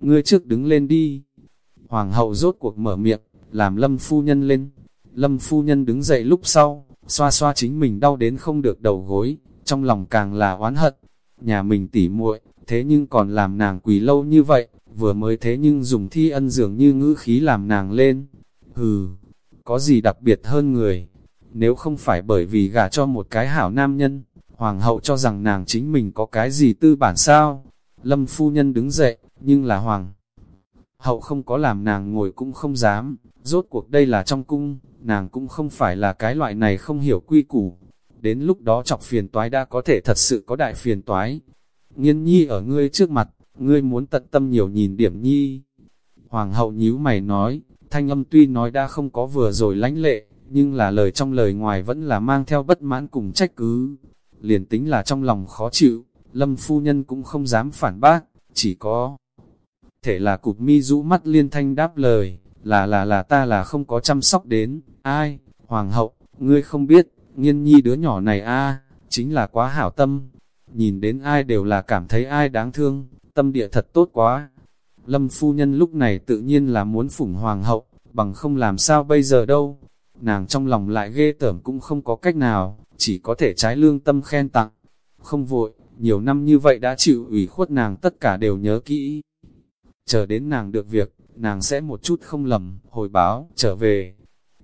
ngươi trước đứng lên đi. Hoàng hậu rốt cuộc mở miệng, làm lâm phu nhân lên. Lâm phu nhân đứng dậy lúc sau, xoa xoa chính mình đau đến không được đầu gối, trong lòng càng là oán hận. Nhà mình tỉ muội, thế nhưng còn làm nàng quỳ lâu như vậy, vừa mới thế nhưng dùng thi ân dường như ngữ khí làm nàng lên. Hừ, có gì đặc biệt hơn người? Nếu không phải bởi vì gả cho một cái hảo nam nhân, hoàng hậu cho rằng nàng chính mình có cái gì tư bản sao? Lâm phu nhân đứng dậy, nhưng là hoàng. Hậu không có làm nàng ngồi cũng không dám, rốt cuộc đây là trong cung, nàng cũng không phải là cái loại này không hiểu quy củ. Đến lúc đó chọc phiền toái đã có thể thật sự có đại phiền toái. Nghiên nhi ở ngươi trước mặt, ngươi muốn tận tâm nhiều nhìn điểm nhi. Hoàng hậu nhíu mày nói, thanh âm tuy nói đã không có vừa rồi lánh lệ, nhưng là lời trong lời ngoài vẫn là mang theo bất mãn cùng trách cứ. Liền tính là trong lòng khó chịu, lâm phu nhân cũng không dám phản bác, chỉ có thể là cụt mi rũ mắt liên thanh đáp lời, là là là ta là không có chăm sóc đến, ai, hoàng hậu, ngươi không biết, nghiên nhi đứa nhỏ này a chính là quá hảo tâm, nhìn đến ai đều là cảm thấy ai đáng thương, tâm địa thật tốt quá. Lâm phu nhân lúc này tự nhiên là muốn phủng hoàng hậu, bằng không làm sao bây giờ đâu. Nàng trong lòng lại ghê tởm cũng không có cách nào, chỉ có thể trái lương tâm khen tặng. Không vội, nhiều năm như vậy đã chịu ủy khuất nàng tất cả đều nhớ kỹ. Chờ đến nàng được việc, nàng sẽ một chút không lầm, hồi báo, trở về.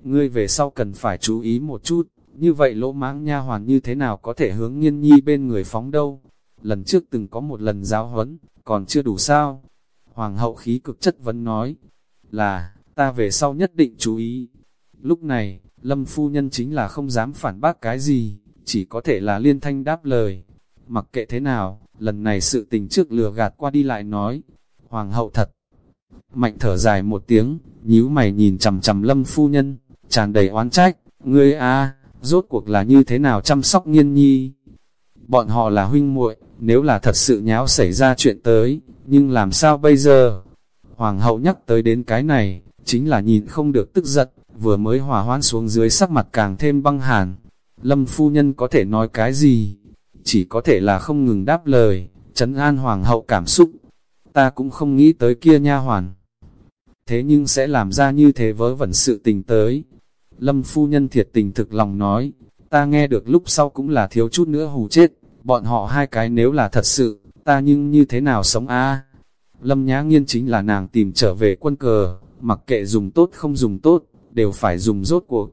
Ngươi về sau cần phải chú ý một chút, như vậy lỗ mãng nha hoàn như thế nào có thể hướng nghiên nhi bên người phóng đâu. Lần trước từng có một lần giáo huấn, còn chưa đủ sao. Hoàng hậu khí cực chất vấn nói, là, ta về sau nhất định chú ý. Lúc này, lâm phu nhân chính là không dám phản bác cái gì, chỉ có thể là liên thanh đáp lời. Mặc kệ thế nào, lần này sự tình trước lừa gạt qua đi lại nói, hoàng hậu thật. Mạnh thở dài một tiếng, nhíu mày nhìn chầm chầm lâm phu nhân, tràn đầy oán trách, ngươi a rốt cuộc là như thế nào chăm sóc nghiên nhi. Bọn họ là huynh muội nếu là thật sự nháo xảy ra chuyện tới, nhưng làm sao bây giờ? Hoàng hậu nhắc tới đến cái này, chính là nhìn không được tức giận, vừa mới hòa hoan xuống dưới sắc mặt càng thêm băng hàn. Lâm phu nhân có thể nói cái gì? Chỉ có thể là không ngừng đáp lời, trấn an hoàng hậu cảm xúc. Ta cũng không nghĩ tới kia nha hoàn. Thế nhưng sẽ làm ra như thế vớ vẩn sự tình tới. Lâm phu nhân thiệt tình thực lòng nói, ta nghe được lúc sau cũng là thiếu chút nữa hù chết, bọn họ hai cái nếu là thật sự, ta nhưng như thế nào sống a Lâm Nhã Nghiên chính là nàng tìm trở về quân cờ, mặc kệ dùng tốt không dùng tốt, đều phải dùng rốt cuộc.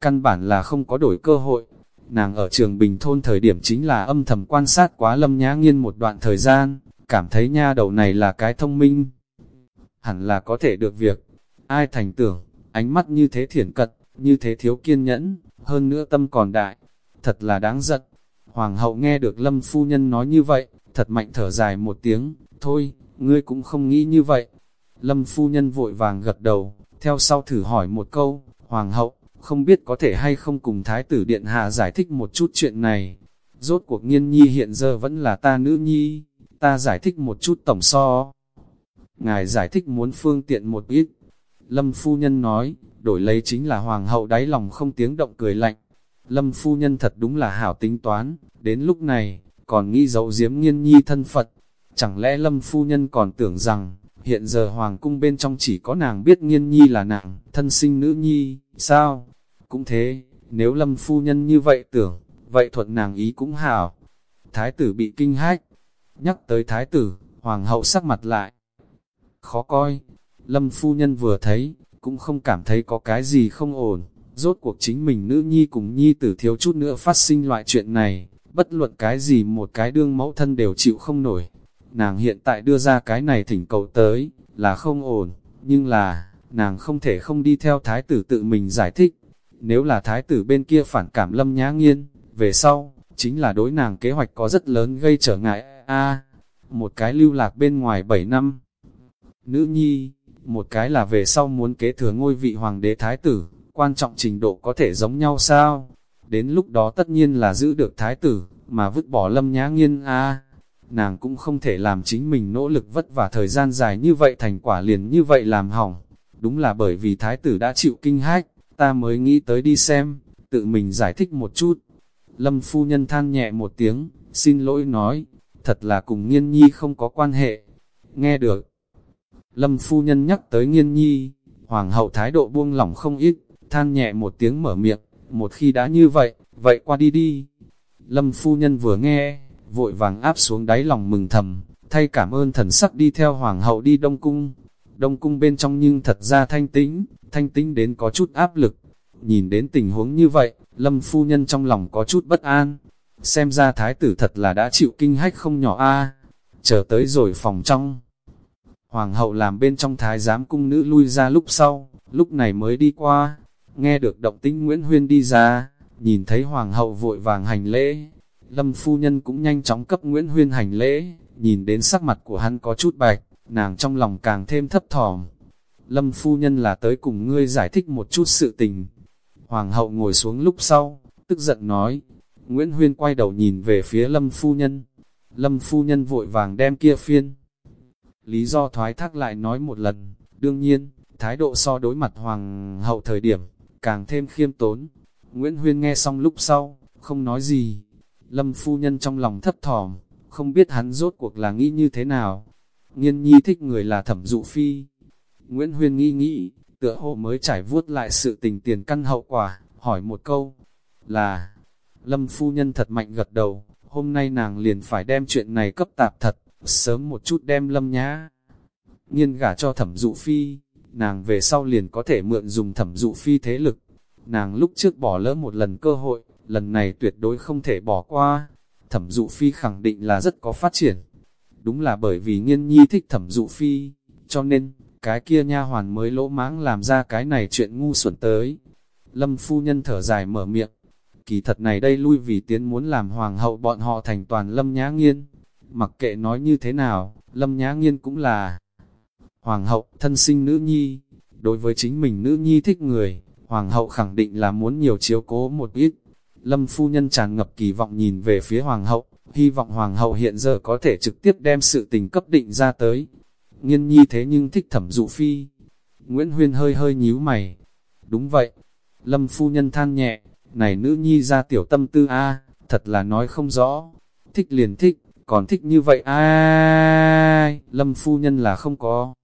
Căn bản là không có đổi cơ hội. Nàng ở trường Bình Thôn thời điểm chính là âm thầm quan sát quá Lâm Nhã Nghiên một đoạn thời gian, cảm thấy nha đầu này là cái thông minh. Hẳn là có thể được việc. Ai thành tưởng, ánh mắt như thế thiển cật, như thế thiếu kiên nhẫn, hơn nữa tâm còn đại. Thật là đáng giận. Hoàng hậu nghe được Lâm Phu Nhân nói như vậy, thật mạnh thở dài một tiếng, thôi, ngươi cũng không nghĩ như vậy. Lâm Phu Nhân vội vàng gật đầu, theo sau thử hỏi một câu, Hoàng hậu, không biết có thể hay không cùng Thái tử Điện Hạ giải thích một chút chuyện này. Rốt cuộc nghiên nhi hiện giờ vẫn là ta nữ nhi, ta giải thích một chút tổng so. Ngài giải thích muốn phương tiện một ít. Lâm Phu Nhân nói, đổi lấy chính là Hoàng hậu đáy lòng không tiếng động cười lạnh. Lâm phu nhân thật đúng là hảo tính toán, đến lúc này, còn nghĩ dấu diếm nghiên nhi thân Phật. Chẳng lẽ Lâm phu nhân còn tưởng rằng, hiện giờ hoàng cung bên trong chỉ có nàng biết nghiên nhi là nàng, thân sinh nữ nhi, sao? Cũng thế, nếu Lâm phu nhân như vậy tưởng, vậy thuận nàng ý cũng hảo. Thái tử bị kinh hách, nhắc tới thái tử, hoàng hậu sắc mặt lại. Khó coi, Lâm phu nhân vừa thấy, cũng không cảm thấy có cái gì không ổn Rốt cuộc chính mình nữ nhi cùng nhi tử thiếu chút nữa phát sinh loại chuyện này, bất luận cái gì một cái đương mẫu thân đều chịu không nổi. Nàng hiện tại đưa ra cái này thỉnh cầu tới, là không ổn, nhưng là, nàng không thể không đi theo thái tử tự mình giải thích. Nếu là thái tử bên kia phản cảm lâm nhã nghiên, về sau, chính là đối nàng kế hoạch có rất lớn gây trở ngại a một cái lưu lạc bên ngoài 7 năm. Nữ nhi, một cái là về sau muốn kế thừa ngôi vị hoàng đế thái tử, quan trọng trình độ có thể giống nhau sao? Đến lúc đó tất nhiên là giữ được thái tử, mà vứt bỏ lâm nhã nghiên a Nàng cũng không thể làm chính mình nỗ lực vất vả thời gian dài như vậy thành quả liền như vậy làm hỏng. Đúng là bởi vì thái tử đã chịu kinh hách, ta mới nghĩ tới đi xem, tự mình giải thích một chút. Lâm phu nhân than nhẹ một tiếng, xin lỗi nói, thật là cùng nghiên nhi không có quan hệ. Nghe được, Lâm phu nhân nhắc tới nghiên nhi, hoàng hậu thái độ buông lỏng không ít, than nhẹ một tiếng mở miệng, một khi đã như vậy, vậy qua đi đi. Lâm phu nhân vừa nghe, vội vàng áp xuống đáy lòng mừng thầm, thay cảm ơn thần sắc đi theo hoàng hậu đi Đông Cung. Đông Cung bên trong nhưng thật ra thanh tĩnh, thanh tĩnh đến có chút áp lực. Nhìn đến tình huống như vậy, Lâm phu nhân trong lòng có chút bất an. Xem ra thái tử thật là đã chịu kinh hách không nhỏ a Chờ tới rồi phòng trong. Hoàng hậu làm bên trong thái giám cung nữ lui ra lúc sau, lúc này mới đi qua. Nghe được động tĩnh Nguyễn Huyên đi ra, nhìn thấy hoàng hậu vội vàng hành lễ. Lâm phu nhân cũng nhanh chóng cấp Nguyễn Huyên hành lễ, nhìn đến sắc mặt của hắn có chút bạch, nàng trong lòng càng thêm thấp thỏm. Lâm phu nhân là tới cùng ngươi giải thích một chút sự tình. Hoàng hậu ngồi xuống lúc sau, tức giận nói. Nguyễn Huyên quay đầu nhìn về phía Lâm phu nhân. Lâm phu nhân vội vàng đem kia phiên. Lý do thoái thác lại nói một lần, đương nhiên, thái độ so đối mặt hoàng hậu thời điểm, càng thêm khiêm tốn. Nguyễn Huyên nghe xong lúc sau, không nói gì. Lâm phu nhân trong lòng thấp thỏm, không biết hắn rốt cuộc là nghĩ như thế nào. Nghiên nhi thích người là thẩm dụ phi. Nguyễn Huyên nghĩ nghĩ, tựa hồ mới trải vuốt lại sự tình tiền căn hậu quả, hỏi một câu, là, Lâm phu nhân thật mạnh gật đầu, hôm nay nàng liền phải đem chuyện này cấp tạp thật, sớm một chút đem Lâm nhá. Nghiên gả cho thẩm dụ phi, nàng về sau liền có thể mượn dùng thẩm dụ phi thế lực. Nàng lúc trước bỏ lỡ một lần cơ hội, lần này tuyệt đối không thể bỏ qua. Thẩm dụ phi khẳng định là rất có phát triển. Đúng là bởi vì nghiên nhi thích thẩm dụ phi, cho nên, cái kia nha hoàn mới lỗ mãng làm ra cái này chuyện ngu xuẩn tới. Lâm phu nhân thở dài mở miệng, kỳ thật này đây lui vì tiến muốn làm hoàng hậu bọn họ thành toàn lâm nhã nghiên. Mặc kệ nói như thế nào, lâm nhã nghiên cũng là hoàng hậu, thân sinh nữ nhi. Đối với chính mình nữ nhi thích người, hoàng hậu khẳng định là muốn nhiều chiếu cố một ít. Lâm phu nhân tràn ngập kỳ vọng nhìn về phía hoàng hậu, hy vọng hoàng hậu hiện giờ có thể trực tiếp đem sự tình cấp định ra tới. Nghiên nhi thế nhưng thích thẩm dụ phi. Nguyễn Huyên hơi hơi nhíu mày. Đúng vậy. Lâm phu nhân than nhẹ, này nữ nhi ra tiểu tâm tư a thật là nói không rõ. Thích liền thích, còn thích như vậy ai? Lâm phu nhân là không có.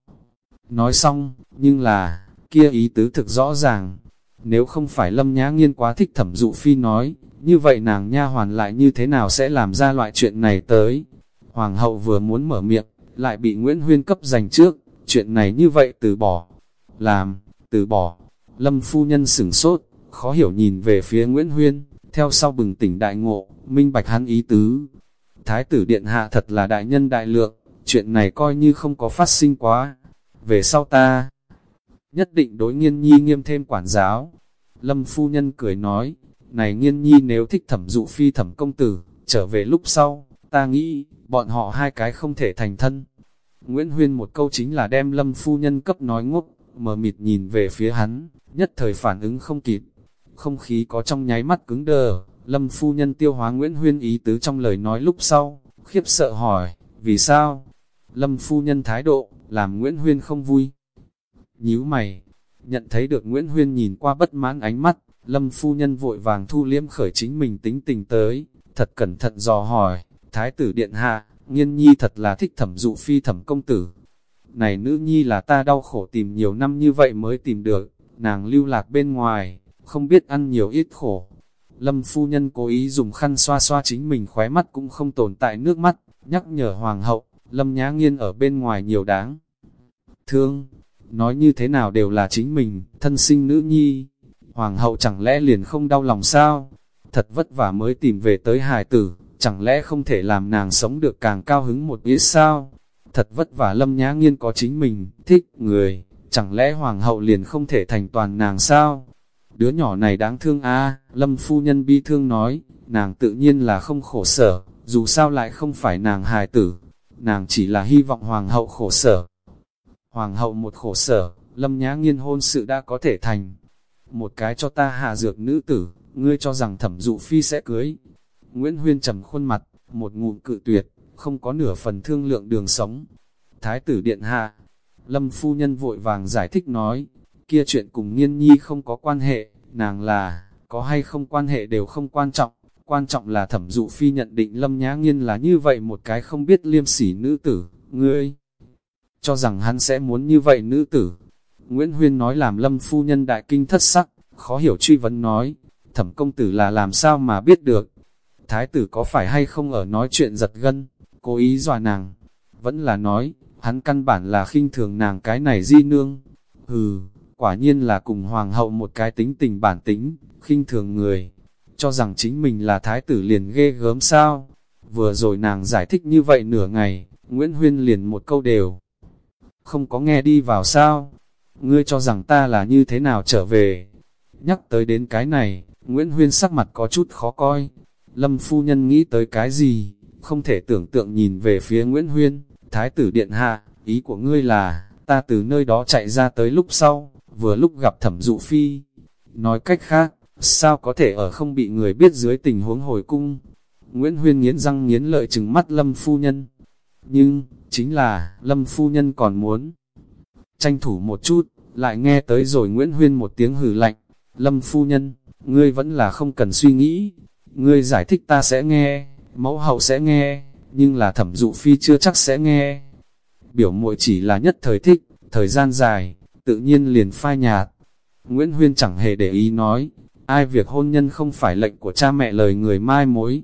Nói xong, nhưng là, kia ý tứ thực rõ ràng. Nếu không phải Lâm Nhã Nghiên quá thích thẩm dụ phi nói, như vậy nàng nha hoàn lại như thế nào sẽ làm ra loại chuyện này tới? Hoàng hậu vừa muốn mở miệng, lại bị Nguyễn Huyên cấp giành trước, chuyện này như vậy từ bỏ. Làm, từ bỏ. Lâm phu nhân sửng sốt, khó hiểu nhìn về phía Nguyễn Huyên, theo sau bừng tỉnh đại ngộ, minh bạch hắn ý tứ. Thái tử điện hạ thật là đại nhân đại lượng, chuyện này coi như không có phát sinh quá. Về sau ta, nhất định đối nghiên nhi nghiêm thêm quản giáo. Lâm phu nhân cười nói, này nghiên nhi nếu thích thẩm dụ phi thẩm công tử, trở về lúc sau, ta nghĩ, bọn họ hai cái không thể thành thân. Nguyễn Huyên một câu chính là đem lâm phu nhân cấp nói ngốc, mờ mịt nhìn về phía hắn, nhất thời phản ứng không kịp. Không khí có trong nháy mắt cứng đờ, lâm phu nhân tiêu hóa Nguyễn Huyên ý tứ trong lời nói lúc sau, khiếp sợ hỏi, vì sao? Lâm phu nhân thái độ, làm Nguyễn Huyên không vui. Nhíu mày, nhận thấy được Nguyễn Huyên nhìn qua bất mãn ánh mắt, Lâm phu nhân vội vàng thu liếm khởi chính mình tính tình tới, thật cẩn thận dò hỏi, Thái tử điện hạ, nghiên nhi thật là thích thẩm dụ phi thẩm công tử. Này nữ nhi là ta đau khổ tìm nhiều năm như vậy mới tìm được, nàng lưu lạc bên ngoài, không biết ăn nhiều ít khổ. Lâm phu nhân cố ý dùng khăn xoa xoa chính mình khóe mắt cũng không tồn tại nước mắt, nhắc nhở hoàng hậu, lâm nhá nghiên ở bên ngoài nhiều đáng. Thương, nói như thế nào đều là chính mình, thân sinh nữ nhi. Hoàng hậu chẳng lẽ liền không đau lòng sao? Thật vất vả mới tìm về tới hài tử, chẳng lẽ không thể làm nàng sống được càng cao hứng một ít sao? Thật vất vả lâm nhã nghiên có chính mình, thích người, chẳng lẽ hoàng hậu liền không thể thành toàn nàng sao? Đứa nhỏ này đáng thương a lâm phu nhân bi thương nói, nàng tự nhiên là không khổ sở, dù sao lại không phải nàng hài tử, nàng chỉ là hy vọng hoàng hậu khổ sở. Hoàng hậu một khổ sở, lâm nhã nghiên hôn sự đã có thể thành. Một cái cho ta hạ dược nữ tử, ngươi cho rằng thẩm dụ phi sẽ cưới, Nguyễn Huyên trầm khuôn mặt, một ngụm cự tuyệt, không có nửa phần thương lượng đường sống. Thái tử điện hạ, Lâm phu nhân vội vàng giải thích nói, kia chuyện cùng nghiên nhi không có quan hệ, nàng là, có hay không quan hệ đều không quan trọng, quan trọng là thẩm dụ phi nhận định Lâm Nhã Nghiên là như vậy một cái không biết liêm sỉ nữ tử, ngươi. cho rằng hắn sẽ muốn như vậy nữ tử. Nguyễn Huyên nói làm lâm phu nhân đại kinh thất sắc, khó hiểu truy vấn nói, thẩm công tử là làm sao mà biết được. Thái tử có phải hay không ở nói chuyện giật gân, cố ý dọa nàng, vẫn là nói, hắn căn bản là khinh thường nàng cái này di nương. Hừ, quả nhiên là cùng hoàng hậu một cái tính tình bản tính, khinh thường người, cho rằng chính mình là thái tử liền ghê gớm sao. Vừa rồi nàng giải thích như vậy nửa ngày, Nguyễn Huyên liền một câu đều. Không có nghe đi vào sao? Ngươi cho rằng ta là như thế nào trở về? Nhắc tới đến cái này, Nguyễn Huyên sắc mặt có chút khó coi. Lâm phu nhân nghĩ tới cái gì? Không thể tưởng tượng nhìn về phía Nguyễn Huyên, Thái tử điện hạ, ý của ngươi là, ta từ nơi đó chạy ra tới lúc sau, vừa lúc gặp thẩm dụ phi. Nói cách khác, sao có thể ở không bị người biết dưới tình huống hồi cung? Nguyễn Huyên nghiến răng nghiến lợi chừng mắt Lâm phu nhân. Nhưng, chính là, Lâm phu nhân còn muốn tranh thủ một chút, lại nghe tới rồi Nguyễn Huyên một tiếng hử lạnh. Lâm phu nhân, ngươi vẫn là không cần suy nghĩ, ngươi giải thích ta sẽ nghe, mẫu hậu sẽ nghe, nhưng là thẩm dụ phi chưa chắc sẽ nghe. Biểu muội chỉ là nhất thời thích, thời gian dài, tự nhiên liền phai nhạt. Nguyễn Huyên chẳng hề để ý nói, ai việc hôn nhân không phải lệnh của cha mẹ lời người mai mối.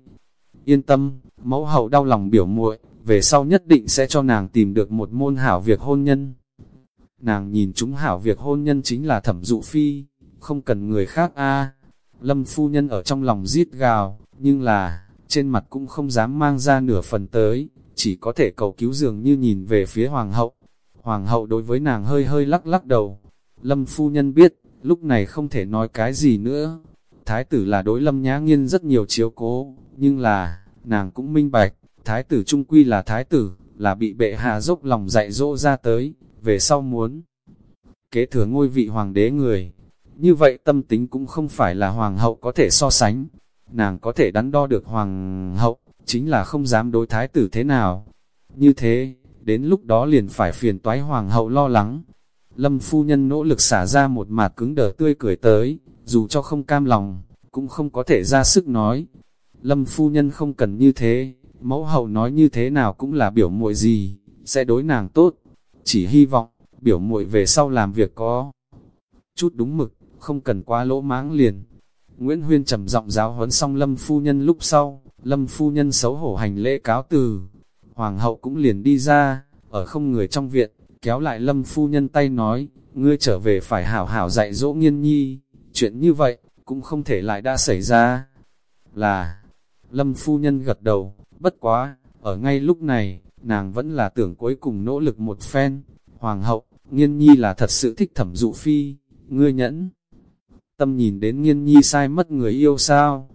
Yên tâm, mẫu hậu đau lòng biểu muội, về sau nhất định sẽ cho nàng tìm được một môn hảo việc hôn nhân. Nàng nhìn chúng hảo việc hôn nhân chính là thẩm dụ phi, không cần người khác a Lâm phu nhân ở trong lòng giết gào, nhưng là, trên mặt cũng không dám mang ra nửa phần tới, chỉ có thể cầu cứu dường như nhìn về phía hoàng hậu. Hoàng hậu đối với nàng hơi hơi lắc lắc đầu. Lâm phu nhân biết, lúc này không thể nói cái gì nữa. Thái tử là đối lâm nhã nghiên rất nhiều chiếu cố, nhưng là, nàng cũng minh bạch, thái tử trung quy là thái tử, là bị bệ hạ dốc lòng dạy dỗ ra tới, về sau muốn kế thừa ngôi vị hoàng đế người. Như vậy tâm tính cũng không phải là hoàng hậu có thể so sánh, nàng có thể đắn đo được hoàng hậu, chính là không dám đối thái tử thế nào. Như thế, đến lúc đó liền phải phiền toái hoàng hậu lo lắng. Lâm phu nhân nỗ lực xả ra một mặt cứng đờ tươi cười tới, dù cho không cam lòng, cũng không có thể ra sức nói. Lâm phu nhân không cần như thế, mẫu hậu nói như thế nào cũng là biểu muội gì, sẽ đối nàng tốt. Chỉ hy vọng, biểu muội về sau làm việc có chút đúng mực, không cần quá lỗ máng liền. Nguyễn Huyên trầm giọng giáo huấn xong Lâm phu nhân lúc sau, Lâm phu nhân xấu hổ hành lễ cáo từ. Hoàng hậu cũng liền đi ra, ở không người trong viện, kéo lại Lâm phu nhân tay nói, ngươi trở về phải hảo hảo dạy dỗ nghiên nhi, chuyện như vậy, cũng không thể lại đã xảy ra. Là, Lâm phu nhân gật đầu, bất quá, ở ngay lúc này, nàng vẫn là tưởng cuối cùng nỗ lực một phen. Hoàng hậu, nghiên nhi là thật sự thích thẩm dụ phi, ngươi nhẫn. Tâm nhìn đến nghiên nhi sai mất người yêu sao?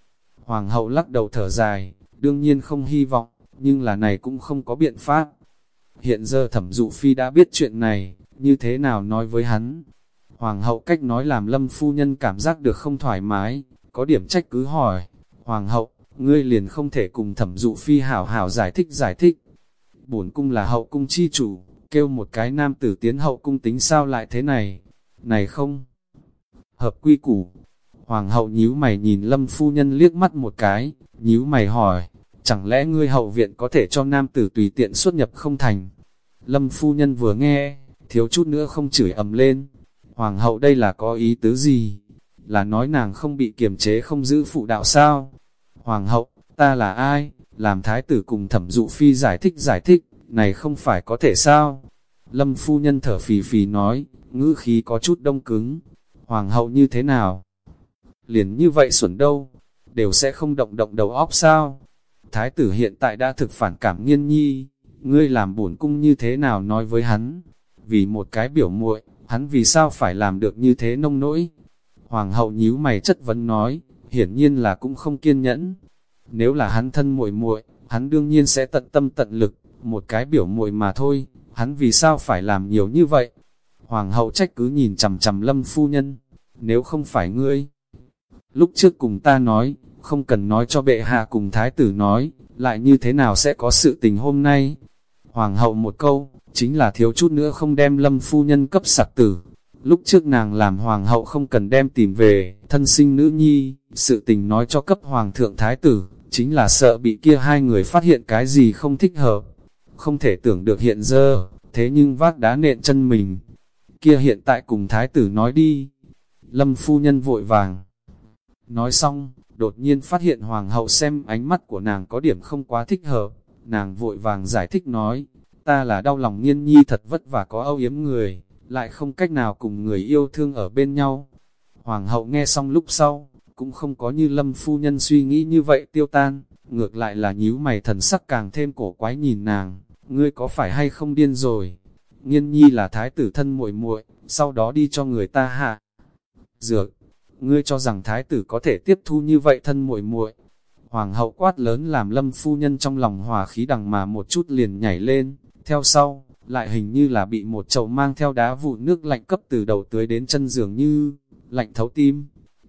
Hoàng hậu lắc đầu thở dài, đương nhiên không hy vọng, nhưng là này cũng không có biện pháp. Hiện giờ thẩm dụ phi đã biết chuyện này, như thế nào nói với hắn? Hoàng hậu cách nói làm lâm phu nhân cảm giác được không thoải mái, có điểm trách cứ hỏi. Hoàng hậu, ngươi liền không thể cùng thẩm dụ phi hảo hảo giải thích giải thích. Bổn cung là hậu cung chi chủ, kêu một cái nam tử tiến hậu cung tính sao lại thế này? Này không? Hợp quy củ. Hoàng hậu nhíu mày nhìn lâm phu nhân liếc mắt một cái, nhíu mày hỏi, chẳng lẽ ngươi hậu viện có thể cho nam tử tùy tiện xuất nhập không thành? Lâm phu nhân vừa nghe, thiếu chút nữa không chửi ầm lên. Hoàng hậu đây là có ý tứ gì? Là nói nàng không bị kiềm chế không giữ phụ đạo sao? Hoàng hậu, ta là ai? Làm thái tử cùng thẩm dụ phi giải thích giải thích, này không phải có thể sao? Lâm phu nhân thở phì phì nói, ngữ khí có chút đông cứng. Hoàng hậu như thế nào? Liền như vậy xuẩn đâu? Đều sẽ không động động đầu óc sao? Thái tử hiện tại đã thực phản cảm nghiên nhi, ngươi làm bổn cung như thế nào nói với hắn? Vì một cái biểu muội, hắn vì sao phải làm được như thế nông nỗi? Hoàng hậu nhíu mày chất vấn nói, hiển nhiên là cũng không kiên nhẫn. Nếu là hắn thân muội muội, hắn đương nhiên sẽ tận tâm tận lực, một cái biểu muội mà thôi, hắn vì sao phải làm nhiều như vậy? Hoàng hậu trách cứ nhìn chằm chằm lâm phu nhân, nếu không phải ngươi. Lúc trước cùng ta nói, không cần nói cho bệ hạ cùng thái tử nói, lại như thế nào sẽ có sự tình hôm nay. Hoàng hậu một câu, chính là thiếu chút nữa không đem lâm phu nhân cấp sặc tử. Lúc trước nàng làm hoàng hậu không cần đem tìm về, thân sinh nữ nhi, sự tình nói cho cấp hoàng thượng thái tử, chính là sợ bị kia hai người phát hiện cái gì không thích hợp. Không thể tưởng được hiện giờ, thế nhưng vác đá nện chân mình. Kia hiện tại cùng thái tử nói đi. Lâm phu nhân vội vàng. Nói xong, đột nhiên phát hiện hoàng hậu xem ánh mắt của nàng có điểm không quá thích hợp. Nàng vội vàng giải thích nói, ta là đau lòng nghiên nhi thật vất vả có âu yếm người, lại không cách nào cùng người yêu thương ở bên nhau. Hoàng hậu nghe xong lúc sau, cũng không có như lâm phu nhân suy nghĩ như vậy tiêu tan, ngược lại là nhíu mày thần sắc càng thêm cổ quái nhìn nàng, ngươi có phải hay không điên rồi? Nghiên nhi là thái tử thân muội muội, sau đó đi cho người ta hạ. Dược, ngươi cho rằng thái tử có thể tiếp thu như vậy thân muội muội Hoàng hậu quát lớn làm lâm phu nhân trong lòng hòa khí đằng mà một chút liền nhảy lên, theo sau, lại hình như là bị một chậu mang theo đá vụ nước lạnh cấp từ đầu tới đến chân giường như, lạnh thấu tim.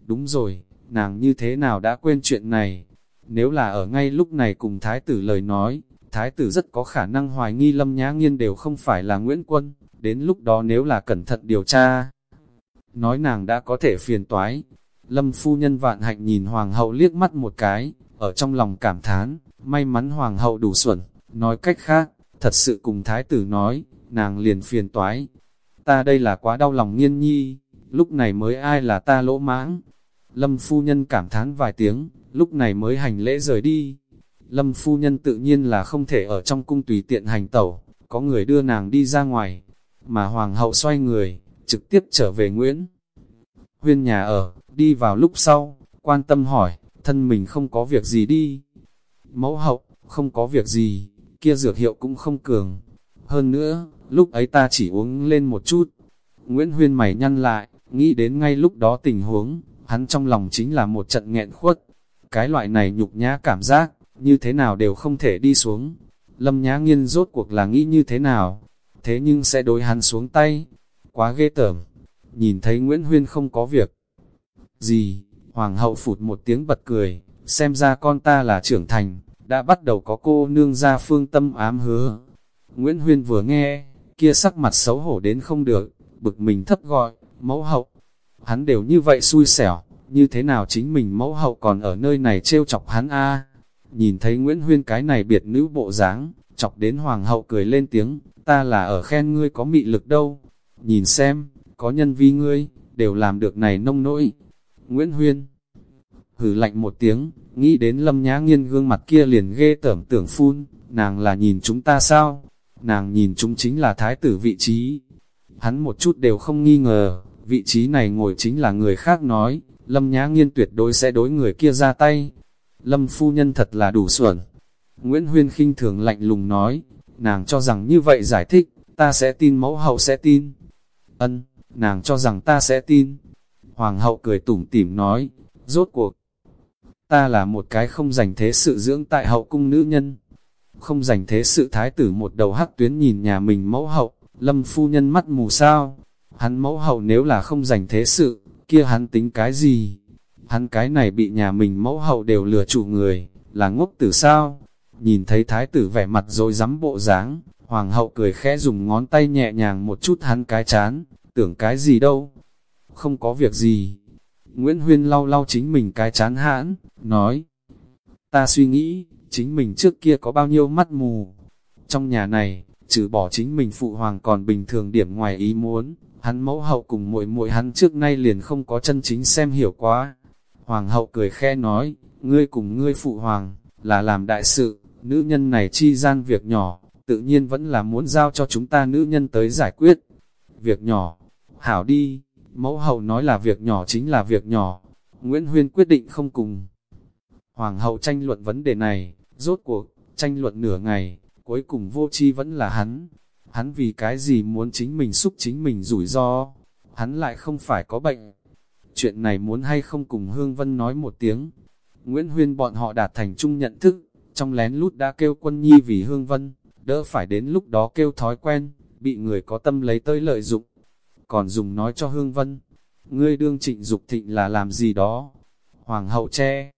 Đúng rồi, nàng như thế nào đã quên chuyện này? Nếu là ở ngay lúc này cùng thái tử lời nói, thái tử rất có khả năng hoài nghi lâm nhã nghiên đều không phải là Nguyễn Quân, đến lúc đó nếu là cẩn thận điều tra, nói nàng đã có thể phiền toái. Lâm phu nhân vạn hạnh nhìn hoàng hậu liếc mắt một cái, ở trong lòng cảm thán, may mắn hoàng hậu đủ xuẩn, nói cách khác, thật sự cùng thái tử nói, nàng liền phiền toái. Ta đây là quá đau lòng nghiên nhi, lúc này mới ai là ta lỗ mãng. Lâm phu nhân cảm thán vài tiếng, lúc này mới hành lễ rời đi. Lâm phu nhân tự nhiên là không thể ở trong cung tùy tiện hành tẩu, có người đưa nàng đi ra ngoài, mà hoàng hậu xoay người, trực tiếp trở về Nguyễn. Huyên nhà ở, đi vào lúc sau, quan tâm hỏi, thân mình không có việc gì đi. Mẫu hậu, không có việc gì, kia dược hiệu cũng không cường. Hơn nữa, lúc ấy ta chỉ uống lên một chút. Nguyễn Huyên mày nhăn lại, nghĩ đến ngay lúc đó tình huống, hắn trong lòng chính là một trận nghẹn khuất. Cái loại này nhục nhã cảm giác, như thế nào đều không thể đi xuống. Lâm nhã nghiên rốt cuộc là nghĩ như thế nào, thế nhưng sẽ đối hắn xuống tay. Quá ghê tởm, nhìn thấy Nguyễn Huyên không có việc. Gì, Hoàng hậu phụt một tiếng bật cười, xem ra con ta là trưởng thành, đã bắt đầu có cô nương ra phương tâm ám hứa. Nguyễn Huyên vừa nghe, kia sắc mặt xấu hổ đến không được, bực mình thấp gọi, mẫu hậu. Hắn đều như vậy xui xẻo, như thế nào chính mình mẫu hậu còn ở nơi này trêu chọc hắn a Nhìn thấy Nguyễn Huyên cái này biệt nữ bộ dáng, chọc đến hoàng hậu cười lên tiếng, ta là ở khen ngươi có mị lực đâu. Nhìn xem, có nhân vi ngươi, đều làm được này nông nỗi. Nguyễn Huyên hử lạnh một tiếng, nghĩ đến lâm nhã nghiên gương mặt kia liền ghê tởm tưởng phun, nàng là nhìn chúng ta sao? Nàng nhìn chúng chính là thái tử vị trí. Hắn một chút đều không nghi ngờ, vị trí này ngồi chính là người khác nói, lâm nhã nghiên tuyệt đối sẽ đối người kia ra tay. Lâm phu nhân thật là đủ xuẩn. Nguyễn Huyên khinh thường lạnh lùng nói, nàng cho rằng như vậy giải thích, ta sẽ tin mẫu hậu sẽ tin. Ân, nàng cho rằng ta sẽ tin. Hoàng hậu cười tủm tỉm nói, rốt cuộc, ta là một cái không dành thế sự dưỡng tại hậu cung nữ nhân. Không dành thế sự thái tử một đầu hắc tuyến nhìn nhà mình mẫu hậu, lâm phu nhân mắt mù sao. Hắn mẫu hậu nếu là không dành thế sự, kia hắn tính cái gì? Hắn cái này bị nhà mình mẫu hậu đều lừa chủ người, là ngốc tử sao? Nhìn thấy thái tử vẻ mặt rồi dám bộ dáng, hoàng hậu cười khẽ dùng ngón tay nhẹ nhàng một chút hắn cái chán, tưởng cái gì đâu? Không có việc gì, Nguyễn Huyên lau lau chính mình cái chán hãn, nói, ta suy nghĩ, chính mình trước kia có bao nhiêu mắt mù. Trong nhà này, trừ bỏ chính mình phụ hoàng còn bình thường điểm ngoài ý muốn, hắn mẫu hậu cùng muội muội hắn trước nay liền không có chân chính xem hiểu quá. Hoàng hậu cười khe nói, ngươi cùng ngươi phụ hoàng, là làm đại sự, nữ nhân này chi gian việc nhỏ, tự nhiên vẫn là muốn giao cho chúng ta nữ nhân tới giải quyết. Việc nhỏ, hảo đi, Mẫu hậu nói là việc nhỏ chính là việc nhỏ. Nguyễn Huyên quyết định không cùng. Hoàng hậu tranh luận vấn đề này, rốt cuộc, tranh luận nửa ngày, cuối cùng vô chi vẫn là hắn. Hắn vì cái gì muốn chính mình xúc chính mình rủi ro, hắn lại không phải có bệnh. Chuyện này muốn hay không cùng Hương Vân nói một tiếng. Nguyễn Huyên bọn họ đạt thành chung nhận thức, trong lén lút đã kêu quân nhi vì Hương Vân, đỡ phải đến lúc đó kêu thói quen, bị người có tâm lấy tới lợi dụng còn dùng nói cho Hương Vân, ngươi đương trịnh Dục thịnh là làm gì đó. Hoàng hậu che,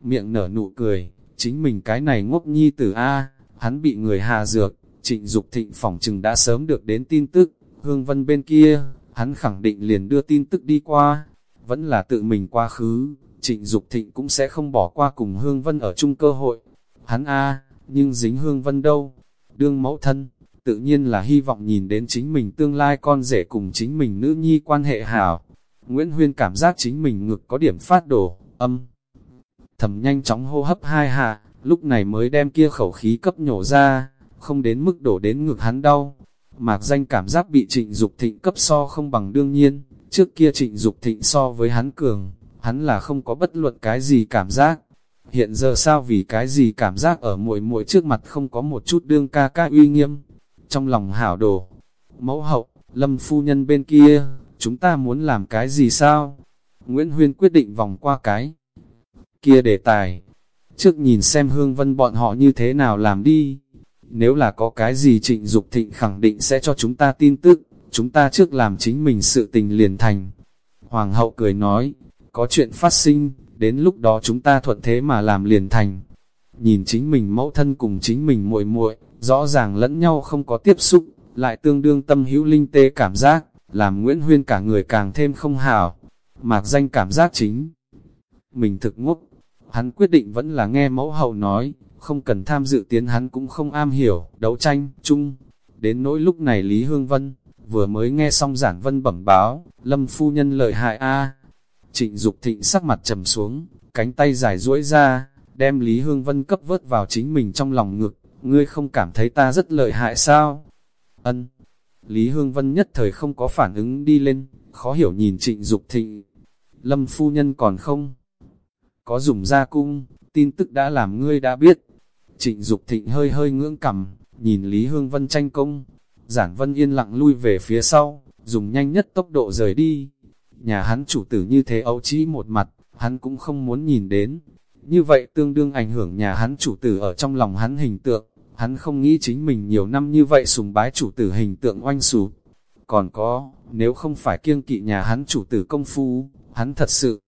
miệng nở nụ cười, chính mình cái này ngốc nhi tử A, hắn bị người hạ dược, trịnh Dục thịnh phỏng chừng đã sớm được đến tin tức, Hương Vân bên kia, hắn khẳng định liền đưa tin tức đi qua, vẫn là tự mình quá khứ, trịnh Dục thịnh cũng sẽ không bỏ qua cùng Hương Vân ở chung cơ hội. Hắn A, nhưng dính Hương Vân đâu? Đương mẫu thân, tự nhiên là hy vọng nhìn đến chính mình tương lai con rể cùng chính mình nữ nhi quan hệ hảo. Nguyễn Huyên cảm giác chính mình ngực có điểm phát đổ, âm. Thầm nhanh chóng hô hấp hai hạ, lúc này mới đem kia khẩu khí cấp nhổ ra, không đến mức đổ đến ngực hắn đau. Mạc danh cảm giác bị trịnh Dục thịnh cấp so không bằng đương nhiên, trước kia trịnh Dục thịnh so với hắn cường, hắn là không có bất luận cái gì cảm giác. Hiện giờ sao vì cái gì cảm giác ở muội muội trước mặt không có một chút đương ca ca uy nghiêm. Trong lòng hảo đồ, mẫu hậu, lâm phu nhân bên kia, chúng ta muốn làm cái gì sao? Nguyễn Huyên quyết định vòng qua cái kia đề tài. Trước nhìn xem hương vân bọn họ như thế nào làm đi. Nếu là có cái gì trịnh Dục thịnh khẳng định sẽ cho chúng ta tin tức, chúng ta trước làm chính mình sự tình liền thành. Hoàng hậu cười nói, có chuyện phát sinh, đến lúc đó chúng ta thuận thế mà làm liền thành. Nhìn chính mình mẫu thân cùng chính mình muội muội, rõ ràng lẫn nhau không có tiếp xúc, lại tương đương tâm hữu linh tê cảm giác, làm Nguyễn Huyên cả người càng thêm không hảo. Mạc danh cảm giác chính. Mình thực ngốc, hắn quyết định vẫn là nghe mẫu hậu nói, không cần tham dự tiến hắn cũng không am hiểu, đấu tranh, chung. Đến nỗi lúc này Lý Hương Vân, vừa mới nghe xong giản vân bẩm báo, lâm phu nhân lợi hại a Trịnh Dục thịnh sắc mặt trầm xuống, cánh tay dài duỗi ra, đem Lý Hương Vân cấp vớt vào chính mình trong lòng ngực, ngươi không cảm thấy ta rất lợi hại sao? Ân. Lý Hương Vân nhất thời không có phản ứng đi lên, khó hiểu nhìn trịnh Dục thịnh. Lâm phu nhân còn không? Có dùng ra cung, tin tức đã làm ngươi đã biết. Trịnh Dục thịnh hơi hơi ngưỡng cầm, nhìn Lý Hương Vân tranh công. Giản Vân yên lặng lui về phía sau, dùng nhanh nhất tốc độ rời đi nhà hắn chủ tử như thế ấu trĩ một mặt, hắn cũng không muốn nhìn đến. Như vậy tương đương ảnh hưởng nhà hắn chủ tử ở trong lòng hắn hình tượng, hắn không nghĩ chính mình nhiều năm như vậy sùng bái chủ tử hình tượng oanh sụp. Còn có, nếu không phải kiêng kỵ nhà hắn chủ tử công phu, hắn thật sự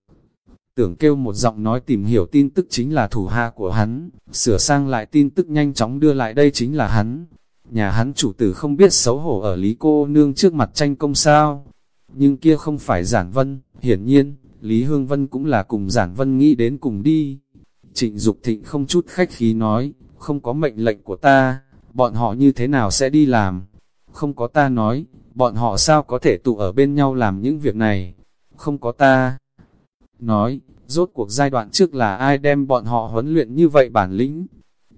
tưởng kêu một giọng nói tìm hiểu tin tức chính là thủ hạ của hắn, sửa sang lại tin tức nhanh chóng đưa lại đây chính là hắn. Nhà hắn chủ tử không biết xấu hổ ở Lý cô nương trước mặt tranh công sao, nhưng kia không phải giản vân, hiển nhiên, Lý Hương Vân cũng là cùng giản vân nghĩ đến cùng đi. Trịnh Dục Thịnh không chút khách khí nói, không có mệnh lệnh của ta, bọn họ như thế nào sẽ đi làm? Không có ta nói, bọn họ sao có thể tụ ở bên nhau làm những việc này? Không có ta. Nói, rốt cuộc giai đoạn trước là ai đem bọn họ huấn luyện như vậy bản lĩnh?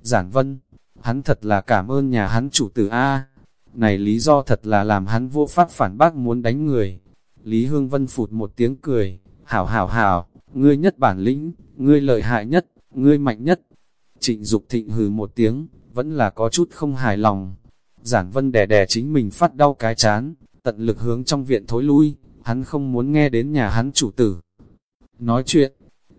Giản Vân, hắn thật là cảm ơn nhà hắn chủ tử A. Này lý do thật là làm hắn vô pháp phản bác muốn đánh người. Lý Hương Vân phụt một tiếng cười, hảo hảo hảo, ngươi nhất bản lĩnh, ngươi lợi hại nhất, ngươi mạnh nhất. Trịnh Dục thịnh hừ một tiếng, vẫn là có chút không hài lòng. Giản Vân đè đè chính mình phát đau cái chán, tận lực hướng trong viện thối lui, hắn không muốn nghe đến nhà hắn chủ tử. Nói chuyện,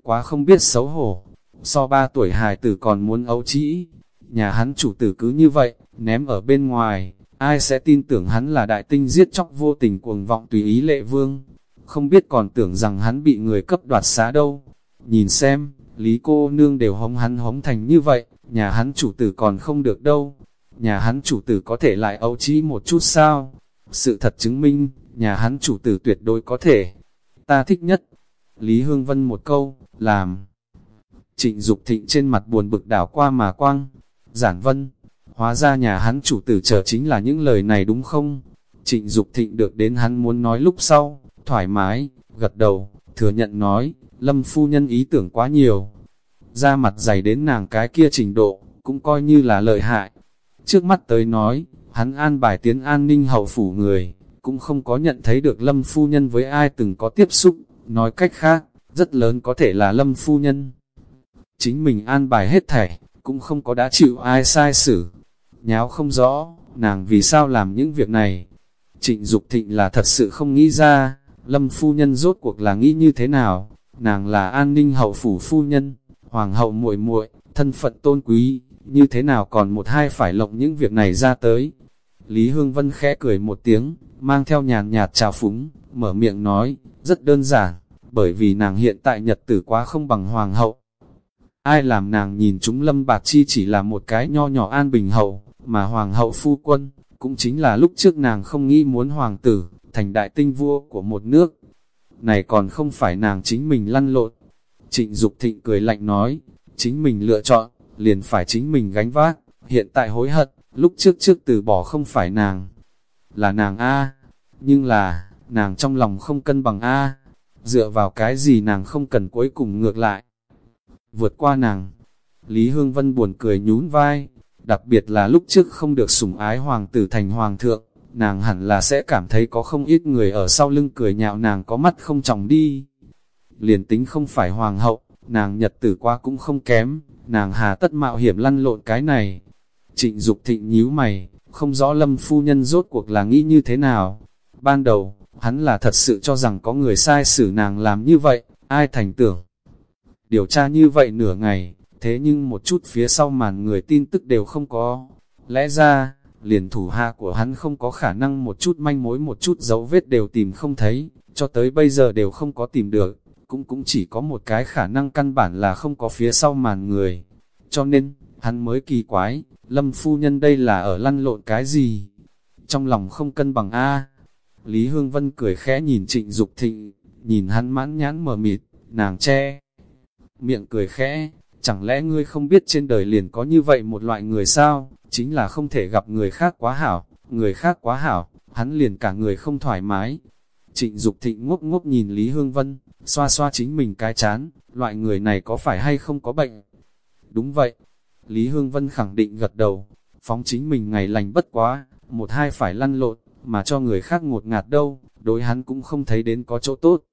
quá không biết xấu hổ, so ba tuổi hài tử còn muốn ấu trĩ. Nhà hắn chủ tử cứ như vậy, ném ở bên ngoài, ai sẽ tin tưởng hắn là đại tinh giết chóc vô tình cuồng vọng tùy ý lệ vương, không biết còn tưởng rằng hắn bị người cấp đoạt xá đâu. Nhìn xem, Lý cô nương đều hống hắn hống thành như vậy, nhà hắn chủ tử còn không được đâu. Nhà hắn chủ tử có thể lại ấu trí một chút sao? Sự thật chứng minh, nhà hắn chủ tử tuyệt đối có thể. Ta thích nhất. Lý Hương Vân một câu, làm. Trịnh Dục thịnh trên mặt buồn bực đảo qua mà quang. Giản Vân, Hóa ra nhà hắn chủ tử chờ chính là những lời này đúng không? Trịnh Dục thịnh được đến hắn muốn nói lúc sau, thoải mái, gật đầu, thừa nhận nói, lâm phu nhân ý tưởng quá nhiều. Ra mặt dày đến nàng cái kia trình độ, cũng coi như là lợi hại. Trước mắt tới nói, hắn an bài tiến an ninh hậu phủ người, cũng không có nhận thấy được lâm phu nhân với ai từng có tiếp xúc, nói cách khác, rất lớn có thể là lâm phu nhân. Chính mình an bài hết thảy, cũng không có đã chịu ai sai xử, nháo không rõ, nàng vì sao làm những việc này. Trịnh Dục Thịnh là thật sự không nghĩ ra, Lâm phu nhân rốt cuộc là nghĩ như thế nào, nàng là an ninh hậu phủ phu nhân, hoàng hậu muội muội, thân phận tôn quý, như thế nào còn một hai phải lộng những việc này ra tới. Lý Hương Vân khẽ cười một tiếng, mang theo nhàn nhạt trào phúng, mở miệng nói, rất đơn giản, bởi vì nàng hiện tại nhật tử quá không bằng hoàng hậu. Ai làm nàng nhìn chúng lâm bạc chi chỉ là một cái nho nhỏ an bình hậu, mà hoàng hậu phu quân, cũng chính là lúc trước nàng không nghĩ muốn hoàng tử, thành đại tinh vua của một nước. Này còn không phải nàng chính mình lăn lộn. Trịnh Dục thịnh cười lạnh nói, chính mình lựa chọn, liền phải chính mình gánh vác, hiện tại hối hận, lúc trước trước từ bỏ không phải nàng, là nàng A, nhưng là, nàng trong lòng không cân bằng A, dựa vào cái gì nàng không cần cuối cùng ngược lại. Vượt qua nàng, Lý Hương Vân buồn cười nhún vai, đặc biệt là lúc trước không được sủng ái hoàng tử thành hoàng thượng, nàng hẳn là sẽ cảm thấy có không ít người ở sau lưng cười nhạo nàng có mắt không tròng đi. Liền tính không phải hoàng hậu, nàng nhật tử qua cũng không kém, nàng hà tất mạo hiểm lăn lộn cái này. Trịnh Dục thịnh nhíu mày, không rõ lâm phu nhân rốt cuộc là nghĩ như thế nào. Ban đầu, hắn là thật sự cho rằng có người sai xử nàng làm như vậy, ai thành tưởng. Điều tra như vậy nửa ngày, thế nhưng một chút phía sau màn người tin tức đều không có. Lẽ ra, liền thủ hạ của hắn không có khả năng một chút manh mối một chút dấu vết đều tìm không thấy, cho tới bây giờ đều không có tìm được, cũng cũng chỉ có một cái khả năng căn bản là không có phía sau màn người. Cho nên, hắn mới kỳ quái, lâm phu nhân đây là ở lăn lộn cái gì? Trong lòng không cân bằng A. Lý Hương Vân cười khẽ nhìn trịnh Dục thịnh, nhìn hắn mãn nhãn mờ mịt, nàng che. Miệng cười khẽ, chẳng lẽ ngươi không biết trên đời liền có như vậy một loại người sao? chính là không thể gặp người khác quá hảo, người khác quá hảo, hắn liền cả người không thoải mái. Trịnh Dục thịnh ngốc ngốc nhìn Lý Hương Vân, xoa xoa chính mình cái chán, loại người này có phải hay không có bệnh? Đúng vậy, Lý Hương Vân khẳng định gật đầu, phóng chính mình ngày lành bất quá, một hai phải lăn lộn, mà cho người khác ngột ngạt đâu, đối hắn cũng không thấy đến có chỗ tốt.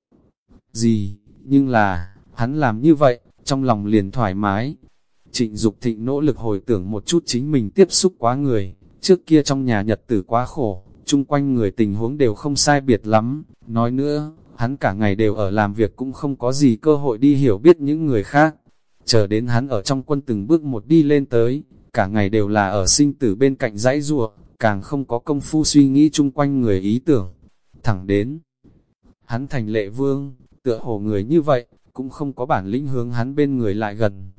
Gì, nhưng là, hắn làm như vậy, trong lòng liền thoải mái, Trịnh Dục Thịnh nỗ lực hồi tưởng một chút chính mình tiếp xúc quá người, trước kia trong nhà nhật tử quá khổ, chung quanh người tình huống đều không sai biệt lắm, nói nữa, hắn cả ngày đều ở làm việc cũng không có gì cơ hội đi hiểu biết những người khác. Chờ đến hắn ở trong quân từng bước một đi lên tới, cả ngày đều là ở sinh tử bên cạnh dãy ruộng, càng không có công phu suy nghĩ chung quanh người ý tưởng. Thẳng đến, hắn thành lệ vương, tựa hồ người như vậy, cũng không có bản lĩnh hướng hắn bên người lại gần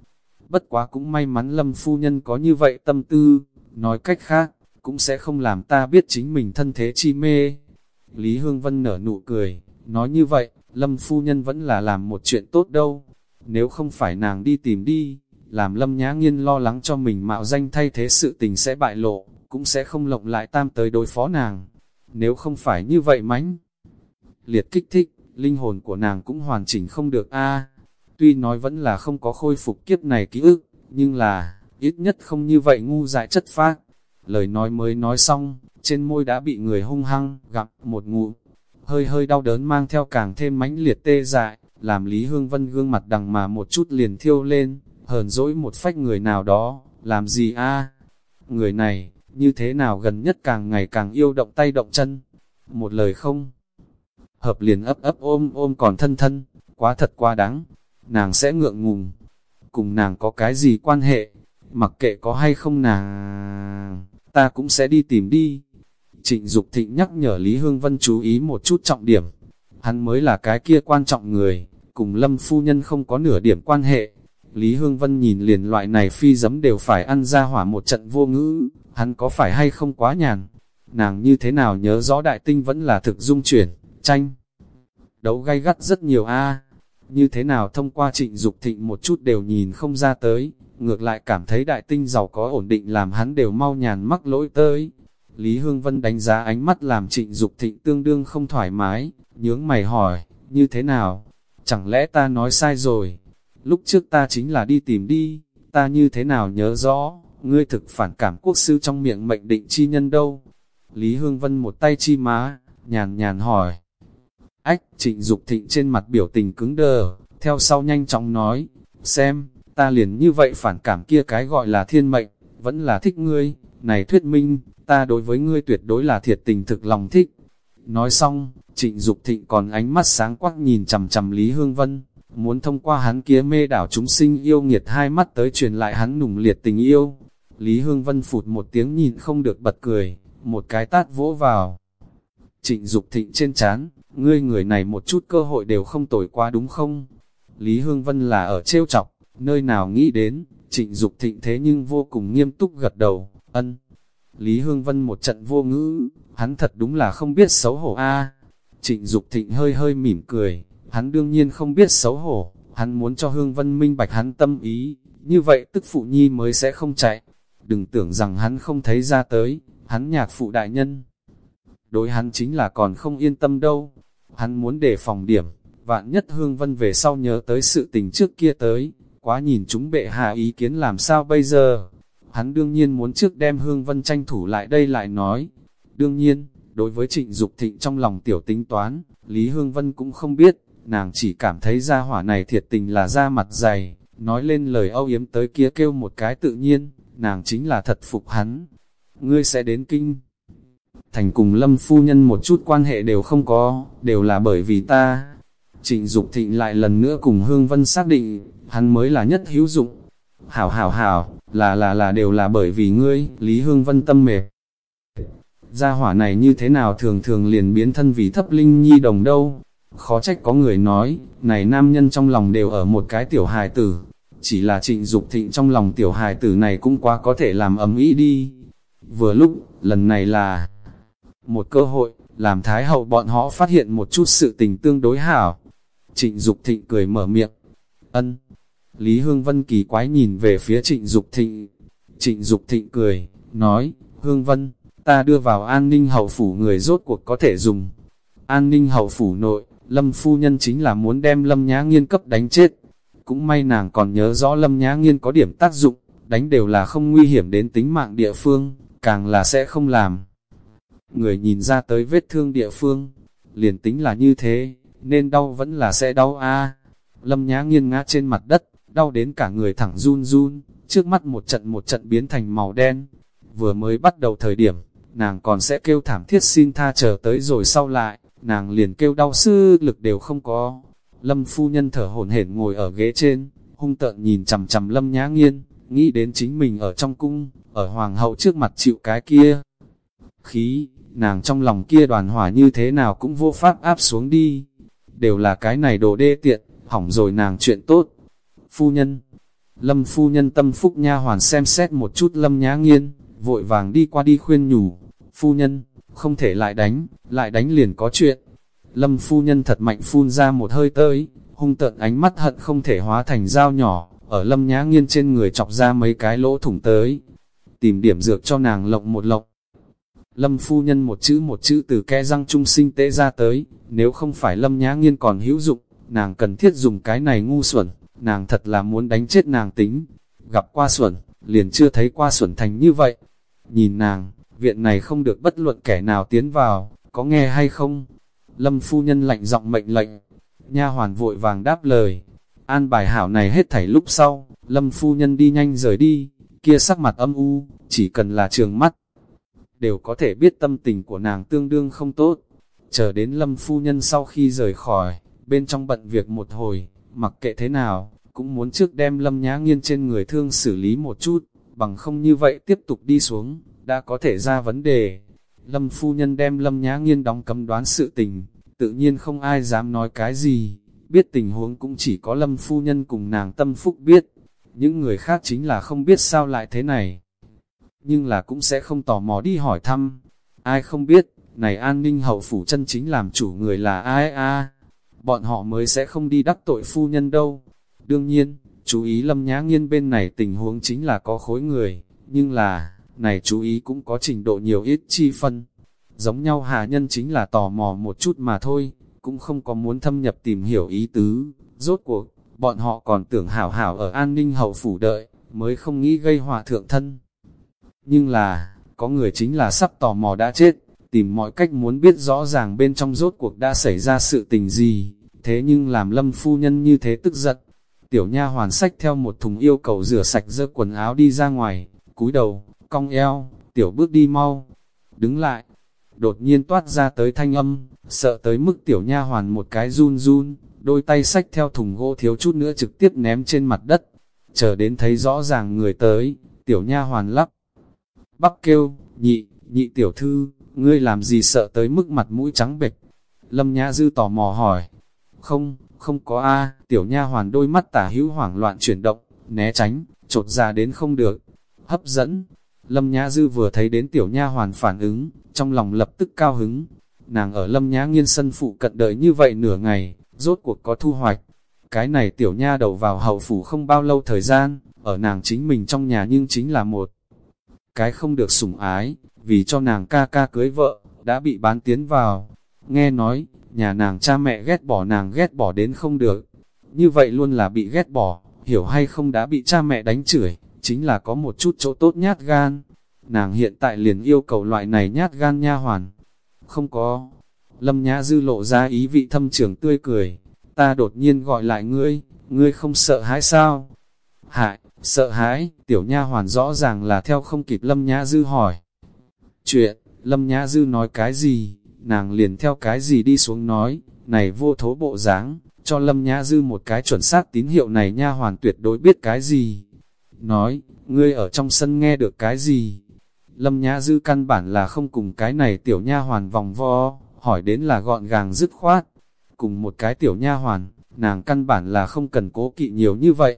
bất quá cũng may mắn lâm phu nhân có như vậy tâm tư, nói cách khác, cũng sẽ không làm ta biết chính mình thân thế chi mê. Lý Hương Vân nở nụ cười, nói như vậy, lâm phu nhân vẫn là làm một chuyện tốt đâu, nếu không phải nàng đi tìm đi, làm lâm nhã nghiên lo lắng cho mình mạo danh thay thế sự tình sẽ bại lộ, cũng sẽ không lộng lại tam tới đối phó nàng. Nếu không phải như vậy mánh, liệt kích thích, linh hồn của nàng cũng hoàn chỉnh không được a Tuy nói vẫn là không có khôi phục kiếp này ký ức, nhưng là, ít nhất không như vậy ngu dại chất phác. Lời nói mới nói xong, trên môi đã bị người hung hăng, gặp một ngụ. Hơi hơi đau đớn mang theo càng thêm mãnh liệt tê dại, làm Lý Hương Vân gương mặt đằng mà một chút liền thiêu lên, hờn dỗi một phách người nào đó, làm gì a Người này, như thế nào gần nhất càng ngày càng yêu động tay động chân. Một lời không. Hợp liền ấp ấp ôm ôm còn thân thân, quá thật quá đáng, nàng sẽ ngượng ngùng. Cùng nàng có cái gì quan hệ, mặc kệ có hay không nàng, ta cũng sẽ đi tìm đi. Trịnh Dục Thịnh nhắc nhở Lý Hương Vân chú ý một chút trọng điểm. Hắn mới là cái kia quan trọng người, cùng Lâm Phu Nhân không có nửa điểm quan hệ. Lý Hương Vân nhìn liền loại này phi giấm đều phải ăn ra hỏa một trận vô ngữ, hắn có phải hay không quá nhàn. Nàng như thế nào nhớ rõ đại tinh vẫn là thực dung chuyển, tranh. Đấu gay gắt rất nhiều a như thế nào thông qua trịnh Dục thịnh một chút đều nhìn không ra tới, ngược lại cảm thấy đại tinh giàu có ổn định làm hắn đều mau nhàn mắc lỗi tới. Lý Hương Vân đánh giá ánh mắt làm trịnh Dục thịnh tương đương không thoải mái, nhướng mày hỏi, như thế nào? Chẳng lẽ ta nói sai rồi? Lúc trước ta chính là đi tìm đi, ta như thế nào nhớ rõ, ngươi thực phản cảm quốc sư trong miệng mệnh định chi nhân đâu? Lý Hương Vân một tay chi má, nhàn nhàn hỏi. Ách, trịnh Dục thịnh trên mặt biểu tình cứng đờ, theo sau nhanh chóng nói, xem, ta liền như vậy phản cảm kia cái gọi là thiên mệnh, vẫn là thích ngươi, này thuyết minh, ta đối với ngươi tuyệt đối là thiệt tình thực lòng thích. Nói xong, trịnh Dục thịnh còn ánh mắt sáng quắc nhìn chầm chầm Lý Hương Vân, muốn thông qua hắn kia mê đảo chúng sinh yêu nghiệt hai mắt tới truyền lại hắn nùng liệt tình yêu. Lý Hương Vân phụt một tiếng nhìn không được bật cười, một cái tát vỗ vào. Trịnh Dục thịnh trên chán, ngươi người này một chút cơ hội đều không tồi quá đúng không? Lý Hương Vân là ở trêu chọc, nơi nào nghĩ đến, trịnh Dục thịnh thế nhưng vô cùng nghiêm túc gật đầu, ân. Lý Hương Vân một trận vô ngữ, hắn thật đúng là không biết xấu hổ a. Trịnh Dục thịnh hơi hơi mỉm cười, hắn đương nhiên không biết xấu hổ, hắn muốn cho Hương Vân minh bạch hắn tâm ý, như vậy tức phụ nhi mới sẽ không chạy. đừng tưởng rằng hắn không thấy ra tới, hắn nhạc phụ đại nhân. Đối hắn chính là còn không yên tâm đâu, hắn muốn đề phòng điểm, vạn nhất hương vân về sau nhớ tới sự tình trước kia tới, quá nhìn chúng bệ hạ ý kiến làm sao bây giờ. Hắn đương nhiên muốn trước đem hương vân tranh thủ lại đây lại nói. Đương nhiên, đối với trịnh Dục thịnh trong lòng tiểu tính toán, Lý Hương Vân cũng không biết, nàng chỉ cảm thấy ra hỏa này thiệt tình là da mặt dày, nói lên lời âu yếm tới kia kêu một cái tự nhiên, nàng chính là thật phục hắn. Ngươi sẽ đến kinh. Thành cùng lâm phu nhân một chút quan hệ đều không có, đều là bởi vì ta. Trịnh Dục thịnh lại lần nữa cùng Hương Vân xác định, hắn mới là nhất hữu dụng. Hảo hảo hảo, là là là đều là bởi vì ngươi, Lý Hương Vân tâm mệt. Gia hỏa này như thế nào thường thường liền biến thân vì thấp linh nhi đồng đâu. Khó trách có người nói, này nam nhân trong lòng đều ở một cái tiểu hài tử. Chỉ là trịnh Dục thịnh trong lòng tiểu hài tử này cũng quá có thể làm ấm ý đi. Vừa lúc, lần này là một cơ hội, làm thái hậu bọn họ phát hiện một chút sự tình tương đối hảo. Trịnh Dục thịnh cười mở miệng. Ân. Lý Hương Vân kỳ quái nhìn về phía trịnh Dục thịnh. Trịnh Dục thịnh cười, nói, Hương Vân, ta đưa vào an ninh hậu phủ người rốt cuộc có thể dùng. An ninh hậu phủ nội, Lâm phu nhân chính là muốn đem Lâm Nhã Nghiên cấp đánh chết. Cũng may nàng còn nhớ rõ Lâm Nhã Nghiên có điểm tác dụng, đánh đều là không nguy hiểm đến tính mạng địa phương, càng là sẽ không làm. Người nhìn ra tới vết thương địa phương, liền tính là như thế, nên đau vẫn là sẽ đau a. Lâm Nhã Nghiên ngã trên mặt đất, đau đến cả người thẳng run run, trước mắt một trận một trận biến thành màu đen. Vừa mới bắt đầu thời điểm, nàng còn sẽ kêu thảm thiết xin tha chờ tới rồi sau lại, nàng liền kêu đau sư lực đều không có. Lâm phu nhân thở hổn hển ngồi ở ghế trên, hung tợn nhìn chằm chằm lâm nhã nghiên, nghĩ đến chính mình ở trong cung, ở hoàng hậu trước mặt chịu cái kia. Khí, nàng trong lòng kia đoàn hỏa như thế nào cũng vô pháp áp xuống đi. Đều là cái này đồ đê tiện, hỏng rồi nàng chuyện tốt. Phu nhân, lâm phu nhân tâm phúc nha hoàn xem xét một chút lâm nhã nghiên, vội vàng đi qua đi khuyên nhủ, phu nhân, không thể lại đánh, lại đánh liền có chuyện. Lâm phu nhân thật mạnh phun ra một hơi tới, hung tợn ánh mắt hận không thể hóa thành dao nhỏ, ở lâm nhã nghiên trên người chọc ra mấy cái lỗ thủng tới. Tìm điểm dược cho nàng lộng một lộng. Lâm phu nhân một chữ một chữ từ ke răng trung sinh tế ra tới, nếu không phải lâm nhã nghiên còn hữu dụng, nàng cần thiết dùng cái này ngu xuẩn, nàng thật là muốn đánh chết nàng tính. Gặp qua xuẩn, liền chưa thấy qua xuẩn thành như vậy. Nhìn nàng, viện này không được bất luận kẻ nào tiến vào, có nghe hay không? Lâm phu nhân lạnh giọng mệnh lệnh, nha hoàn vội vàng đáp lời. An bài hảo này hết thảy lúc sau, lâm phu nhân đi nhanh rời đi, kia sắc mặt âm u, chỉ cần là trường mắt. Đều có thể biết tâm tình của nàng tương đương không tốt. Chờ đến lâm phu nhân sau khi rời khỏi, bên trong bận việc một hồi, mặc kệ thế nào, cũng muốn trước đem lâm nhã nghiên trên người thương xử lý một chút, bằng không như vậy tiếp tục đi xuống, đã có thể ra vấn đề. Lâm phu nhân đem Lâm Nhã Nghiên đóng cấm đoán sự tình, tự nhiên không ai dám nói cái gì, biết tình huống cũng chỉ có Lâm phu nhân cùng nàng tâm phúc biết, những người khác chính là không biết sao lại thế này. Nhưng là cũng sẽ không tò mò đi hỏi thăm, ai không biết, này an ninh hậu phủ chân chính làm chủ người là ai a bọn họ mới sẽ không đi đắc tội phu nhân đâu. Đương nhiên, chú ý Lâm Nhã Nghiên bên này tình huống chính là có khối người, nhưng là này chú ý cũng có trình độ nhiều ít chi phân. Giống nhau hạ nhân chính là tò mò một chút mà thôi, cũng không có muốn thâm nhập tìm hiểu ý tứ. Rốt cuộc, bọn họ còn tưởng hảo hảo ở an ninh hậu phủ đợi, mới không nghĩ gây họa thượng thân. Nhưng là, có người chính là sắp tò mò đã chết, tìm mọi cách muốn biết rõ ràng bên trong rốt cuộc đã xảy ra sự tình gì, thế nhưng làm lâm phu nhân như thế tức giận. Tiểu nha hoàn sách theo một thùng yêu cầu rửa sạch dơ quần áo đi ra ngoài, cúi đầu, cong eo, tiểu bước đi mau, đứng lại, đột nhiên toát ra tới thanh âm, sợ tới mức tiểu nha hoàn một cái run run, đôi tay sách theo thùng gỗ thiếu chút nữa trực tiếp ném trên mặt đất, chờ đến thấy rõ ràng người tới, tiểu nha hoàn lắp, bắc kêu, nhị, nhị tiểu thư, ngươi làm gì sợ tới mức mặt mũi trắng bệch, lâm nhã dư tò mò hỏi, không, không có a tiểu nha hoàn đôi mắt tả hữu hoảng loạn chuyển động, né tránh, trột ra dạ đến không được, hấp dẫn, Lâm Nhã Dư vừa thấy đến tiểu nha hoàn phản ứng, trong lòng lập tức cao hứng. Nàng ở Lâm Nhã Nghiên sân phụ cận đợi như vậy nửa ngày, rốt cuộc có thu hoạch. Cái này tiểu nha đầu vào hậu phủ không bao lâu thời gian, ở nàng chính mình trong nhà nhưng chính là một cái không được sủng ái, vì cho nàng ca ca cưới vợ, đã bị bán tiến vào. Nghe nói, nhà nàng cha mẹ ghét bỏ nàng ghét bỏ đến không được. Như vậy luôn là bị ghét bỏ, hiểu hay không đã bị cha mẹ đánh chửi, chính là có một chút chỗ tốt nhát gan. Nàng hiện tại liền yêu cầu loại này nhát gan nha hoàn. Không có. Lâm Nhã Dư lộ ra ý vị thâm trưởng tươi cười. Ta đột nhiên gọi lại ngươi, ngươi không sợ hãi sao? Hại, sợ hãi, tiểu nha hoàn rõ ràng là theo không kịp Lâm Nhã Dư hỏi. Chuyện, Lâm Nhã Dư nói cái gì, nàng liền theo cái gì đi xuống nói, này vô thố bộ dáng cho Lâm Nhã Dư một cái chuẩn xác tín hiệu này nha hoàn tuyệt đối biết cái gì. Nói, ngươi ở trong sân nghe được cái gì? Lâm Nhã Dư căn bản là không cùng cái này tiểu nha hoàn vòng vo, hỏi đến là gọn gàng dứt khoát. Cùng một cái tiểu nha hoàn, nàng căn bản là không cần cố kỵ nhiều như vậy.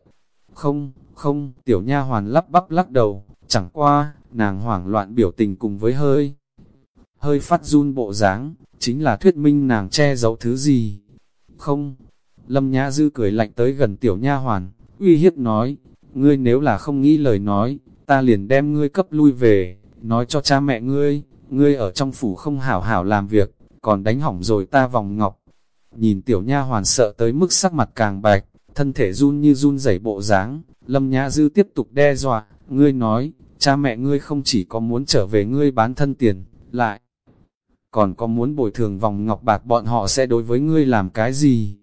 Không, không, tiểu nha hoàn lắp bắp lắc đầu, chẳng qua, nàng hoảng loạn biểu tình cùng với hơi. Hơi phát run bộ dáng, chính là thuyết minh nàng che giấu thứ gì. Không, Lâm Nhã Dư cười lạnh tới gần tiểu nha hoàn, uy hiếp nói, ngươi nếu là không nghĩ lời nói, ta liền đem ngươi cấp lui về, nói cho cha mẹ ngươi, ngươi ở trong phủ không hảo hảo làm việc, còn đánh hỏng rồi ta vòng ngọc. Nhìn tiểu nha hoàn sợ tới mức sắc mặt càng bạch, thân thể run như run rẩy bộ dáng, Lâm Nhã Dư tiếp tục đe dọa, ngươi nói, cha mẹ ngươi không chỉ có muốn trở về ngươi bán thân tiền, lại còn có muốn bồi thường vòng ngọc bạc bọn họ sẽ đối với ngươi làm cái gì?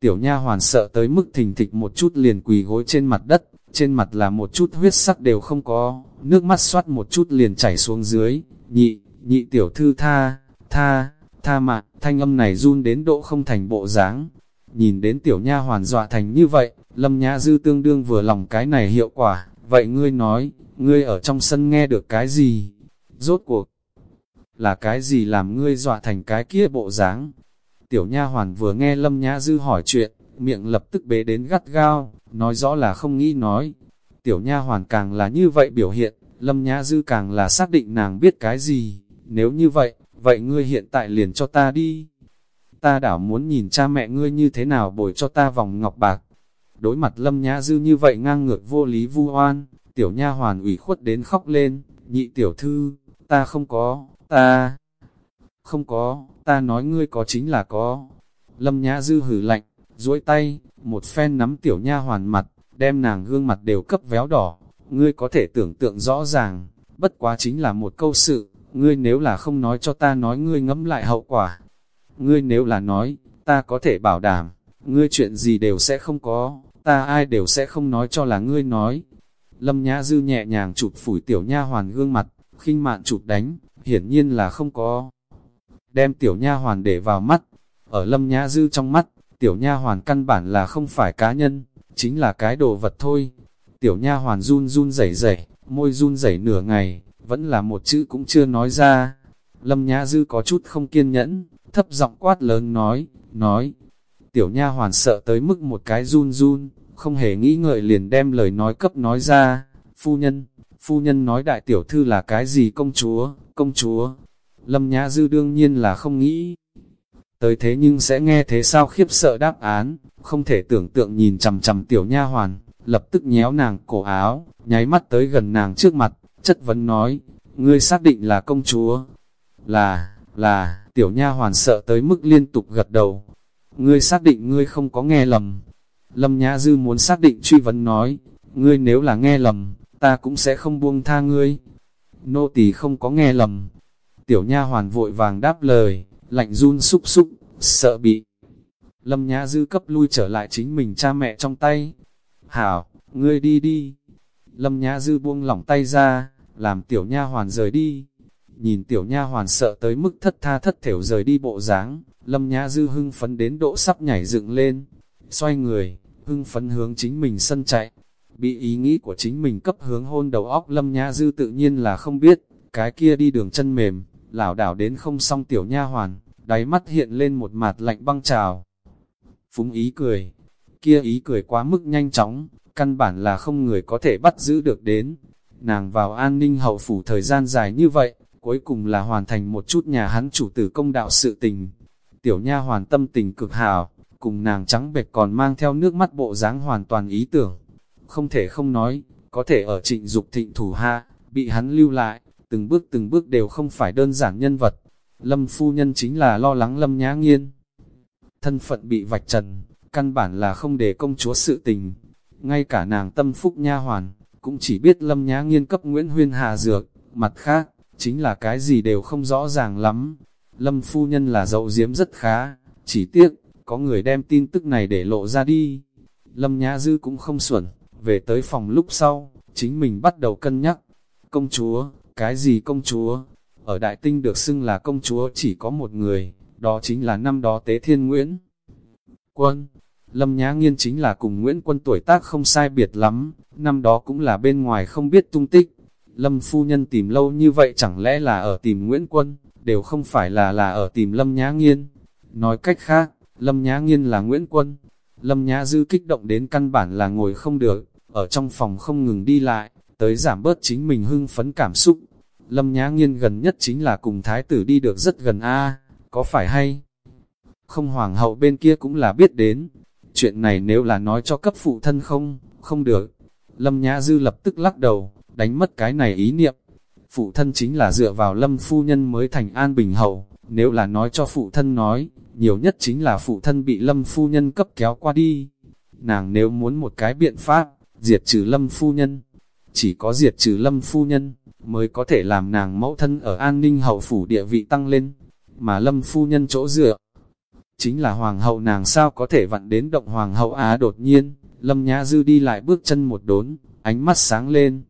Tiểu nha hoàn sợ tới mức thình thịch một chút liền quỳ gối trên mặt đất, trên mặt là một chút huyết sắc đều không có, nước mắt xoát một chút liền chảy xuống dưới, nhị, nhị tiểu thư tha, tha, tha mạng, thanh âm này run đến độ không thành bộ dáng. Nhìn đến tiểu nha hoàn dọa thành như vậy, lâm nhã dư tương đương vừa lòng cái này hiệu quả, vậy ngươi nói, ngươi ở trong sân nghe được cái gì? Rốt cuộc, là cái gì làm ngươi dọa thành cái kia bộ dáng? Tiểu nha hoàn vừa nghe Lâm Nhã Dư hỏi chuyện, miệng lập tức bế đến gắt gao, nói rõ là không nghĩ nói. Tiểu nha hoàn càng là như vậy biểu hiện, Lâm Nhã Dư càng là xác định nàng biết cái gì. Nếu như vậy, vậy ngươi hiện tại liền cho ta đi. Ta đảo muốn nhìn cha mẹ ngươi như thế nào bồi cho ta vòng ngọc bạc. Đối mặt Lâm Nhã Dư như vậy ngang ngược vô lý vu oan, tiểu nha hoàn ủy khuất đến khóc lên, nhị tiểu thư, ta không có, ta không có, ta nói ngươi có chính là có. Lâm Nhã Dư hử lạnh, duỗi tay, một phen nắm tiểu nha hoàn mặt, đem nàng gương mặt đều cấp véo đỏ. Ngươi có thể tưởng tượng rõ ràng, bất quá chính là một câu sự, ngươi nếu là không nói cho ta nói ngươi ngẫm lại hậu quả. Ngươi nếu là nói, ta có thể bảo đảm, ngươi chuyện gì đều sẽ không có, ta ai đều sẽ không nói cho là ngươi nói. Lâm Nhã Dư nhẹ nhàng chụp phủi tiểu nha hoàn gương mặt, khinh mạn chụp đánh, hiển nhiên là không có đem tiểu nha hoàn để vào mắt. Ở lâm nhã dư trong mắt, tiểu nha hoàn căn bản là không phải cá nhân, chính là cái đồ vật thôi. Tiểu nha hoàn run run rẩy rẩy, môi run rẩy nửa ngày, vẫn là một chữ cũng chưa nói ra. Lâm nhã dư có chút không kiên nhẫn, thấp giọng quát lớn nói, nói. Tiểu nha hoàn sợ tới mức một cái run run, không hề nghĩ ngợi liền đem lời nói cấp nói ra. Phu nhân, phu nhân nói đại tiểu thư là cái gì công chúa, công chúa, Lâm Nhã Dư đương nhiên là không nghĩ. Tới thế nhưng sẽ nghe thế sao khiếp sợ đáp án, không thể tưởng tượng nhìn chầm chầm tiểu nha hoàn, lập tức nhéo nàng cổ áo, nháy mắt tới gần nàng trước mặt, chất vấn nói, ngươi xác định là công chúa. Là, là, tiểu nha hoàn sợ tới mức liên tục gật đầu. Ngươi xác định ngươi không có nghe lầm. Lâm Nhã Dư muốn xác định truy vấn nói, ngươi nếu là nghe lầm, ta cũng sẽ không buông tha ngươi. Nô tỳ không có nghe lầm, Tiểu nha hoàn vội vàng đáp lời, lạnh run xúc xúc, sợ bị. Lâm Nhã Dư cấp lui trở lại chính mình cha mẹ trong tay. Hảo, ngươi đi đi. Lâm Nhã Dư buông lỏng tay ra, làm tiểu nha hoàn rời đi. Nhìn tiểu nha hoàn sợ tới mức thất tha thất thểu rời đi bộ dáng, Lâm Nhã Dư hưng phấn đến độ sắp nhảy dựng lên. Xoay người, hưng phấn hướng chính mình sân chạy. Bị ý nghĩ của chính mình cấp hướng hôn đầu óc Lâm Nhã Dư tự nhiên là không biết, cái kia đi đường chân mềm, lảo đảo đến không xong tiểu nha hoàn, đáy mắt hiện lên một mặt lạnh băng trào. Phúng ý cười, kia ý cười quá mức nhanh chóng, căn bản là không người có thể bắt giữ được đến. Nàng vào an ninh hậu phủ thời gian dài như vậy, cuối cùng là hoàn thành một chút nhà hắn chủ tử công đạo sự tình. Tiểu nha hoàn tâm tình cực hảo cùng nàng trắng bệch còn mang theo nước mắt bộ dáng hoàn toàn ý tưởng. Không thể không nói, có thể ở trịnh dục thịnh thủ hạ, bị hắn lưu lại, từng bước từng bước đều không phải đơn giản nhân vật. Lâm phu nhân chính là lo lắng Lâm Nhã Nghiên. Thân phận bị vạch trần, căn bản là không để công chúa sự tình. Ngay cả nàng tâm phúc nha hoàn, cũng chỉ biết Lâm Nhã Nghiên cấp Nguyễn Huyên Hà dược, mặt khác, chính là cái gì đều không rõ ràng lắm. Lâm phu nhân là dậu diếm rất khá, chỉ tiếc, có người đem tin tức này để lộ ra đi. Lâm Nhã Dư cũng không xuẩn, về tới phòng lúc sau, chính mình bắt đầu cân nhắc. Công chúa, cái gì công chúa? Ở Đại Tinh được xưng là công chúa chỉ có một người, đó chính là năm đó Tế Thiên Nguyễn. Quân, Lâm Nhã Nghiên chính là cùng Nguyễn Quân tuổi tác không sai biệt lắm, năm đó cũng là bên ngoài không biết tung tích. Lâm phu nhân tìm lâu như vậy chẳng lẽ là ở tìm Nguyễn Quân, đều không phải là là ở tìm Lâm Nhã Nghiên. Nói cách khác, Lâm Nhã Nghiên là Nguyễn Quân. Lâm Nhã Dư kích động đến căn bản là ngồi không được, ở trong phòng không ngừng đi lại, tới giảm bớt chính mình hưng phấn cảm xúc. Lâm Nhã Nghiên gần nhất chính là cùng thái tử đi được rất gần a có phải hay? Không hoàng hậu bên kia cũng là biết đến. Chuyện này nếu là nói cho cấp phụ thân không, không được. Lâm Nhã Dư lập tức lắc đầu, đánh mất cái này ý niệm. Phụ thân chính là dựa vào lâm phu nhân mới thành an bình hậu, nếu là nói cho phụ thân nói, nhiều nhất chính là phụ thân bị lâm phu nhân cấp kéo qua đi. Nàng nếu muốn một cái biện pháp, diệt trừ lâm phu nhân, chỉ có diệt trừ lâm phu nhân, mới có thể làm nàng mẫu thân ở an ninh hậu phủ địa vị tăng lên, mà lâm phu nhân chỗ dựa. Chính là hoàng hậu nàng sao có thể vặn đến động hoàng hậu á đột nhiên, lâm nhã dư đi lại bước chân một đốn, ánh mắt sáng lên.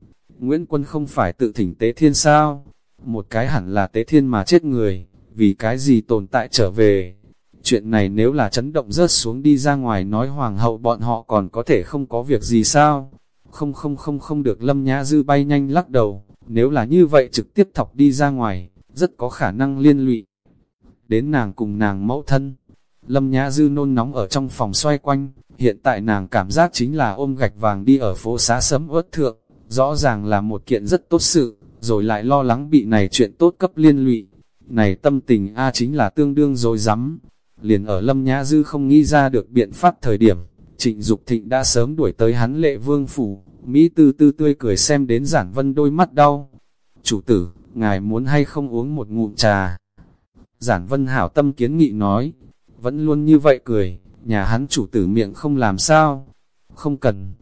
Nguyễn Quân không phải tự thỉnh tế thiên sao? Một cái hẳn là tế thiên mà chết người, vì cái gì tồn tại trở về. Chuyện này nếu là chấn động rớt xuống đi ra ngoài nói hoàng hậu bọn họ còn có thể không có việc gì sao? Không không không không được lâm nhã dư bay nhanh lắc đầu, nếu là như vậy trực tiếp thọc đi ra ngoài, rất có khả năng liên lụy. Đến nàng cùng nàng mẫu thân, lâm nhã dư nôn nóng ở trong phòng xoay quanh, hiện tại nàng cảm giác chính là ôm gạch vàng đi ở phố xá sấm ớt thượng, rõ ràng là một kiện rất tốt sự, rồi lại lo lắng bị này chuyện tốt cấp liên lụy. Này tâm tình A chính là tương đương rồi rắm liền ở lâm nhã dư không nghĩ ra được biện pháp thời điểm, trịnh Dục thịnh đã sớm đuổi tới hắn lệ vương phủ, Mỹ tư tư tươi cười xem đến giản vân đôi mắt đau. Chủ tử, ngài muốn hay không uống một ngụm trà? Giản vân hảo tâm kiến nghị nói, vẫn luôn như vậy cười, nhà hắn chủ tử miệng không làm sao? Không cần.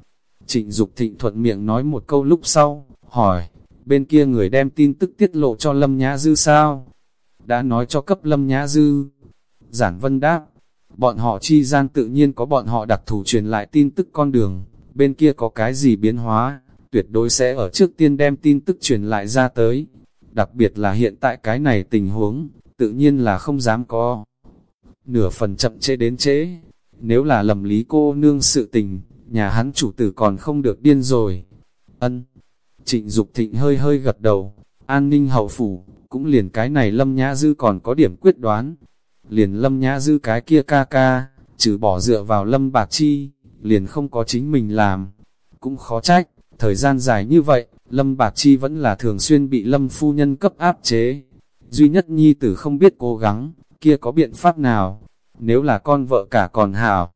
Trịnh Dục thịnh thuận miệng nói một câu lúc sau, hỏi, bên kia người đem tin tức tiết lộ cho Lâm Nhã Dư sao? Đã nói cho cấp Lâm Nhã Dư. Giản Vân đáp, bọn họ chi gian tự nhiên có bọn họ đặc thù truyền lại tin tức con đường, bên kia có cái gì biến hóa, tuyệt đối sẽ ở trước tiên đem tin tức truyền lại ra tới. Đặc biệt là hiện tại cái này tình huống, tự nhiên là không dám có. Nửa phần chậm chế đến chế nếu là lầm lý cô nương sự tình, nhà hắn chủ tử còn không được điên rồi. Ân, trịnh Dục thịnh hơi hơi gật đầu, an ninh hậu phủ, cũng liền cái này lâm nhã dư còn có điểm quyết đoán, liền lâm nhã dư cái kia ca ca, trừ bỏ dựa vào lâm bạc chi, liền không có chính mình làm. Cũng khó trách, thời gian dài như vậy, lâm bạc chi vẫn là thường xuyên bị lâm phu nhân cấp áp chế. Duy nhất nhi tử không biết cố gắng, kia có biện pháp nào, nếu là con vợ cả còn hảo.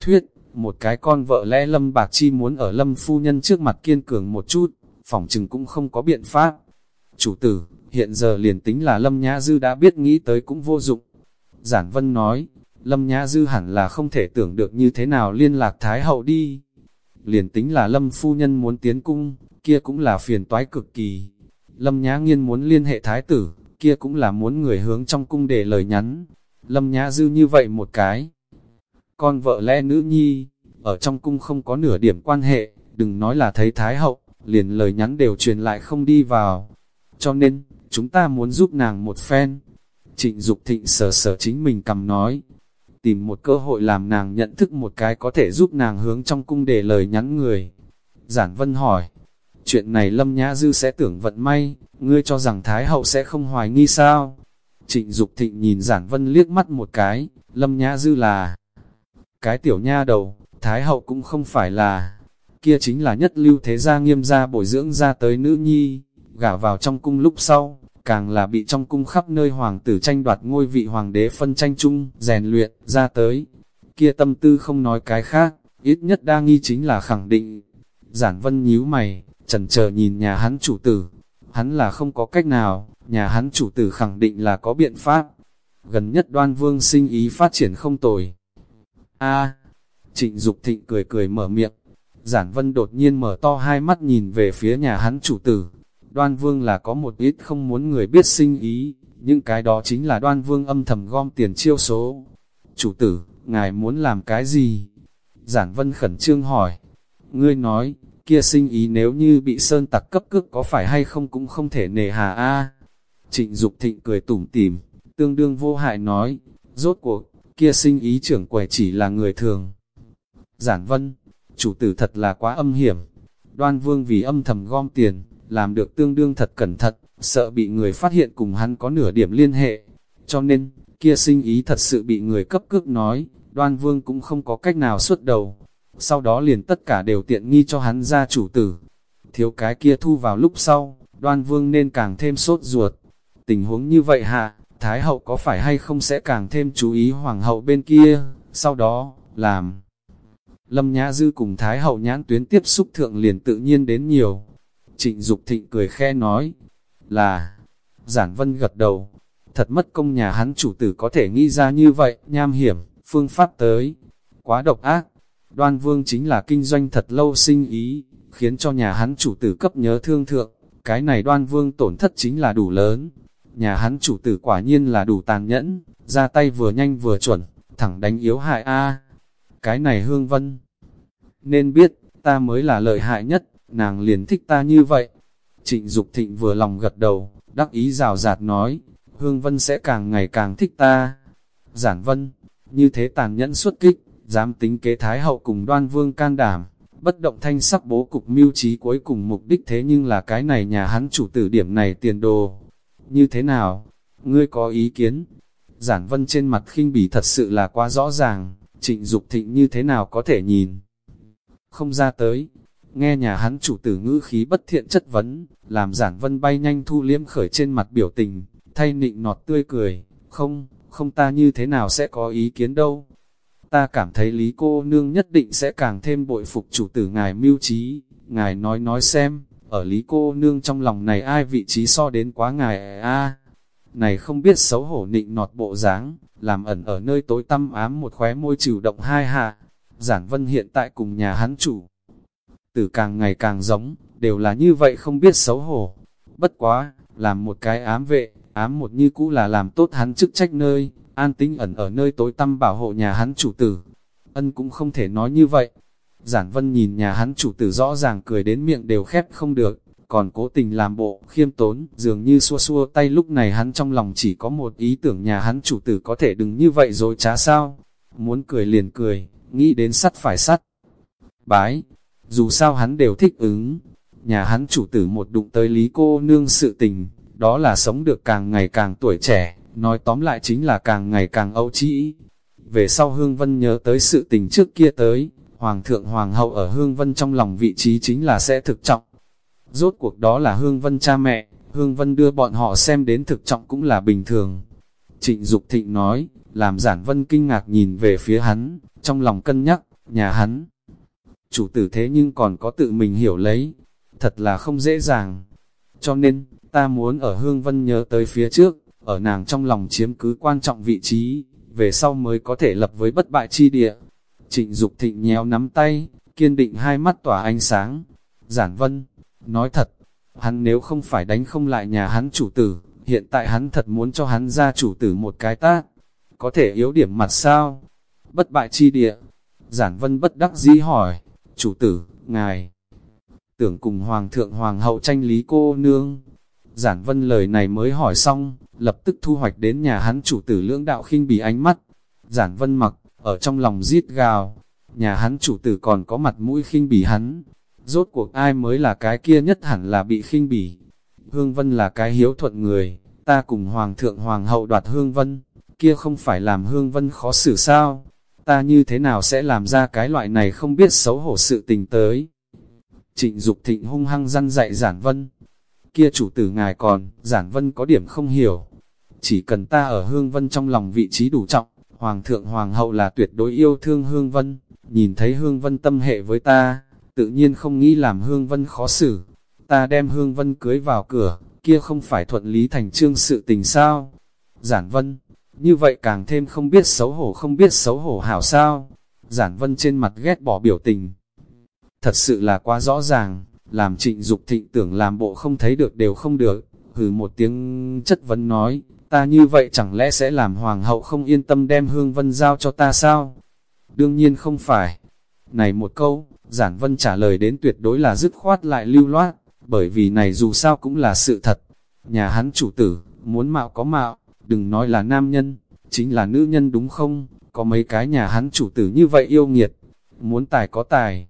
Thuyết, một cái con vợ lẽ lâm bạc chi muốn ở lâm phu nhân trước mặt kiên cường một chút, phỏng chừng cũng không có biện pháp. Chủ tử, hiện giờ liền tính là lâm nhã dư đã biết nghĩ tới cũng vô dụng, Giản Vân nói, Lâm Nhã Dư hẳn là không thể tưởng được như thế nào liên lạc Thái Hậu đi. Liền tính là Lâm Phu Nhân muốn tiến cung, kia cũng là phiền toái cực kỳ. Lâm Nhã Nghiên muốn liên hệ Thái Tử, kia cũng là muốn người hướng trong cung để lời nhắn. Lâm Nhã Dư như vậy một cái. Con vợ lẽ nữ nhi, ở trong cung không có nửa điểm quan hệ, đừng nói là thấy Thái Hậu, liền lời nhắn đều truyền lại không đi vào. Cho nên, chúng ta muốn giúp nàng một phen, Trịnh Dục Thịnh sờ sờ chính mình cầm nói, tìm một cơ hội làm nàng nhận thức một cái có thể giúp nàng hướng trong cung để lời nhắn người. Giản Vân hỏi, chuyện này Lâm Nhã Dư sẽ tưởng vận may, ngươi cho rằng Thái Hậu sẽ không hoài nghi sao? Trịnh Dục Thịnh nhìn Giản Vân liếc mắt một cái, Lâm Nhã Dư là cái tiểu nha đầu, Thái Hậu cũng không phải là, kia chính là nhất lưu thế gia nghiêm gia bồi dưỡng ra tới nữ nhi, gả vào trong cung lúc sau, càng là bị trong cung khắp nơi hoàng tử tranh đoạt ngôi vị hoàng đế phân tranh chung, rèn luyện, ra tới. Kia tâm tư không nói cái khác, ít nhất đa nghi chính là khẳng định. Giản vân nhíu mày, trần chờ nhìn nhà hắn chủ tử. Hắn là không có cách nào, nhà hắn chủ tử khẳng định là có biện pháp. Gần nhất đoan vương sinh ý phát triển không tồi a trịnh Dục thịnh cười cười mở miệng. Giản vân đột nhiên mở to hai mắt nhìn về phía nhà hắn chủ tử. Đoan vương là có một ít không muốn người biết sinh ý, những cái đó chính là đoan vương âm thầm gom tiền chiêu số. Chủ tử, ngài muốn làm cái gì? Giản vân khẩn trương hỏi. Ngươi nói, kia sinh ý nếu như bị sơn tặc cấp cước có phải hay không cũng không thể nề hà a. Trịnh Dục thịnh cười tủm tỉm, tương đương vô hại nói, rốt cuộc, kia sinh ý trưởng quầy chỉ là người thường. Giản vân, chủ tử thật là quá âm hiểm. Đoan vương vì âm thầm gom tiền, làm được tương đương thật cẩn thận, sợ bị người phát hiện cùng hắn có nửa điểm liên hệ. Cho nên, kia sinh ý thật sự bị người cấp cước nói, đoan vương cũng không có cách nào xuất đầu. Sau đó liền tất cả đều tiện nghi cho hắn ra chủ tử. Thiếu cái kia thu vào lúc sau, đoan vương nên càng thêm sốt ruột. Tình huống như vậy hạ, Thái hậu có phải hay không sẽ càng thêm chú ý hoàng hậu bên kia, sau đó, làm. Lâm Nhã Dư cùng Thái hậu nhãn tuyến tiếp xúc thượng liền tự nhiên đến nhiều. Trịnh Dục thịnh cười khe nói, là, giản vân gật đầu, thật mất công nhà hắn chủ tử có thể nghĩ ra như vậy, nham hiểm, phương pháp tới, quá độc ác. Đoan vương chính là kinh doanh thật lâu sinh ý, khiến cho nhà hắn chủ tử cấp nhớ thương thượng, cái này đoan vương tổn thất chính là đủ lớn. Nhà hắn chủ tử quả nhiên là đủ tàn nhẫn, ra tay vừa nhanh vừa chuẩn, thẳng đánh yếu hại A. Cái này hương vân. Nên biết, ta mới là lợi hại nhất, nàng liền thích ta như vậy. Trịnh Dục thịnh vừa lòng gật đầu, đắc ý rào rạt nói, Hương Vân sẽ càng ngày càng thích ta. Giản Vân, như thế tàn nhẫn xuất kích, dám tính kế Thái Hậu cùng đoan vương can đảm, bất động thanh sắc bố cục mưu trí cuối cùng mục đích thế nhưng là cái này nhà hắn chủ tử điểm này tiền đồ. Như thế nào? Ngươi có ý kiến? Giản Vân trên mặt khinh bỉ thật sự là quá rõ ràng, trịnh Dục thịnh như thế nào có thể nhìn? Không ra tới, Nghe nhà hắn chủ tử ngữ khí bất thiện chất vấn, làm giản vân bay nhanh thu liếm khởi trên mặt biểu tình, thay nịnh nọt tươi cười, không, không ta như thế nào sẽ có ý kiến đâu. Ta cảm thấy lý cô nương nhất định sẽ càng thêm bội phục chủ tử ngài mưu trí, ngài nói nói xem, ở lý cô nương trong lòng này ai vị trí so đến quá ngài a Này không biết xấu hổ nịnh nọt bộ dáng, làm ẩn ở nơi tối tăm ám một khóe môi trừ động hai hạ. Giản vân hiện tại cùng nhà hắn chủ tử càng ngày càng giống, đều là như vậy không biết xấu hổ. Bất quá, làm một cái ám vệ, ám một như cũ là làm tốt hắn chức trách nơi, an tính ẩn ở nơi tối tăm bảo hộ nhà hắn chủ tử. Ân cũng không thể nói như vậy. Giản vân nhìn nhà hắn chủ tử rõ ràng cười đến miệng đều khép không được, còn cố tình làm bộ, khiêm tốn, dường như xua xua tay lúc này hắn trong lòng chỉ có một ý tưởng nhà hắn chủ tử có thể đừng như vậy rồi chả sao. Muốn cười liền cười, nghĩ đến sắt phải sắt. Bái, dù sao hắn đều thích ứng. Nhà hắn chủ tử một đụng tới lý cô nương sự tình, đó là sống được càng ngày càng tuổi trẻ, nói tóm lại chính là càng ngày càng âu trĩ. Về sau Hương Vân nhớ tới sự tình trước kia tới, Hoàng thượng Hoàng hậu ở Hương Vân trong lòng vị trí chính là sẽ thực trọng. Rốt cuộc đó là Hương Vân cha mẹ, Hương Vân đưa bọn họ xem đến thực trọng cũng là bình thường. Trịnh Dục Thịnh nói, làm giản vân kinh ngạc nhìn về phía hắn, trong lòng cân nhắc, nhà hắn chủ tử thế nhưng còn có tự mình hiểu lấy, thật là không dễ dàng. Cho nên, ta muốn ở Hương Vân nhớ tới phía trước, ở nàng trong lòng chiếm cứ quan trọng vị trí, về sau mới có thể lập với bất bại chi địa. Trịnh Dục thịnh nhéo nắm tay, kiên định hai mắt tỏa ánh sáng. Giản Vân, nói thật, hắn nếu không phải đánh không lại nhà hắn chủ tử, hiện tại hắn thật muốn cho hắn ra chủ tử một cái tát. Có thể yếu điểm mặt sao? Bất bại chi địa. Giản Vân bất đắc dĩ hỏi, chủ tử, ngài, tưởng cùng hoàng thượng hoàng hậu tranh lý cô nương. Giản vân lời này mới hỏi xong, lập tức thu hoạch đến nhà hắn chủ tử lưỡng đạo khinh bỉ ánh mắt. Giản vân mặc, ở trong lòng giết gào, nhà hắn chủ tử còn có mặt mũi khinh bỉ hắn. Rốt cuộc ai mới là cái kia nhất hẳn là bị khinh bỉ. Hương vân là cái hiếu thuận người, ta cùng hoàng thượng hoàng hậu đoạt hương vân, kia không phải làm hương vân khó xử sao ta như thế nào sẽ làm ra cái loại này không biết xấu hổ sự tình tới. Trịnh Dục thịnh hung hăng răn dạy giản vân. Kia chủ tử ngài còn, giản vân có điểm không hiểu. Chỉ cần ta ở hương vân trong lòng vị trí đủ trọng, hoàng thượng hoàng hậu là tuyệt đối yêu thương hương vân. Nhìn thấy hương vân tâm hệ với ta, tự nhiên không nghĩ làm hương vân khó xử. ta đem Hương Vân cưới vào cửa, kia không phải thuận lý thành trương sự tình sao? Giản Vân, như vậy càng thêm không biết xấu hổ không biết xấu hổ hảo sao? Giản Vân trên mặt ghét bỏ biểu tình. Thật sự là quá rõ ràng, làm trịnh Dục thịnh tưởng làm bộ không thấy được đều không được, hừ một tiếng chất vấn nói, ta như vậy chẳng lẽ sẽ làm hoàng hậu không yên tâm đem hương vân giao cho ta sao? Đương nhiên không phải. Này một câu, giản vân trả lời đến tuyệt đối là dứt khoát lại lưu loát, bởi vì này dù sao cũng là sự thật. Nhà hắn chủ tử, muốn mạo có mạo, đừng nói là nam nhân, chính là nữ nhân đúng không? Có mấy cái nhà hắn chủ tử như vậy yêu nghiệt, muốn tài có tài,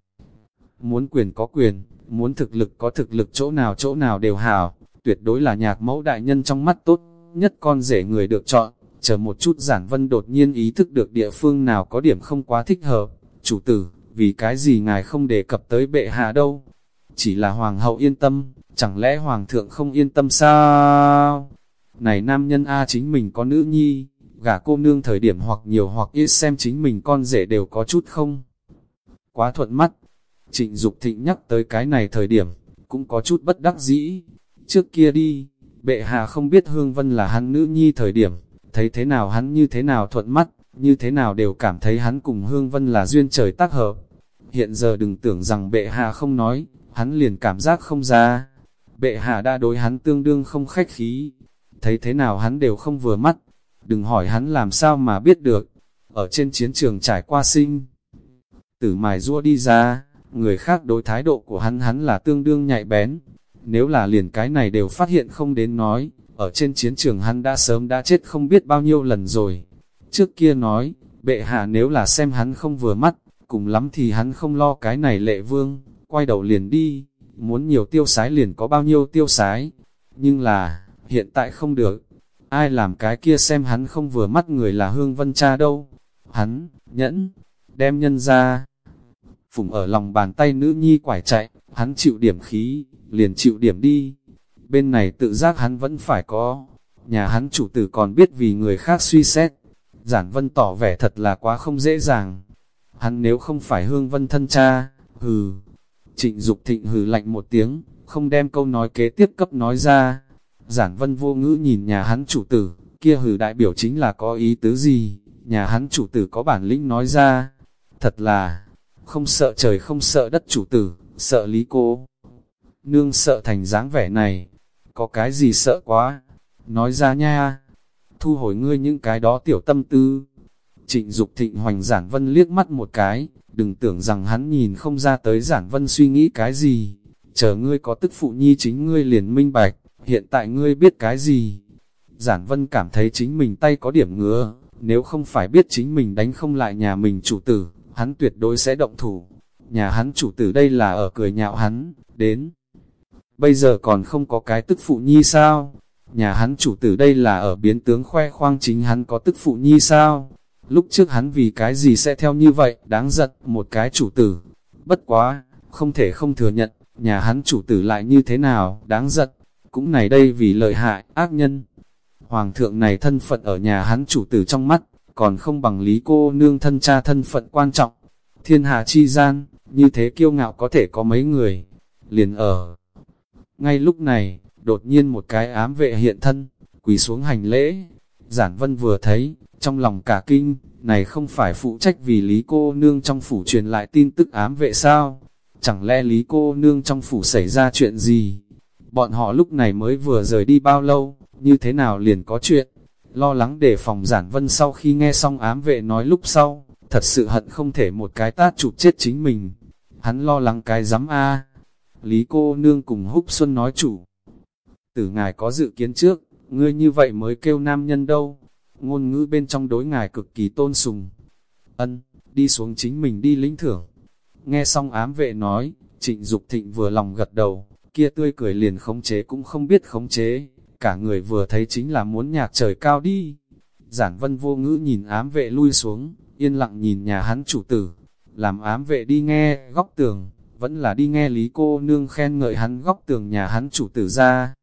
muốn quyền có quyền, muốn thực lực có thực lực chỗ nào chỗ nào đều hảo, tuyệt đối là nhạc mẫu đại nhân trong mắt tốt nhất con rể người được chọn. Chờ một chút giản vân đột nhiên ý thức được địa phương nào có điểm không quá thích hợp. Chủ tử, vì cái gì ngài không đề cập tới bệ hạ đâu? Chỉ là hoàng hậu yên tâm, chẳng lẽ hoàng thượng không yên tâm sao? Này nam nhân A chính mình có nữ nhi, gả cô nương thời điểm hoặc nhiều hoặc ít xem chính mình con rể đều có chút không? Quá thuận mắt, Trịnh Dục Thịnh nhắc tới cái này thời điểm, cũng có chút bất đắc dĩ. Trước kia đi, bệ hạ không biết Hương Vân là hắn nữ nhi thời điểm, thấy thế nào hắn như thế nào thuận mắt, như thế nào đều cảm thấy hắn cùng Hương Vân là duyên trời tác hợp. Hiện giờ đừng tưởng rằng bệ hạ không nói, hắn liền cảm giác không ra. Bệ hạ đã đối hắn tương đương không khách khí, thấy thế nào hắn đều không vừa mắt. Đừng hỏi hắn làm sao mà biết được, ở trên chiến trường trải qua sinh. Tử mài rua đi ra, người khác đối thái độ của hắn hắn là tương đương nhạy bén. Nếu là liền cái này đều phát hiện không đến nói, ở trên chiến trường hắn đã sớm đã chết không biết bao nhiêu lần rồi. Trước kia nói, bệ hạ nếu là xem hắn không vừa mắt, cùng lắm thì hắn không lo cái này lệ vương, quay đầu liền đi, muốn nhiều tiêu sái liền có bao nhiêu tiêu sái. Nhưng là, hiện tại không được, ai làm cái kia xem hắn không vừa mắt người là hương vân cha đâu. Hắn, nhẫn, đem nhân ra, phùng ở lòng bàn tay nữ nhi quải chạy, hắn chịu điểm khí, liền chịu điểm đi. Bên này tự giác hắn vẫn phải có, nhà hắn chủ tử còn biết vì người khác suy xét. Giản vân tỏ vẻ thật là quá không dễ dàng. Hắn nếu không phải hương vân thân cha, hừ. Trịnh Dục thịnh hừ lạnh một tiếng, không đem câu nói kế tiếp cấp nói ra. Giản vân vô ngữ nhìn nhà hắn chủ tử, kia hừ đại biểu chính là có ý tứ gì, nhà hắn chủ tử có bản lĩnh nói ra. Thật là, không sợ trời không sợ đất chủ tử, sợ lý cô. Nương sợ thành dáng vẻ này, có cái gì sợ quá, nói ra nha, thu hồi ngươi những cái đó tiểu tâm tư. Trịnh Dục thịnh hoành giản vân liếc mắt một cái, đừng tưởng rằng hắn nhìn không ra tới giản vân suy nghĩ cái gì, chờ ngươi có tức phụ nhi chính ngươi liền minh bạch, hiện tại ngươi biết cái gì. Giản vân cảm thấy chính mình tay có điểm ngứa, nếu không phải biết chính mình đánh không lại nhà mình chủ tử, hắn tuyệt đối sẽ động thủ. Nhà hắn chủ tử đây là ở cười nhạo hắn, đến. Bây giờ còn không có cái tức phụ nhi sao? Nhà hắn chủ tử đây là ở biến tướng khoe khoang chính hắn có tức phụ nhi sao? Lúc trước hắn vì cái gì sẽ theo như vậy, đáng giận, một cái chủ tử. Bất quá, không thể không thừa nhận, nhà hắn chủ tử lại như thế nào, đáng giận. Cũng này đây vì lợi hại, ác nhân. Hoàng thượng này thân phận ở nhà hắn chủ tử trong mắt, còn không bằng lý cô nương thân cha thân phận quan trọng. Thiên hạ chi gian, như thế kiêu ngạo có thể có mấy người, liền ở. Ngay lúc này, đột nhiên một cái ám vệ hiện thân, quỳ xuống hành lễ. Giản vân vừa thấy, trong lòng cả kinh, này không phải phụ trách vì lý cô nương trong phủ truyền lại tin tức ám vệ sao? Chẳng lẽ lý cô nương trong phủ xảy ra chuyện gì? Bọn họ lúc này mới vừa rời đi bao lâu, như thế nào liền có chuyện? lo lắng để phòng giản vân sau khi nghe xong ám vệ nói lúc sau, thật sự hận không thể một cái tát chụp chết chính mình. Hắn lo lắng cái giám A. Lý cô nương cùng húc xuân nói chủ. Tử ngài có dự kiến trước, ngươi như vậy mới kêu nam nhân đâu. Ngôn ngữ bên trong đối ngài cực kỳ tôn sùng. Ân, đi xuống chính mình đi lĩnh thưởng. Nghe xong ám vệ nói, trịnh Dục thịnh vừa lòng gật đầu, kia tươi cười liền khống chế cũng không biết khống chế cả người vừa thấy chính là muốn nhạc trời cao đi. Giản vân vô ngữ nhìn ám vệ lui xuống, yên lặng nhìn nhà hắn chủ tử, làm ám vệ đi nghe góc tường, vẫn là đi nghe lý cô nương khen ngợi hắn góc tường nhà hắn chủ tử ra.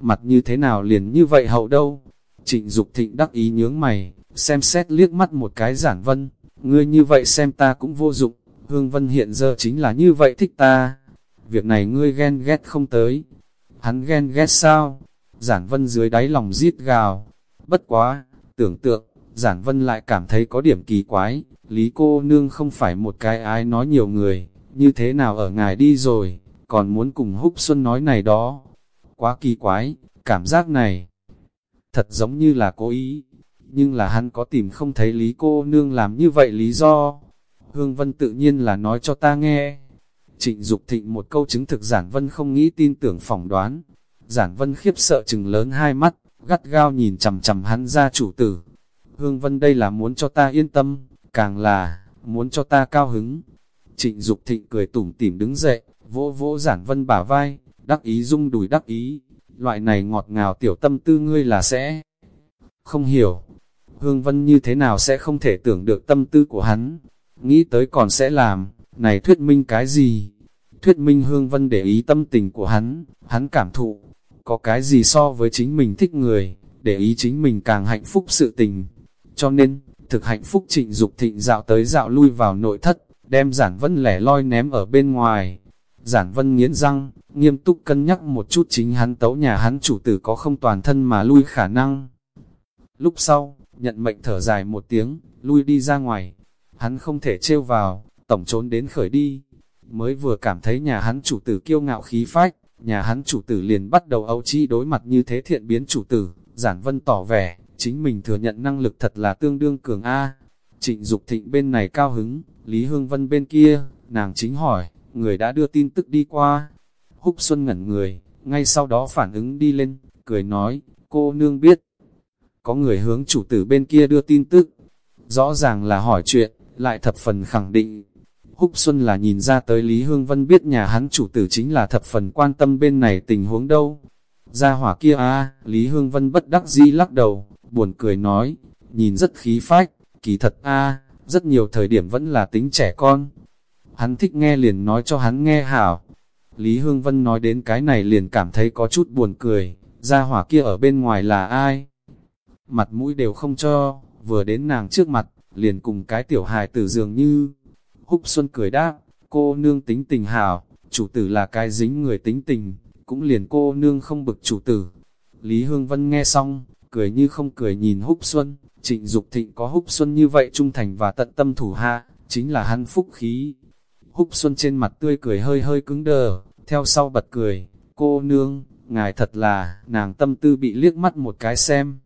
Mặt như thế nào liền như vậy hậu đâu? Trịnh Dục thịnh đắc ý nhướng mày, xem xét liếc mắt một cái giản vân, ngươi như vậy xem ta cũng vô dụng, hương vân hiện giờ chính là như vậy thích ta. việc này ngươi ghen ghét không tới. Hắn ghen ghét sao? Giản vân dưới đáy lòng giết gào. Bất quá, tưởng tượng, giản vân lại cảm thấy có điểm kỳ quái, lý cô nương không phải một cái ai nói nhiều người, như thế nào ở ngài đi rồi, còn muốn cùng húc xuân nói này đó. Quá kỳ quái, cảm giác này, thật giống như là cố ý, nhưng là hắn có tìm không thấy lý cô nương làm như vậy lý do. Hương Vân tự nhiên là nói cho ta nghe. Trịnh Dục thịnh một câu chứng thực Giản Vân không nghĩ tin tưởng phỏng đoán. Giản Vân khiếp sợ chừng lớn hai mắt, gắt gao nhìn chầm chầm hắn ra chủ tử. Hương Vân đây là muốn cho ta yên tâm, càng là, muốn cho ta cao hứng. Trịnh Dục thịnh cười tủm tỉm đứng dậy, vỗ vỗ Giản Vân bả vai, đắc ý rung đùi đắc ý. Loại này ngọt ngào tiểu tâm tư ngươi là sẽ không hiểu. Hương Vân như thế nào sẽ không thể tưởng được tâm tư của hắn, nghĩ tới còn sẽ làm, này thuyết minh cái gì? Thuyết minh Hương Vân để ý tâm tình của hắn, hắn cảm thụ, có cái gì so với chính mình thích người, để ý chính mình càng hạnh phúc sự tình. Cho nên, thực hạnh phúc trịnh Dục thịnh dạo tới dạo lui vào nội thất, đem giản vân lẻ loi ném ở bên ngoài. Giản vân nghiến răng, nghiêm túc cân nhắc một chút chính hắn tấu nhà hắn chủ tử có không toàn thân mà lui khả năng. Lúc sau, nhận mệnh thở dài một tiếng, lui đi ra ngoài. Hắn không thể trêu vào, tổng trốn đến khởi đi. Mới vừa cảm thấy nhà hắn chủ tử kiêu ngạo khí phách, nhà hắn chủ tử liền bắt đầu âu chi đối mặt như thế thiện biến chủ tử, giản vân tỏ vẻ, chính mình thừa nhận năng lực thật là tương đương cường A. Trịnh Dục thịnh bên này cao hứng, Lý Hương Vân bên kia, nàng chính hỏi, người đã đưa tin tức đi qua. Húc Xuân ngẩn người, ngay sau đó phản ứng đi lên, cười nói, cô nương biết. Có người hướng chủ tử bên kia đưa tin tức, rõ ràng là hỏi chuyện, lại thập phần khẳng định. Húc Xuân là nhìn ra tới Lý Hương Vân biết nhà hắn chủ tử chính là thập phần quan tâm bên này tình huống đâu. Ra hỏa kia a Lý Hương Vân bất đắc dĩ lắc đầu, buồn cười nói, nhìn rất khí phách, kỳ thật a rất nhiều thời điểm vẫn là tính trẻ con. Hắn thích nghe liền nói cho hắn nghe hảo. Lý Hương Vân nói đến cái này liền cảm thấy có chút buồn cười, ra hỏa kia ở bên ngoài là ai? Mặt mũi đều không cho, vừa đến nàng trước mặt, liền cùng cái tiểu hài tử dường như. Húc Xuân cười đáp, cô nương tính tình hảo, chủ tử là cái dính người tính tình, cũng liền cô nương không bực chủ tử. Lý Hương Vân nghe xong, cười như không cười nhìn Húc Xuân, trịnh Dục thịnh có Húc Xuân như vậy trung thành và tận tâm thủ hạ, chính là hắn phúc khí. Húc Xuân trên mặt tươi cười hơi hơi cứng đờ, theo sau bật cười, cô nương, ngài thật là, nàng tâm tư bị liếc mắt một cái xem.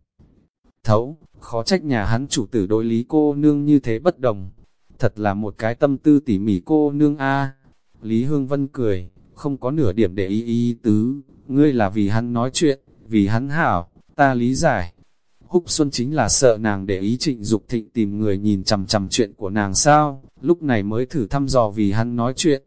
Thấu, khó trách nhà hắn chủ tử đối lý cô nương như thế bất đồng. Thật là một cái tâm tư tỉ mỉ cô nương a Lý Hương Vân cười, không có nửa điểm để ý ý tứ, ngươi là vì hắn nói chuyện, vì hắn hảo, ta lý giải. Húc Xuân chính là sợ nàng để ý trịnh Dục thịnh tìm người nhìn chằm chằm chuyện của nàng sao, lúc này mới thử thăm dò vì hắn nói chuyện.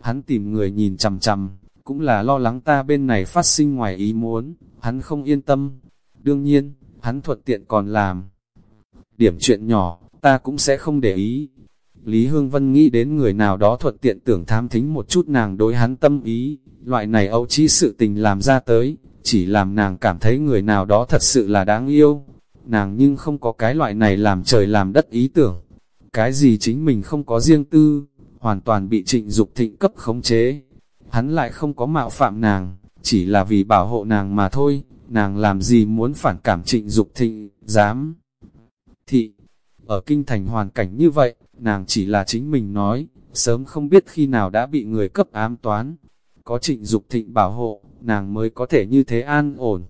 Hắn tìm người nhìn chằm chằm, cũng là lo lắng ta bên này phát sinh ngoài ý muốn, hắn không yên tâm. Đương nhiên, hắn thuận tiện còn làm. Điểm chuyện nhỏ, ta cũng sẽ không để ý. Lý Hương Vân nghĩ đến người nào đó thuận tiện tưởng tham thính một chút nàng đối hắn tâm ý, loại này âu trí sự tình làm ra tới, chỉ làm nàng cảm thấy người nào đó thật sự là đáng yêu. Nàng nhưng không có cái loại này làm trời làm đất ý tưởng. Cái gì chính mình không có riêng tư, hoàn toàn bị trịnh Dục thịnh cấp khống chế. Hắn lại không có mạo phạm nàng, chỉ là vì bảo hộ nàng mà thôi nàng làm gì muốn phản cảm trịnh Dục thịnh, dám. Thị, ở kinh thành hoàn cảnh như vậy, nàng chỉ là chính mình nói, sớm không biết khi nào đã bị người cấp ám toán. Có trịnh Dục thịnh bảo hộ, nàng mới có thể như thế an ổn.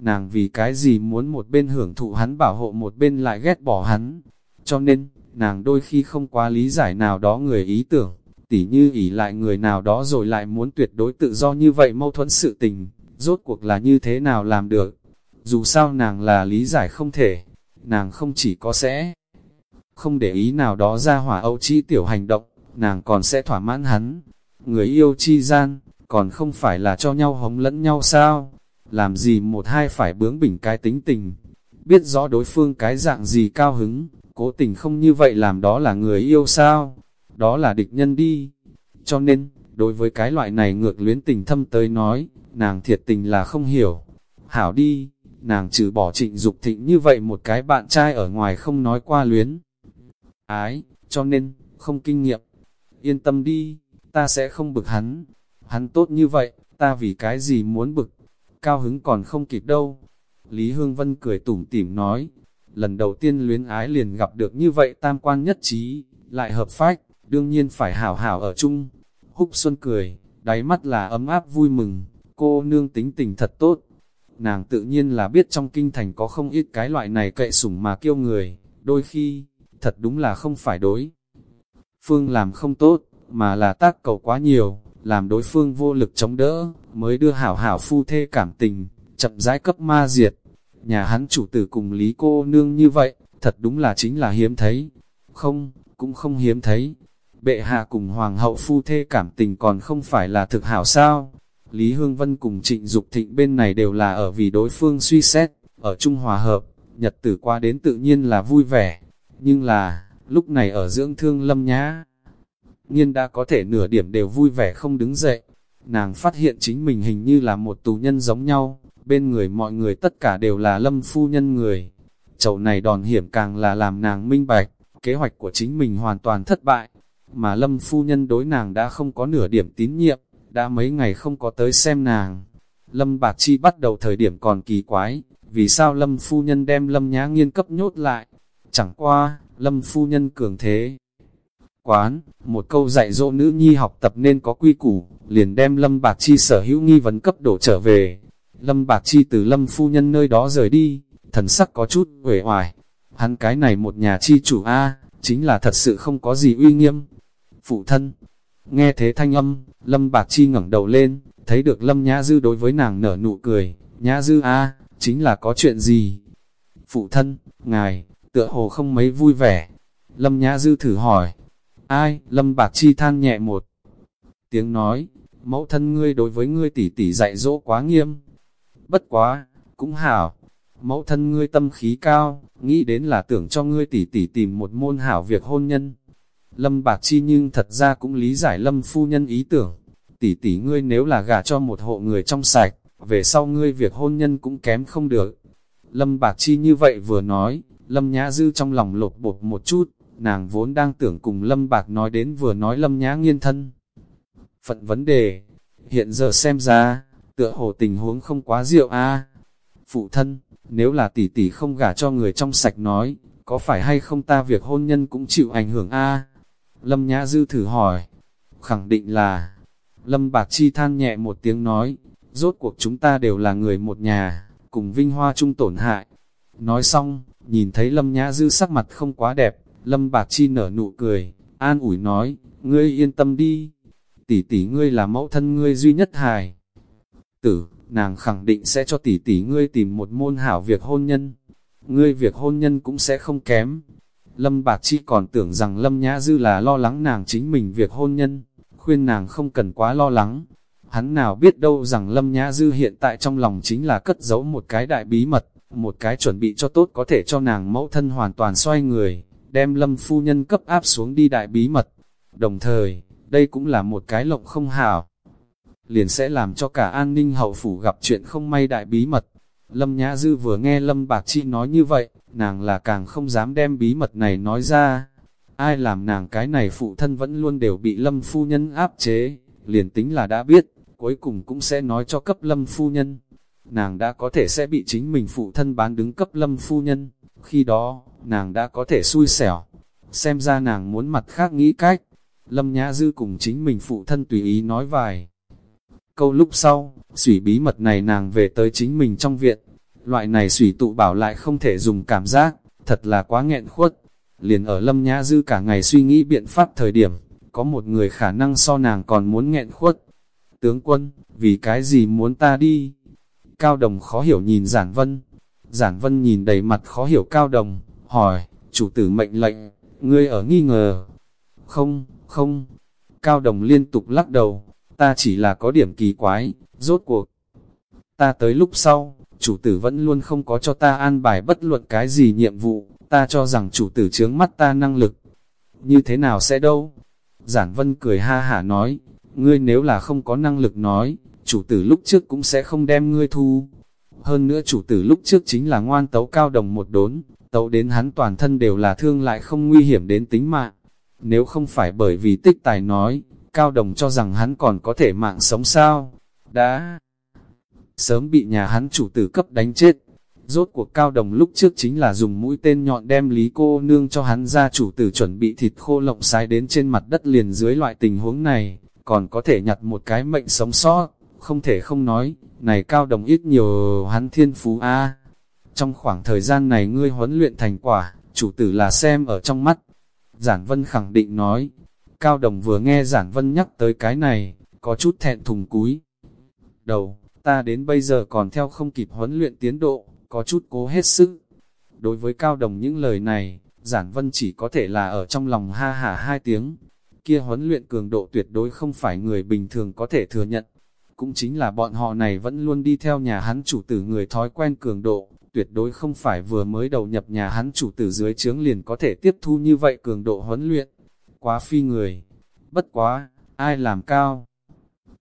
Nàng vì cái gì muốn một bên hưởng thụ hắn bảo hộ một bên lại ghét bỏ hắn. Cho nên, nàng đôi khi không quá lý giải nào đó người ý tưởng, tỉ như ỷ lại người nào đó rồi lại muốn tuyệt đối tự do như vậy mâu thuẫn sự tình, rốt cuộc là như thế nào làm được. Dù sao nàng là lý giải không thể, nàng không chỉ có sẽ không để ý nào đó ra hỏa âu chi tiểu hành động, nàng còn sẽ thỏa mãn hắn. Người yêu chi gian, còn không phải là cho nhau hống lẫn nhau sao? Làm gì một hai phải bướng bỉnh cái tính tình, biết rõ đối phương cái dạng gì cao hứng, cố tình không như vậy làm đó là người yêu sao? Đó là địch nhân đi. Cho nên, đối với cái loại này ngược luyến tình thâm tới nói, nàng thiệt tình là không hiểu. Hảo đi, nàng trừ bỏ trịnh Dục thịnh như vậy một cái bạn trai ở ngoài không nói qua luyến. Ái, cho nên, không kinh nghiệm. Yên tâm đi, ta sẽ không bực hắn hắn tốt như vậy, ta vì cái gì muốn bực, cao hứng còn không kịp đâu. Lý Hương Vân cười tủm tỉm nói, lần đầu tiên luyến ái liền gặp được như vậy tam quan nhất trí, lại hợp phách, đương nhiên phải hảo hảo ở chung. Húc Xuân cười, đáy mắt là ấm áp vui mừng, cô nương tính tình thật tốt. Nàng tự nhiên là biết trong kinh thành có không ít cái loại này cậy sủng mà kiêu người, đôi khi, thật đúng là không phải đối. Phương làm không tốt, mà là tác cầu quá nhiều, làm đối phương vô lực chống đỡ, mới đưa hảo hảo phu thê cảm tình, chậm rãi cấp ma diệt. Nhà hắn chủ tử cùng Lý cô nương như vậy, thật đúng là chính là hiếm thấy. Không, cũng không hiếm thấy. Bệ hạ cùng hoàng hậu phu thê cảm tình còn không phải là thực hảo sao. Lý Hương Vân cùng trịnh Dục thịnh bên này đều là ở vì đối phương suy xét, ở Trung Hòa Hợp, nhật tử qua đến tự nhiên là vui vẻ. Nhưng là, lúc này ở dưỡng thương lâm nhã, nhiên đã có thể nửa điểm đều vui vẻ không đứng dậy. Nàng phát hiện chính mình hình như là một tù nhân giống nhau, bên người mọi người tất cả đều là lâm phu nhân người. Chậu này đòn hiểm càng là làm nàng minh bạch, kế hoạch của chính mình hoàn toàn thất bại, mà lâm phu nhân đối nàng đã không có nửa điểm tín nhiệm, đã mấy ngày không có tới xem nàng. Lâm Bạc Chi bắt đầu thời điểm còn kỳ quái, vì sao lâm phu nhân đem lâm nhã nghiên cấp nhốt lại. Chẳng qua, lâm phu nhân cường thế, quán, một câu dạy dỗ nữ nhi học tập nên có quy củ, liền đem Lâm Bạc Chi sở hữu nghi vấn cấp đổ trở về. Lâm Bạc Chi từ Lâm phu nhân nơi đó rời đi, thần sắc có chút uể oải. Hắn cái này một nhà chi chủ A, chính là thật sự không có gì uy nghiêm. Phụ thân, nghe thế thanh âm, Lâm Bạc Chi ngẩng đầu lên, thấy được Lâm Nhã Dư đối với nàng nở nụ cười, Nhã Dư A, chính là có chuyện gì? Phụ thân, ngài, tựa hồ không mấy vui vẻ. Lâm Nhã Dư thử hỏi, Ai, Lâm Bạc Chi than nhẹ một tiếng nói, mẫu thân ngươi đối với ngươi tỷ tỷ dạy dỗ quá nghiêm. Bất quá, cũng hảo, mẫu thân ngươi tâm khí cao, nghĩ đến là tưởng cho ngươi tỷ tỷ tìm một môn hảo việc hôn nhân. Lâm Bạc Chi nhưng thật ra cũng lý giải Lâm phu nhân ý tưởng, tỷ tỷ ngươi nếu là gả cho một hộ người trong sạch, về sau ngươi việc hôn nhân cũng kém không được. Lâm Bạc Chi như vậy vừa nói, Lâm Nhã Dư trong lòng lột bột một chút, nàng vốn đang tưởng cùng Lâm Bạc nói đến vừa nói Lâm Nhã nghiên thân. Phận vấn đề, hiện giờ xem ra, tựa hồ tình huống không quá rượu a Phụ thân, nếu là tỷ tỷ không gả cho người trong sạch nói, có phải hay không ta việc hôn nhân cũng chịu ảnh hưởng a Lâm Nhã Dư thử hỏi, khẳng định là, Lâm Bạc Chi than nhẹ một tiếng nói, rốt cuộc chúng ta đều là người một nhà, cùng vinh hoa chung tổn hại. Nói xong, nhìn thấy Lâm Nhã Dư sắc mặt không quá đẹp, Lâm Bạc Chi nở nụ cười, an ủi nói, ngươi yên tâm đi, tỷ tỷ ngươi là mẫu thân ngươi duy nhất hài. Tử, nàng khẳng định sẽ cho tỷ tỷ ngươi tìm một môn hảo việc hôn nhân, ngươi việc hôn nhân cũng sẽ không kém. Lâm Bạc Chi còn tưởng rằng Lâm Nhã Dư là lo lắng nàng chính mình việc hôn nhân, khuyên nàng không cần quá lo lắng. Hắn nào biết đâu rằng Lâm Nhã Dư hiện tại trong lòng chính là cất giấu một cái đại bí mật, một cái chuẩn bị cho tốt có thể cho nàng mẫu thân hoàn toàn xoay người đem lâm phu nhân cấp áp xuống đi đại bí mật. Đồng thời, đây cũng là một cái lộng không hảo. Liền sẽ làm cho cả an ninh hậu phủ gặp chuyện không may đại bí mật. Lâm Nhã Dư vừa nghe Lâm Bạc Chi nói như vậy, nàng là càng không dám đem bí mật này nói ra. Ai làm nàng cái này phụ thân vẫn luôn đều bị Lâm phu nhân áp chế, liền tính là đã biết, cuối cùng cũng sẽ nói cho cấp Lâm phu nhân. Nàng đã có thể sẽ bị chính mình phụ thân bán đứng cấp Lâm phu nhân, khi đó, nàng đã có thể xui xẻo. Xem ra nàng muốn mặt khác nghĩ cách. Lâm Nhã Dư cùng chính mình phụ thân tùy ý nói vài. Câu lúc sau, sủy bí mật này nàng về tới chính mình trong viện. Loại này sủy tụ bảo lại không thể dùng cảm giác, thật là quá nghẹn khuất. Liền ở Lâm Nhã Dư cả ngày suy nghĩ biện pháp thời điểm, có một người khả năng so nàng còn muốn nghẹn khuất. Tướng quân, vì cái gì muốn ta đi? Cao Đồng khó hiểu nhìn Giản Vân, Giản Vân nhìn đầy mặt khó hiểu cao đồng, hỏi, chủ tử mệnh lệnh, ngươi ở nghi ngờ. Không, không. Cao đồng liên tục lắc đầu, ta chỉ là có điểm kỳ quái, rốt cuộc. Ta tới lúc sau, chủ tử vẫn luôn không có cho ta an bài bất luận cái gì nhiệm vụ, ta cho rằng chủ tử chướng mắt ta năng lực. Như thế nào sẽ đâu? Giản Vân cười ha hả nói, ngươi nếu là không có năng lực nói, chủ tử lúc trước cũng sẽ không đem ngươi thu. Hơn nữa chủ tử lúc trước chính là ngoan tấu cao đồng một đốn, tấu đến hắn toàn thân đều là thương lại không nguy hiểm đến tính mạng. Nếu không phải bởi vì tích tài nói, Cao Đồng cho rằng hắn còn có thể mạng sống sao, đã sớm bị nhà hắn chủ tử cấp đánh chết. Rốt cuộc Cao Đồng lúc trước chính là dùng mũi tên nhọn đem Lý cô nương cho hắn ra chủ tử chuẩn bị thịt khô lộng sái đến trên mặt đất liền dưới loại tình huống này, còn có thể nhặt một cái mệnh sống sót, không thể không nói, này Cao Đồng ít nhiều hắn thiên phú a Trong khoảng thời gian này ngươi huấn luyện thành quả, chủ tử là xem ở trong mắt. Giản Vân khẳng định nói, Cao Đồng vừa nghe Giản Vân nhắc tới cái này, có chút thẹn thùng cúi. Đầu, ta đến bây giờ còn theo không kịp huấn luyện tiến độ, có chút cố hết sức. Đối với Cao Đồng những lời này, Giản Vân chỉ có thể là ở trong lòng ha hả hai tiếng. Kia huấn luyện cường độ tuyệt đối không phải người bình thường có thể thừa nhận. Cũng chính là bọn họ này vẫn luôn đi theo nhà hắn chủ tử người thói quen cường độ, tuyệt đối không phải vừa mới đầu nhập nhà hắn chủ tử dưới chướng liền có thể tiếp thu như vậy cường độ huấn luyện. Quá phi người, bất quá, ai làm cao?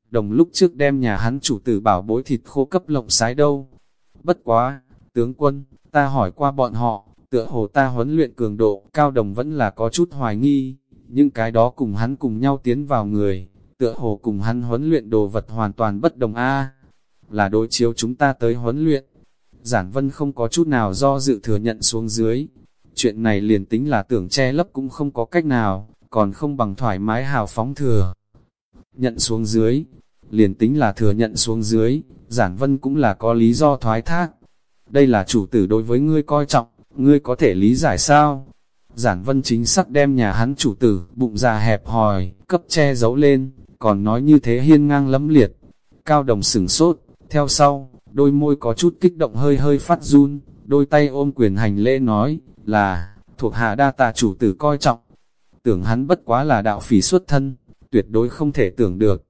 Đồng lúc trước đem nhà hắn chủ tử bảo bối thịt khô cấp lộng sái đâu. Bất quá, tướng quân, ta hỏi qua bọn họ, tựa hồ ta huấn luyện cường độ, cao đồng vẫn là có chút hoài nghi, nhưng cái đó cùng hắn cùng nhau tiến vào người, tựa hồ cùng hắn huấn luyện đồ vật hoàn toàn bất đồng a là đối chiếu chúng ta tới huấn luyện. Giản Vân không có chút nào do dự thừa nhận xuống dưới. Chuyện này liền tính là tưởng che lấp cũng không có cách nào, còn không bằng thoải mái hào phóng thừa. Nhận xuống dưới, liền tính là thừa nhận xuống dưới, Giản Vân cũng là có lý do thoái thác. Đây là chủ tử đối với ngươi coi trọng, ngươi có thể lý giải sao? Giản Vân chính xác đem nhà hắn chủ tử, bụng già hẹp hòi, cấp che giấu lên, còn nói như thế hiên ngang lẫm liệt. Cao đồng sửng sốt, theo sau, đôi môi có chút kích động hơi hơi phát run, đôi tay ôm quyền hành lễ nói, là, thuộc hạ đa tà chủ tử coi trọng. Tưởng hắn bất quá là đạo phỉ xuất thân, tuyệt đối không thể tưởng được.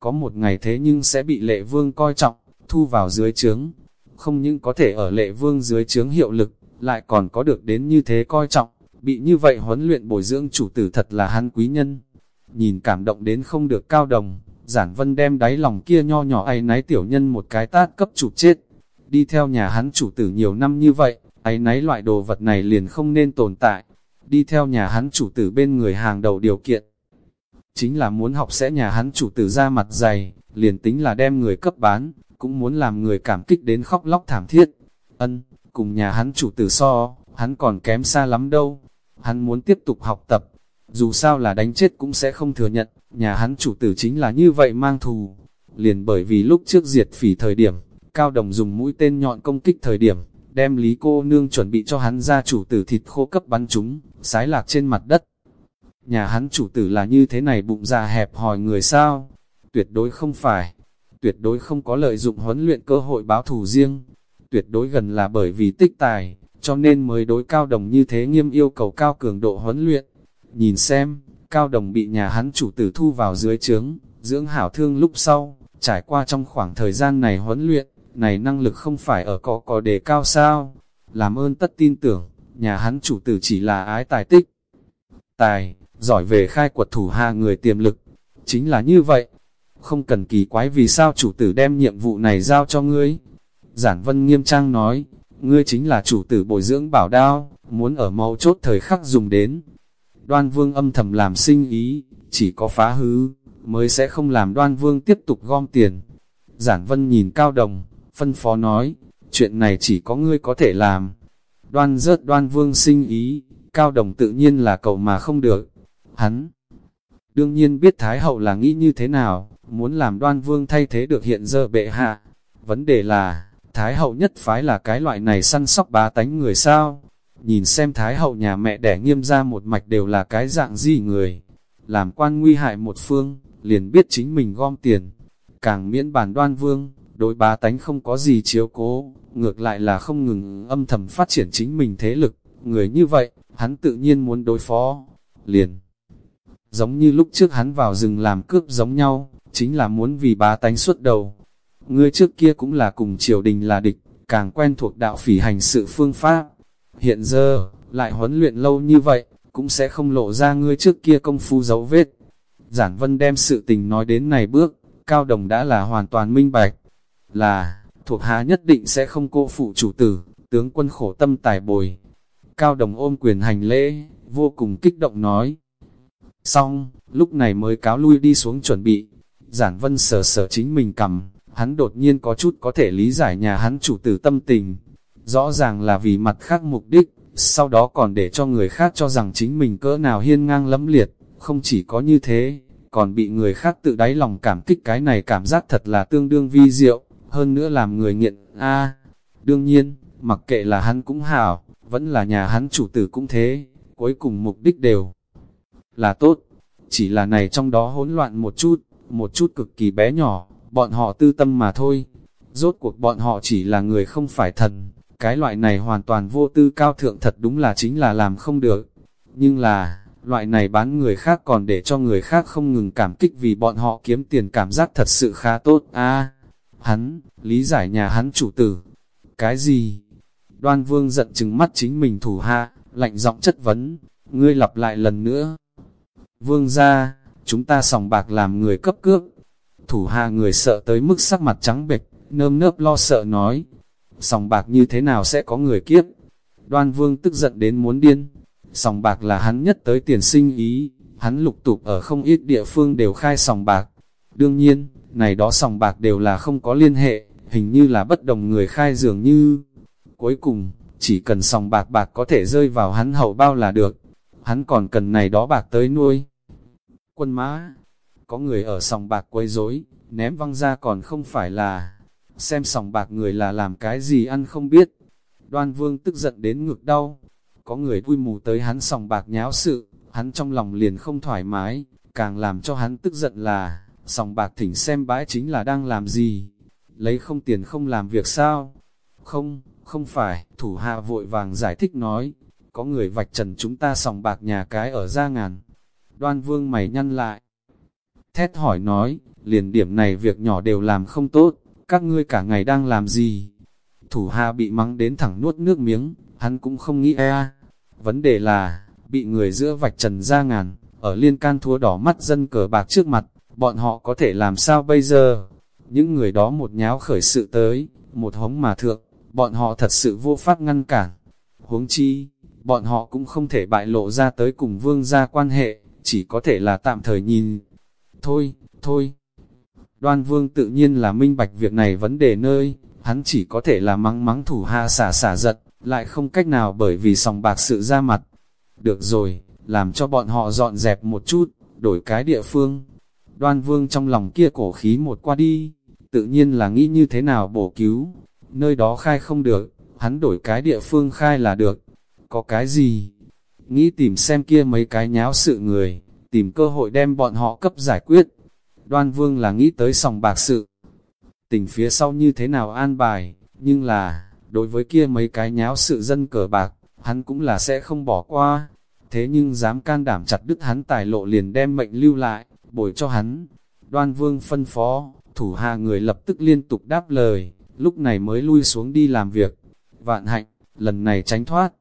Có một ngày thế nhưng sẽ bị lệ vương coi trọng, thu vào dưới trướng. Không những có thể ở lệ vương dưới trướng hiệu lực, lại còn có được đến như thế coi trọng, bị như vậy huấn luyện bồi dưỡng chủ tử thật là hắn quý nhân. Nhìn cảm động đến không được cao đồng, giản vân đem đáy lòng kia nho nhỏ ấy náy tiểu nhân một cái tát cấp chụp chết. Đi theo nhà hắn chủ tử nhiều năm như vậy, ấy náy loại đồ vật này liền không nên tồn tại. Đi theo nhà hắn chủ tử bên người hàng đầu điều kiện. Chính là muốn học sẽ nhà hắn chủ tử ra mặt dày, liền tính là đem người cấp bán, cũng muốn làm người cảm kích đến khóc lóc thảm thiết. Ân, cùng nhà hắn chủ tử so, hắn còn kém xa lắm đâu. Hắn muốn tiếp tục học tập, dù sao là đánh chết cũng sẽ không thừa nhận, nhà hắn chủ tử chính là như vậy mang thù. Liền bởi vì lúc trước diệt phỉ thời điểm, Cao Đồng dùng mũi tên nhọn công kích thời điểm, đem Lý cô nương chuẩn bị cho hắn ra chủ tử thịt khô cấp bắn chúng, sái lạc trên mặt đất. Nhà hắn chủ tử là như thế này bụng già hẹp hỏi người sao? Tuyệt đối không phải. Tuyệt đối không có lợi dụng huấn luyện cơ hội báo thù riêng. Tuyệt đối gần là bởi vì tích tài, cho nên mới đối cao đồng như thế nghiêm yêu cầu cao cường độ huấn luyện. Nhìn xem, cao đồng bị nhà hắn chủ tử thu vào dưới trướng, dưỡng hảo thương lúc sau, trải qua trong khoảng thời gian này huấn luyện, này năng lực không phải ở có có đề cao sao. Làm ơn tất tin tưởng, nhà hắn chủ tử chỉ là ái tài tích. Tài, giỏi về khai quật thủ hạ người tiềm lực. Chính là như vậy. Không cần kỳ quái vì sao chủ tử đem nhiệm vụ này giao cho ngươi. Giản Vân nghiêm trang nói, ngươi chính là chủ tử bồi dưỡng bảo đao, muốn ở mau chốt thời khắc dùng đến. Đoan vương âm thầm làm sinh ý, chỉ có phá hư, mới sẽ không làm đoan vương tiếp tục gom tiền. Giản Vân nhìn Cao Đồng, phân phó nói, chuyện này chỉ có ngươi có thể làm. Đoan rớt đoan vương sinh ý, Cao Đồng tự nhiên là cầu mà không được. Hắn đương nhiên biết Thái Hậu là nghĩ như thế nào, muốn làm đoan vương thay thế được hiện giờ bệ hạ. Vấn đề là, Thái Hậu nhất phái là cái loại này săn sóc bá tánh người sao? Nhìn xem Thái Hậu nhà mẹ đẻ nghiêm ra một mạch đều là cái dạng gì người. Làm quan nguy hại một phương, liền biết chính mình gom tiền. Càng miễn bản đoan vương, đối bá tánh không có gì chiếu cố, ngược lại là không ngừng âm thầm phát triển chính mình thế lực. Người như vậy, hắn tự nhiên muốn đối phó. Liền Giống như lúc trước hắn vào rừng làm cướp giống nhau, chính là muốn vì bá tánh xuất đầu. Ngươi trước kia cũng là cùng triều đình là địch, càng quen thuộc đạo phỉ hành sự phương pháp. Hiện giờ, lại huấn luyện lâu như vậy, cũng sẽ không lộ ra ngươi trước kia công phu dấu vết. Giản Vân đem sự tình nói đến này bước, Cao Đồng đã là hoàn toàn minh bạch. Là, thuộc hạ nhất định sẽ không cô phụ chủ tử, tướng quân khổ tâm tài bồi. Cao Đồng ôm quyền hành lễ, vô cùng kích động nói Xong, lúc này mới cáo lui đi xuống chuẩn bị. Giản vân sờ sờ chính mình cầm, hắn đột nhiên có chút có thể lý giải nhà hắn chủ tử tâm tình. Rõ ràng là vì mặt khác mục đích, sau đó còn để cho người khác cho rằng chính mình cỡ nào hiên ngang lẫm liệt, không chỉ có như thế, còn bị người khác tự đáy lòng cảm kích cái này cảm giác thật là tương đương vi diệu, hơn nữa làm người nghiện, a đương nhiên, mặc kệ là hắn cũng hảo, vẫn là nhà hắn chủ tử cũng thế, cuối cùng mục đích đều là tốt, chỉ là này trong đó hỗn loạn một chút, một chút cực kỳ bé nhỏ, bọn họ tư tâm mà thôi, rốt cuộc bọn họ chỉ là người không phải thần, cái loại này hoàn toàn vô tư cao thượng thật đúng là chính là làm không được, nhưng là, loại này bán người khác còn để cho người khác không ngừng cảm kích vì bọn họ kiếm tiền cảm giác thật sự khá tốt. a hắn, lý giải nhà hắn chủ tử. Cái gì? Đoan vương giận chừng mắt chính mình thủ hạ, lạnh giọng chất vấn, ngươi lặp lại lần nữa. Vương ra, chúng ta sòng bạc làm người cấp cước. Thủ hạ người sợ tới mức sắc mặt trắng bệch, nơm nớp lo sợ nói. Sòng bạc như thế nào sẽ có người kiếp? Đoan vương tức giận đến muốn điên, Sòng bạc là hắn nhất tới tiền sinh ý, hắn lục tục ở không ít địa phương đều khai sòng bạc. Đương nhiên, này đó sòng bạc đều là không có liên hệ, hình như là bất đồng người khai dường như. Cuối cùng, chỉ cần sòng bạc bạc có thể rơi vào hắn hậu bao là được, hắn còn cần này đó bạc tới nuôi. Quân mã, có người ở sòng bạc quấy rối, ném văng ra còn không phải là, xem sòng bạc người là làm cái gì ăn không biết. Đoan vương tức giận đến ngực đau, có người vui mù tới hắn sòng bạc nháo sự, hắn trong lòng liền không thoải mái, càng làm cho hắn tức giận là, sòng bạc thỉnh xem bãi chính là đang làm gì, lấy không tiền không làm việc sao? Không, không phải, thủ hạ vội vàng giải thích nói, có người vạch trần chúng ta sòng bạc nhà cái ở ra ngàn. Đoan vương mày nhăn lại, thét hỏi nói, liền điểm này việc nhỏ đều làm không tốt, các ngươi cả ngày đang làm gì? Thủ hạ bị mắng đến thẳng nuốt nước miếng, hắn cũng không nghĩ e, Vấn đề là, bị người giữa vạch trần ra ngàn, ở liên can thua đỏ mắt dân cờ bạc trước mặt, bọn họ có thể làm sao bây giờ? Những người đó một nháo khởi sự tới, một hống mà thượng, bọn họ thật sự vô pháp ngăn cản. Huống chi, bọn họ cũng không thể bại lộ ra tới cùng vương gia quan hệ, chỉ có thể là tạm thời nhìn. Thôi, thôi. Đoan vương tự nhiên là minh bạch việc này vấn đề nơi, hắn chỉ có thể là mắng mắng thủ hạ xả xả giật, lại không cách nào bởi vì sòng bạc sự ra mặt. Được rồi, làm cho bọn họ dọn dẹp một chút, đổi cái địa phương. Đoan vương trong lòng kia cổ khí một qua đi, tự nhiên là nghĩ như thế nào bổ cứu. Nơi đó khai không được, hắn đổi cái địa phương khai là được. Có cái gì? Nghĩ tìm xem kia mấy cái nháo sự người, tìm cơ hội đem bọn họ cấp giải quyết. Đoan vương là nghĩ tới sòng bạc sự. Tình phía sau như thế nào an bài, nhưng là đối với kia mấy cái nháo sự dân cờ bạc, hắn cũng là sẽ không bỏ qua. Thế nhưng dám can đảm chặt đứt hắn tài lộ liền đem mệnh lưu lại, bồi cho hắn. Đoan vương phân phó, thủ hạ người lập tức liên tục đáp lời, lúc này mới lui xuống đi làm việc. Vạn hạnh, lần này tránh thoát.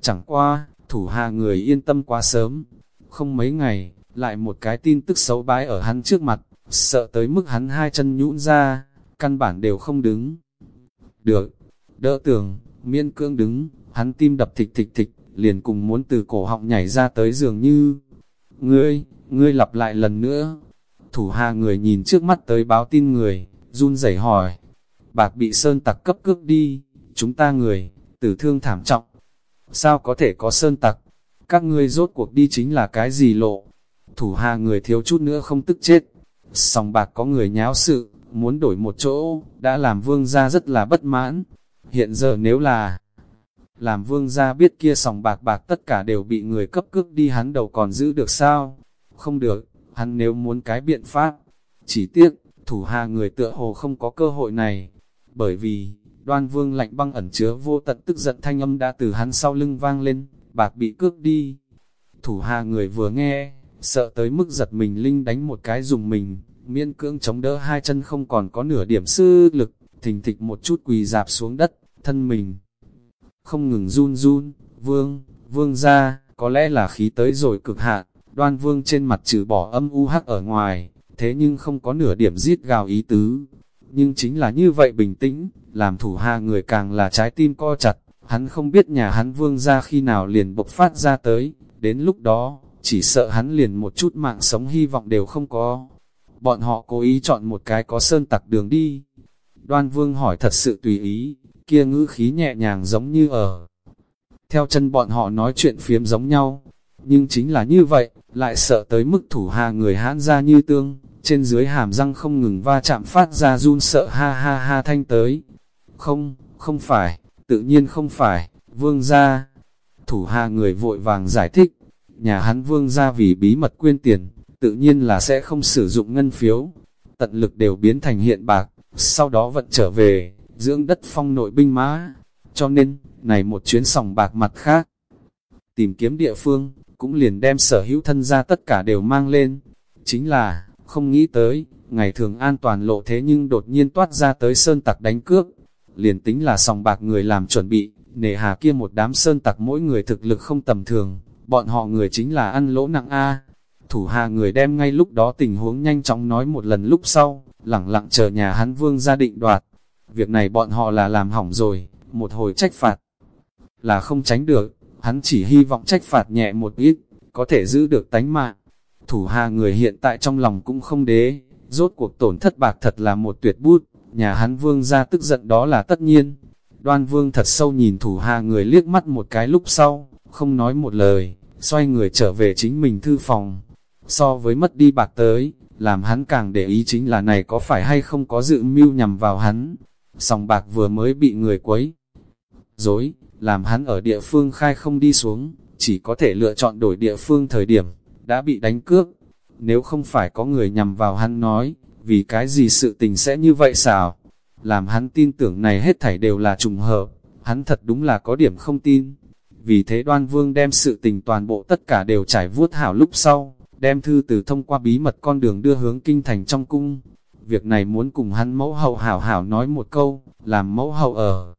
Chẳng qua, thủ hạ người yên tâm quá sớm. Không mấy ngày, lại một cái tin tức xấu bái ở hắn trước mặt, sợ tới mức hắn hai chân nhũn ra, căn bản đều không đứng. Được, đỡ tường, miên cương đứng, hắn tim đập thịch thịch thịch, liền cùng muốn từ cổ họng nhảy ra tới giường như. Ngươi, ngươi lặp lại lần nữa. Thủ hạ người nhìn trước mắt tới báo tin người, run rẩy hỏi. Bạc bị sơn tặc cấp cướp đi, chúng ta người, tử thương thảm trọng. Sao có thể có sơn tặc? Các ngươi rốt cuộc đi chính là cái gì lộ? Thủ hạ người thiếu chút nữa không tức chết. Sòng bạc có người nháo sự, muốn đổi một chỗ, đã làm vương gia rất là bất mãn, Hiện giờ nếu là làm vương gia biết kia sòng bạc bạc tất cả đều bị người cấp cước đi hắn đầu còn giữ được sao? Không được, hắn nếu muốn cái biện pháp. Chỉ tiếc, thủ hạ người tựa hồ không có cơ hội này. Bởi vì, đoan vương lạnh băng ẩn chứa vô tận tức giận thanh âm đã từ hắn sau lưng vang lên, bạc bị cướp đi. Thủ hạ người vừa nghe, sợ tới mức giật mình linh đánh một cái dùng mình, miên cưỡng chống đỡ hai chân không còn có nửa điểm sư lực, thình thịch một chút quỳ dạp xuống đất, thân mình. Không ngừng run run, vương, vương ra, có lẽ là khí tới rồi cực hạn, đoan vương trên mặt trừ bỏ âm u hắc ở ngoài, thế nhưng không có nửa điểm giết gào ý tứ. Nhưng chính là như vậy bình tĩnh, làm thủ hạ người càng là trái tim co chặt, hắn không biết nhà hắn vương ra khi nào liền bộc phát ra tới, đến lúc đó, chỉ sợ hắn liền một chút mạng sống hy vọng đều không có. Bọn họ cố ý chọn một cái có sơn tặc đường đi. Đoan vương hỏi thật sự tùy ý, kia ngữ khí nhẹ nhàng giống như ở. Theo chân bọn họ nói chuyện phiếm giống nhau, nhưng chính là như vậy, lại sợ tới mức thủ hà người hãn ra như tương, trên dưới hàm răng không ngừng va chạm phát ra run sợ ha ha ha thanh tới. Không, không phải, tự nhiên không phải, vương gia. Thủ hà người vội vàng giải thích, nhà hắn vương gia vì bí mật quyên tiền, tự nhiên là sẽ không sử dụng ngân phiếu. Tận lực đều biến thành hiện bạc, sau đó vận trở về, dưỡng đất phong nội binh mã. Cho nên, này một chuyến sòng bạc mặt khác. Tìm kiếm địa phương, cũng liền đem sở hữu thân ra tất cả đều mang lên. Chính là, không nghĩ tới, ngày thường an toàn lộ thế nhưng đột nhiên toát ra tới sơn tặc đánh cướp. Liền tính là sòng bạc người làm chuẩn bị, nề hà kia một đám sơn tặc mỗi người thực lực không tầm thường, bọn họ người chính là ăn lỗ nặng A. Thủ hà người đem ngay lúc đó tình huống nhanh chóng nói một lần lúc sau, lẳng lặng chờ nhà hắn vương gia định đoạt. Việc này bọn họ là làm hỏng rồi, một hồi trách phạt. Là không tránh được, hắn chỉ hy vọng trách phạt nhẹ một ít, có thể giữ được tánh mạng. Thủ hà người hiện tại trong lòng cũng không đế, rốt cuộc tổn thất bạc thật là một tuyệt bút, nhà hắn vương ra tức giận đó là tất nhiên. Đoan vương thật sâu nhìn thủ hà người liếc mắt một cái lúc sau, không nói một lời, xoay người trở về chính mình thư phòng. So với mất đi bạc tới, làm hắn càng để ý chính là này có phải hay không có dự mưu nhằm vào hắn. Sòng bạc vừa mới bị người quấy. Dối, làm hắn ở địa phương khai không đi xuống, chỉ có thể lựa chọn đổi địa phương thời điểm, đã bị đánh cướp. Nếu không phải có người nhằm vào hắn nói, vì cái gì sự tình sẽ như vậy sao? Làm hắn tin tưởng này hết thảy đều là trùng hợp, hắn thật đúng là có điểm không tin. Vì thế đoan vương đem sự tình toàn bộ tất cả đều trải vuốt hảo lúc sau, đem thư từ thông qua bí mật con đường đưa hướng kinh thành trong cung. Việc này muốn cùng hắn mẫu hậu hảo hảo nói một câu, làm mẫu hậu ở.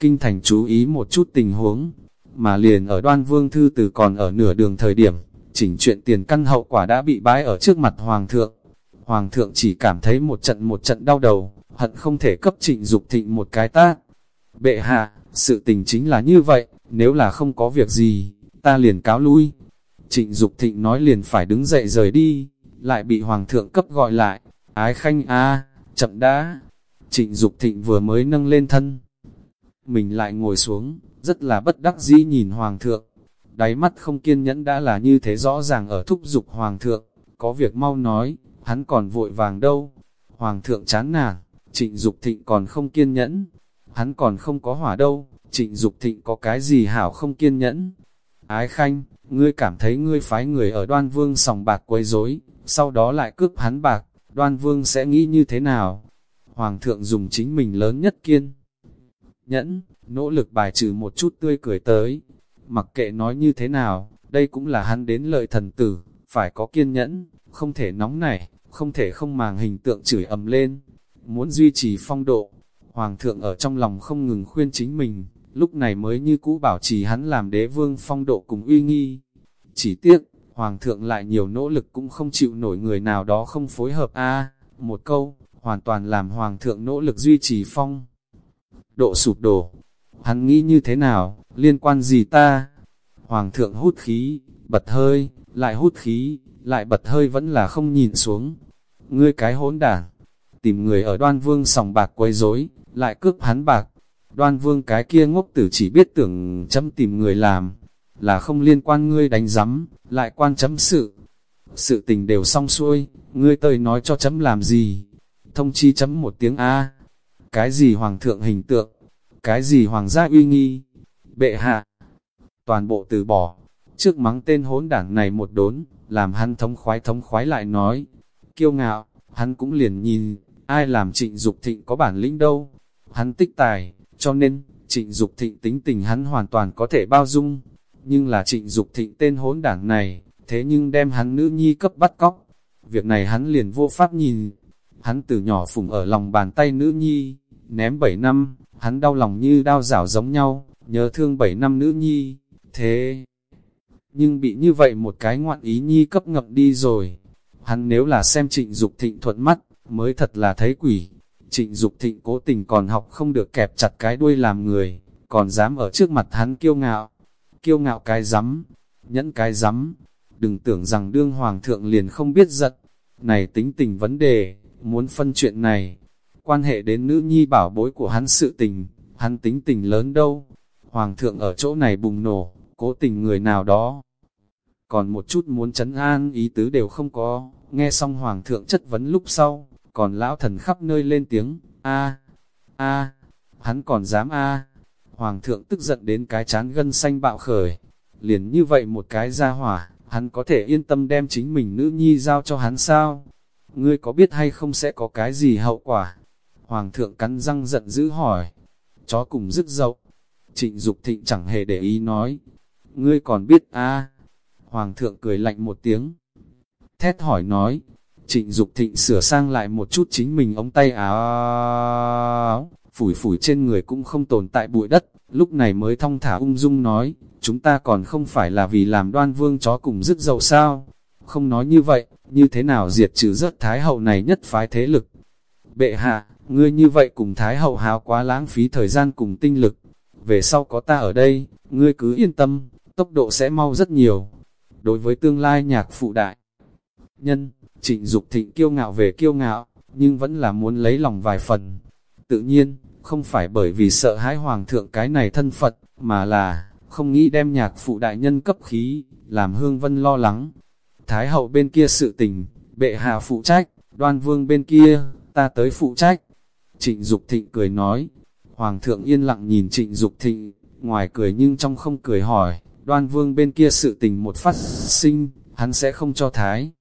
Kinh thành chú ý một chút tình huống, mà liền ở đoan vương thư từ còn ở nửa đường thời điểm, chỉnh chuyện tiền căn hậu quả đã bị bái ở trước mặt hoàng thượng. Hoàng thượng chỉ cảm thấy một trận một trận đau đầu, hận không thể cấp trịnh Dục thịnh một cái ta. Bệ hạ, sự tình chính là như vậy, nếu là không có việc gì, ta liền cáo lui. Trịnh Dục thịnh nói liền phải đứng dậy rời đi, lại bị hoàng thượng cấp gọi lại, ái khanh a chậm đã. Trịnh Dục thịnh vừa mới nâng lên thân, mình lại ngồi xuống, rất là bất đắc dĩ nhìn hoàng thượng. Đáy mắt không kiên nhẫn đã là như thế rõ ràng ở thúc dục hoàng thượng, có việc mau nói, hắn còn vội vàng đâu. Hoàng thượng chán nản, trịnh Dục thịnh còn không kiên nhẫn, hắn còn không có hỏa đâu, trịnh Dục thịnh có cái gì hảo không kiên nhẫn. Ái khanh, ngươi cảm thấy ngươi phái người ở đoan vương sòng bạc quấy rối, sau đó lại cướp hắn bạc, đoan vương sẽ nghĩ như thế nào? Hoàng thượng dùng chính mình lớn nhất kiên nhẫn, nỗ lực bài trừ một chút tươi cười tới. Mặc kệ nói như thế nào, đây cũng là hắn đến lợi thần tử, phải có kiên nhẫn, không thể nóng nảy, không thể không màng hình tượng chửi ầm lên. Muốn duy trì phong độ, Hoàng thượng ở trong lòng không ngừng khuyên chính mình, lúc này mới như cũ bảo trì hắn làm đế vương phong độ cùng uy nghi. Chỉ tiếc, Hoàng thượng lại nhiều nỗ lực cũng không chịu nổi người nào đó không phối hợp a một câu, hoàn toàn làm Hoàng thượng nỗ lực duy trì phong độ sụp đổ. Hắn nghĩ như thế nào, liên quan gì ta? Hoàng thượng hút khí, bật hơi, lại hút khí, lại bật hơi vẫn là không nhìn xuống. Ngươi cái hỗn đảng, tìm người ở đoan vương sòng bạc quấy rối, lại cướp hắn bạc. Đoan vương cái kia ngốc tử chỉ biết tưởng chấm tìm người làm, là không liên quan ngươi đánh giấm, lại quan chấm sự. Sự tình đều xong xuôi, ngươi tơi nói cho chấm làm gì? Thông chi chấm một tiếng A cái gì hoàng thượng hình tượng, cái gì hoàng gia uy nghi, bệ hạ. Toàn bộ từ bỏ, trước mắng tên hỗn đảng này một đốn, làm hắn thống khoái thống khoái lại nói, kiêu ngạo, hắn cũng liền nhìn, ai làm trịnh Dục thịnh có bản lĩnh đâu, hắn tích tài, cho nên, trịnh Dục thịnh tính tình hắn hoàn toàn có thể bao dung, nhưng là trịnh Dục thịnh tên hỗn đảng này, thế nhưng đem hắn nữ nhi cấp bắt cóc, việc này hắn liền vô pháp nhìn, hắn từ nhỏ phùng ở lòng bàn tay nữ nhi, ném 7 năm, hắn đau lòng như đau rảo giống nhau, nhớ thương 7 năm nữ nhi, thế. Nhưng bị như vậy một cái ngoạn ý nhi cấp ngập đi rồi. Hắn nếu là xem trịnh Dục thịnh thuận mắt, mới thật là thấy quỷ. Trịnh Dục thịnh cố tình còn học không được kẹp chặt cái đuôi làm người, còn dám ở trước mặt hắn kiêu ngạo. Kiêu ngạo cái rắm, nhẫn cái rắm. đừng tưởng rằng đương hoàng thượng liền không biết giận. Này tính tình vấn đề, muốn phân chuyện này, quan hệ đến nữ nhi bảo bối của hắn sự tình, hắn tính tình lớn đâu. Hoàng thượng ở chỗ này bùng nổ, cố tình người nào đó. Còn một chút muốn chấn an ý tứ đều không có, nghe xong hoàng thượng chất vấn lúc sau, còn lão thần khắp nơi lên tiếng, a a hắn còn dám a Hoàng thượng tức giận đến cái chán gân xanh bạo khởi, liền như vậy một cái ra hỏa, hắn có thể yên tâm đem chính mình nữ nhi giao cho hắn sao? Ngươi có biết hay không sẽ có cái gì hậu quả? Hoàng thượng cắn răng giận dữ hỏi. Chó cùng dứt dậu. Trịnh Dục thịnh chẳng hề để ý nói. Ngươi còn biết a Hoàng thượng cười lạnh một tiếng. Thét hỏi nói. Trịnh Dục thịnh sửa sang lại một chút chính mình ống tay áo. Phủi phủi trên người cũng không tồn tại bụi đất. Lúc này mới thong thả ung dung nói. Chúng ta còn không phải là vì làm đoan vương chó cùng dứt dậu sao? Không nói như vậy, như thế nào diệt trừ rớt thái hậu này nhất phái thế lực? Bệ hạ, Ngươi như vậy cùng Thái Hậu hào quá lãng phí thời gian cùng tinh lực. Về sau có ta ở đây, ngươi cứ yên tâm, tốc độ sẽ mau rất nhiều. Đối với tương lai nhạc phụ đại, nhân, trịnh Dục thịnh kiêu ngạo về kiêu ngạo, nhưng vẫn là muốn lấy lòng vài phần. Tự nhiên, không phải bởi vì sợ hãi hoàng thượng cái này thân Phật, mà là, không nghĩ đem nhạc phụ đại nhân cấp khí, làm hương vân lo lắng. Thái hậu bên kia sự tình, bệ hạ phụ trách, đoan vương bên kia, ta tới phụ trách. Trịnh Dục Thịnh cười nói, Hoàng thượng yên lặng nhìn Trịnh Dục Thịnh, ngoài cười nhưng trong không cười hỏi, đoan vương bên kia sự tình một phát sinh, hắn sẽ không cho Thái.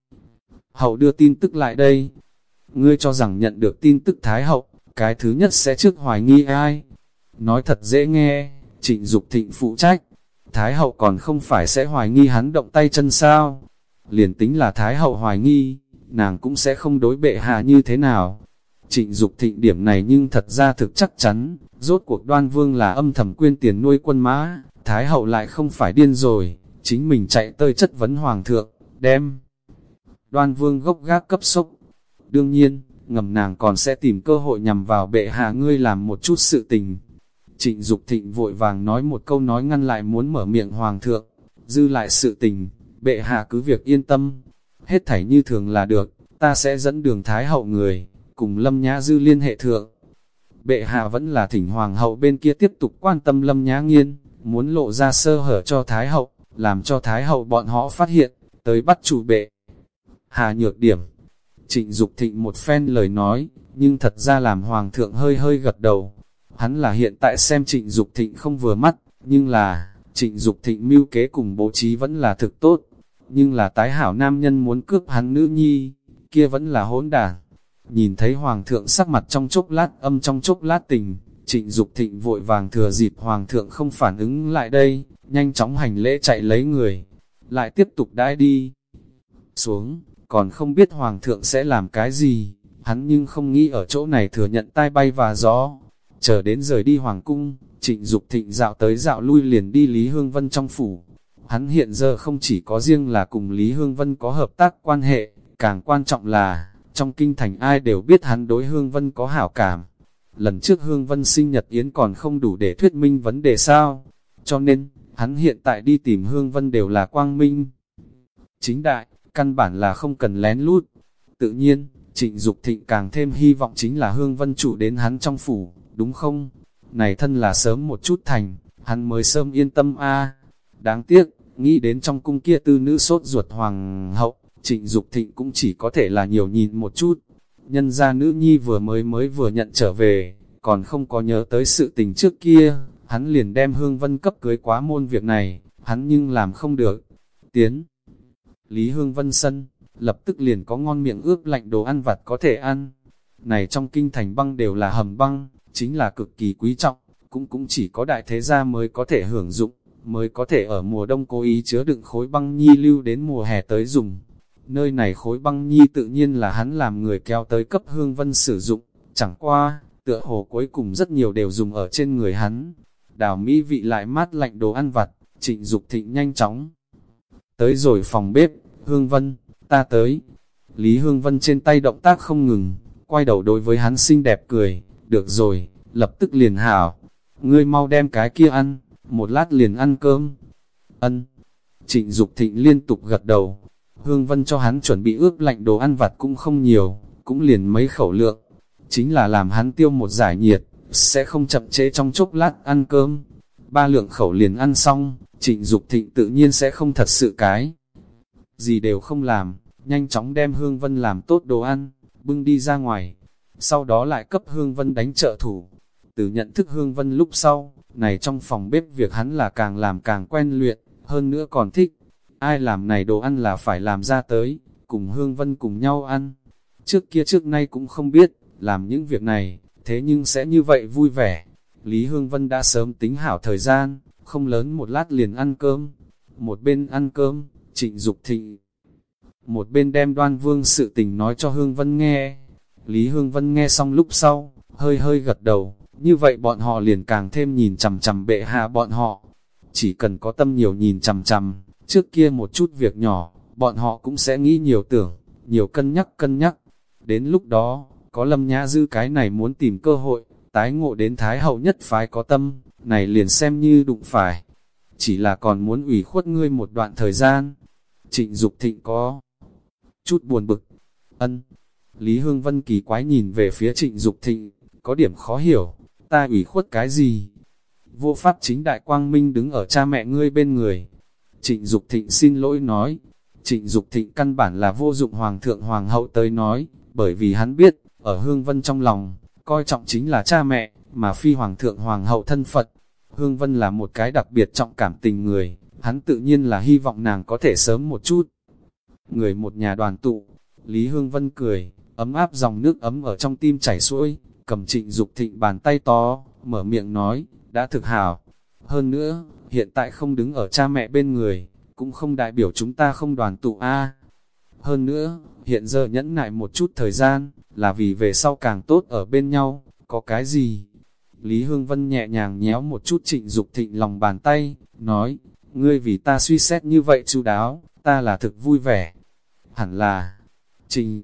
Hậu đưa tin tức lại đây, ngươi cho rằng nhận được tin tức Thái Hậu, cái thứ nhất sẽ trước hoài nghi ai? Nói thật dễ nghe, trịnh Dục thịnh phụ trách, Thái Hậu còn không phải sẽ hoài nghi hắn động tay chân sao? Liền tính là Thái Hậu hoài nghi, nàng cũng sẽ không đối bệ hạ như thế nào. Trịnh Dục thịnh điểm này nhưng thật ra thực chắc chắn, rốt cuộc đoan vương là âm thầm quyên tiền nuôi quân mã, Thái hậu lại không phải điên rồi, chính mình chạy tơi chất vấn hoàng thượng, đem. Đoan vương gốc gác cấp sốc. Đương nhiên, ngầm nàng còn sẽ tìm cơ hội nhằm vào bệ hạ ngươi làm một chút sự tình. Trịnh Dục thịnh vội vàng nói một câu nói ngăn lại muốn mở miệng hoàng thượng, dư lại sự tình, bệ hạ cứ việc yên tâm, hết thảy như thường là được, ta sẽ dẫn đường Thái hậu người cùng Lâm Nhã Dư liên hệ thượng. Bệ hạ vẫn là thỉnh hoàng hậu bên kia tiếp tục quan tâm Lâm Nhã Nghiên, muốn lộ ra sơ hở cho Thái hậu, làm cho Thái hậu bọn họ phát hiện, tới bắt chủ bệ. Hà nhược điểm, trịnh Dục thịnh một phen lời nói, nhưng thật ra làm hoàng thượng hơi hơi gật đầu. Hắn là hiện tại xem trịnh Dục thịnh không vừa mắt, nhưng là, trịnh Dục thịnh mưu kế cùng bố trí vẫn là thực tốt. Nhưng là tái hảo nam nhân muốn cướp hắn nữ nhi, kia vẫn là hỗn đản. Nhìn thấy hoàng thượng sắc mặt trong chốc lát âm trong chốc lát tình, trịnh Dục thịnh vội vàng thừa dịp hoàng thượng không phản ứng lại đây, nhanh chóng hành lễ chạy lấy người, lại tiếp tục đãi đi. Xuống, còn không biết hoàng thượng sẽ làm cái gì, hắn nhưng không nghĩ ở chỗ này thừa nhận tai bay và gió. Chờ đến rời đi hoàng cung, trịnh Dục thịnh dạo tới dạo lui liền đi Lý Hương Vân trong phủ. Hắn hiện giờ không chỉ có riêng là cùng Lý Hương Vân có hợp tác quan hệ, càng quan trọng là trong kinh thành ai đều biết hắn đối Hương Vân có hảo cảm. Lần trước Hương Vân sinh nhật yến còn không đủ để thuyết minh vấn đề sao. Cho nên, hắn hiện tại đi tìm Hương Vân đều là quang minh. Chính đại, căn bản là không cần lén lút. Tự nhiên, trịnh Dục thịnh càng thêm hy vọng chính là Hương Vân chủ đến hắn trong phủ, đúng không? Này thân là sớm một chút thành, hắn mới sớm yên tâm a Đáng tiếc, nghĩ đến trong cung kia tư nữ sốt ruột hoàng hậu, Trịnh Dục Thịnh cũng chỉ có thể là nhiều nhìn một chút. Nhân gia nữ nhi vừa mới mới vừa nhận trở về, còn không có nhớ tới sự tình trước kia, hắn liền đem Hương Vân cấp cưới quá môn việc này, hắn nhưng làm không được. Tiến Lý Hương Vân sân, lập tức liền có ngon miệng ướp lạnh đồ ăn vặt có thể ăn. Này trong kinh thành băng đều là hầm băng, chính là cực kỳ quý trọng, cũng cũng chỉ có đại thế gia mới có thể hưởng dụng, mới có thể ở mùa đông cố ý chứa đựng khối băng nhi lưu đến mùa hè tới dùng. Nơi này khối băng nhi tự nhiên là hắn làm người kéo tới cấp hương vân sử dụng, chẳng qua, tựa hồ cuối cùng rất nhiều đều dùng ở trên người hắn. Đào mỹ vị lại mát lạnh đồ ăn vặt, trịnh Dục thịnh nhanh chóng. Tới rồi phòng bếp, hương vân, ta tới. Lý hương vân trên tay động tác không ngừng, quay đầu đối với hắn xinh đẹp cười, được rồi, lập tức liền hảo. Ngươi mau đem cái kia ăn, một lát liền ăn cơm. Ân. Trịnh Dục Thịnh liên tục gật đầu. Hương Vân cho hắn chuẩn bị ướp lạnh đồ ăn vặt cũng không nhiều, cũng liền mấy khẩu lượng. Chính là làm hắn tiêu một giải nhiệt, sẽ không chậm chế trong chốc lát ăn cơm. Ba lượng khẩu liền ăn xong, Trịnh Dục Thịnh tự nhiên sẽ không thật sự cái. Gì đều không làm, nhanh chóng đem Hương Vân làm tốt đồ ăn, bưng đi ra ngoài. Sau đó lại cấp Hương Vân đánh trợ thủ. Từ nhận thức Hương Vân lúc sau, này trong phòng bếp việc hắn là càng làm càng quen luyện, hơn nữa còn thích. Ai làm này đồ ăn là phải làm ra tới, cùng Hương Vân cùng nhau ăn. Trước kia trước nay cũng không biết, làm những việc này, thế nhưng sẽ như vậy vui vẻ. Lý Hương Vân đã sớm tính hảo thời gian, không lớn một lát liền ăn cơm. Một bên ăn cơm, trịnh Dục thịnh. Một bên đem đoan vương sự tình nói cho Hương Vân nghe. Lý Hương Vân nghe xong lúc sau, hơi hơi gật đầu, như vậy bọn họ liền càng thêm nhìn chằm chằm bệ hạ bọn họ. Chỉ cần có tâm nhiều nhìn chằm chằm, trước kia một chút việc nhỏ, bọn họ cũng sẽ nghĩ nhiều tưởng, nhiều cân nhắc cân nhắc. Đến lúc đó, có lâm nhã dư cái này muốn tìm cơ hội, tái ngộ đến Thái Hậu nhất phái có tâm, này liền xem như đụng phải. Chỉ là còn muốn ủy khuất ngươi một đoạn thời gian. Trịnh Dục Thịnh có chút buồn bực. Ân. Lý Hương Vân kỳ quái nhìn về phía Trịnh Dục Thịnh, có điểm khó hiểu, ta ủy khuất cái gì? Vô pháp chính đại quang minh đứng ở cha mẹ ngươi bên người. Trịnh Dục Thịnh xin lỗi nói. Trịnh Dục Thịnh căn bản là vô dụng hoàng thượng hoàng hậu tới nói, bởi vì hắn biết, ở Hương Vân trong lòng, coi trọng chính là cha mẹ, mà phi hoàng thượng hoàng hậu thân Phật. Hương Vân là một cái đặc biệt trọng cảm tình người, hắn tự nhiên là hy vọng nàng có thể sớm một chút. Người một nhà đoàn tụ, Lý Hương Vân cười, ấm áp dòng nước ấm ở trong tim chảy xuôi, cầm trịnh Dục thịnh bàn tay to, mở miệng nói, đã thực hảo. Hơn nữa, hiện tại không đứng ở cha mẹ bên người, cũng không đại biểu chúng ta không đoàn tụ a. Hơn nữa, hiện giờ nhẫn nại một chút thời gian, là vì về sau càng tốt ở bên nhau, có cái gì? Lý Hương Vân nhẹ nhàng nhéo một chút trịnh Dục thịnh lòng bàn tay, nói, ngươi vì ta suy xét như vậy chú đáo, ta là thực vui vẻ. Hẳn là, trịnh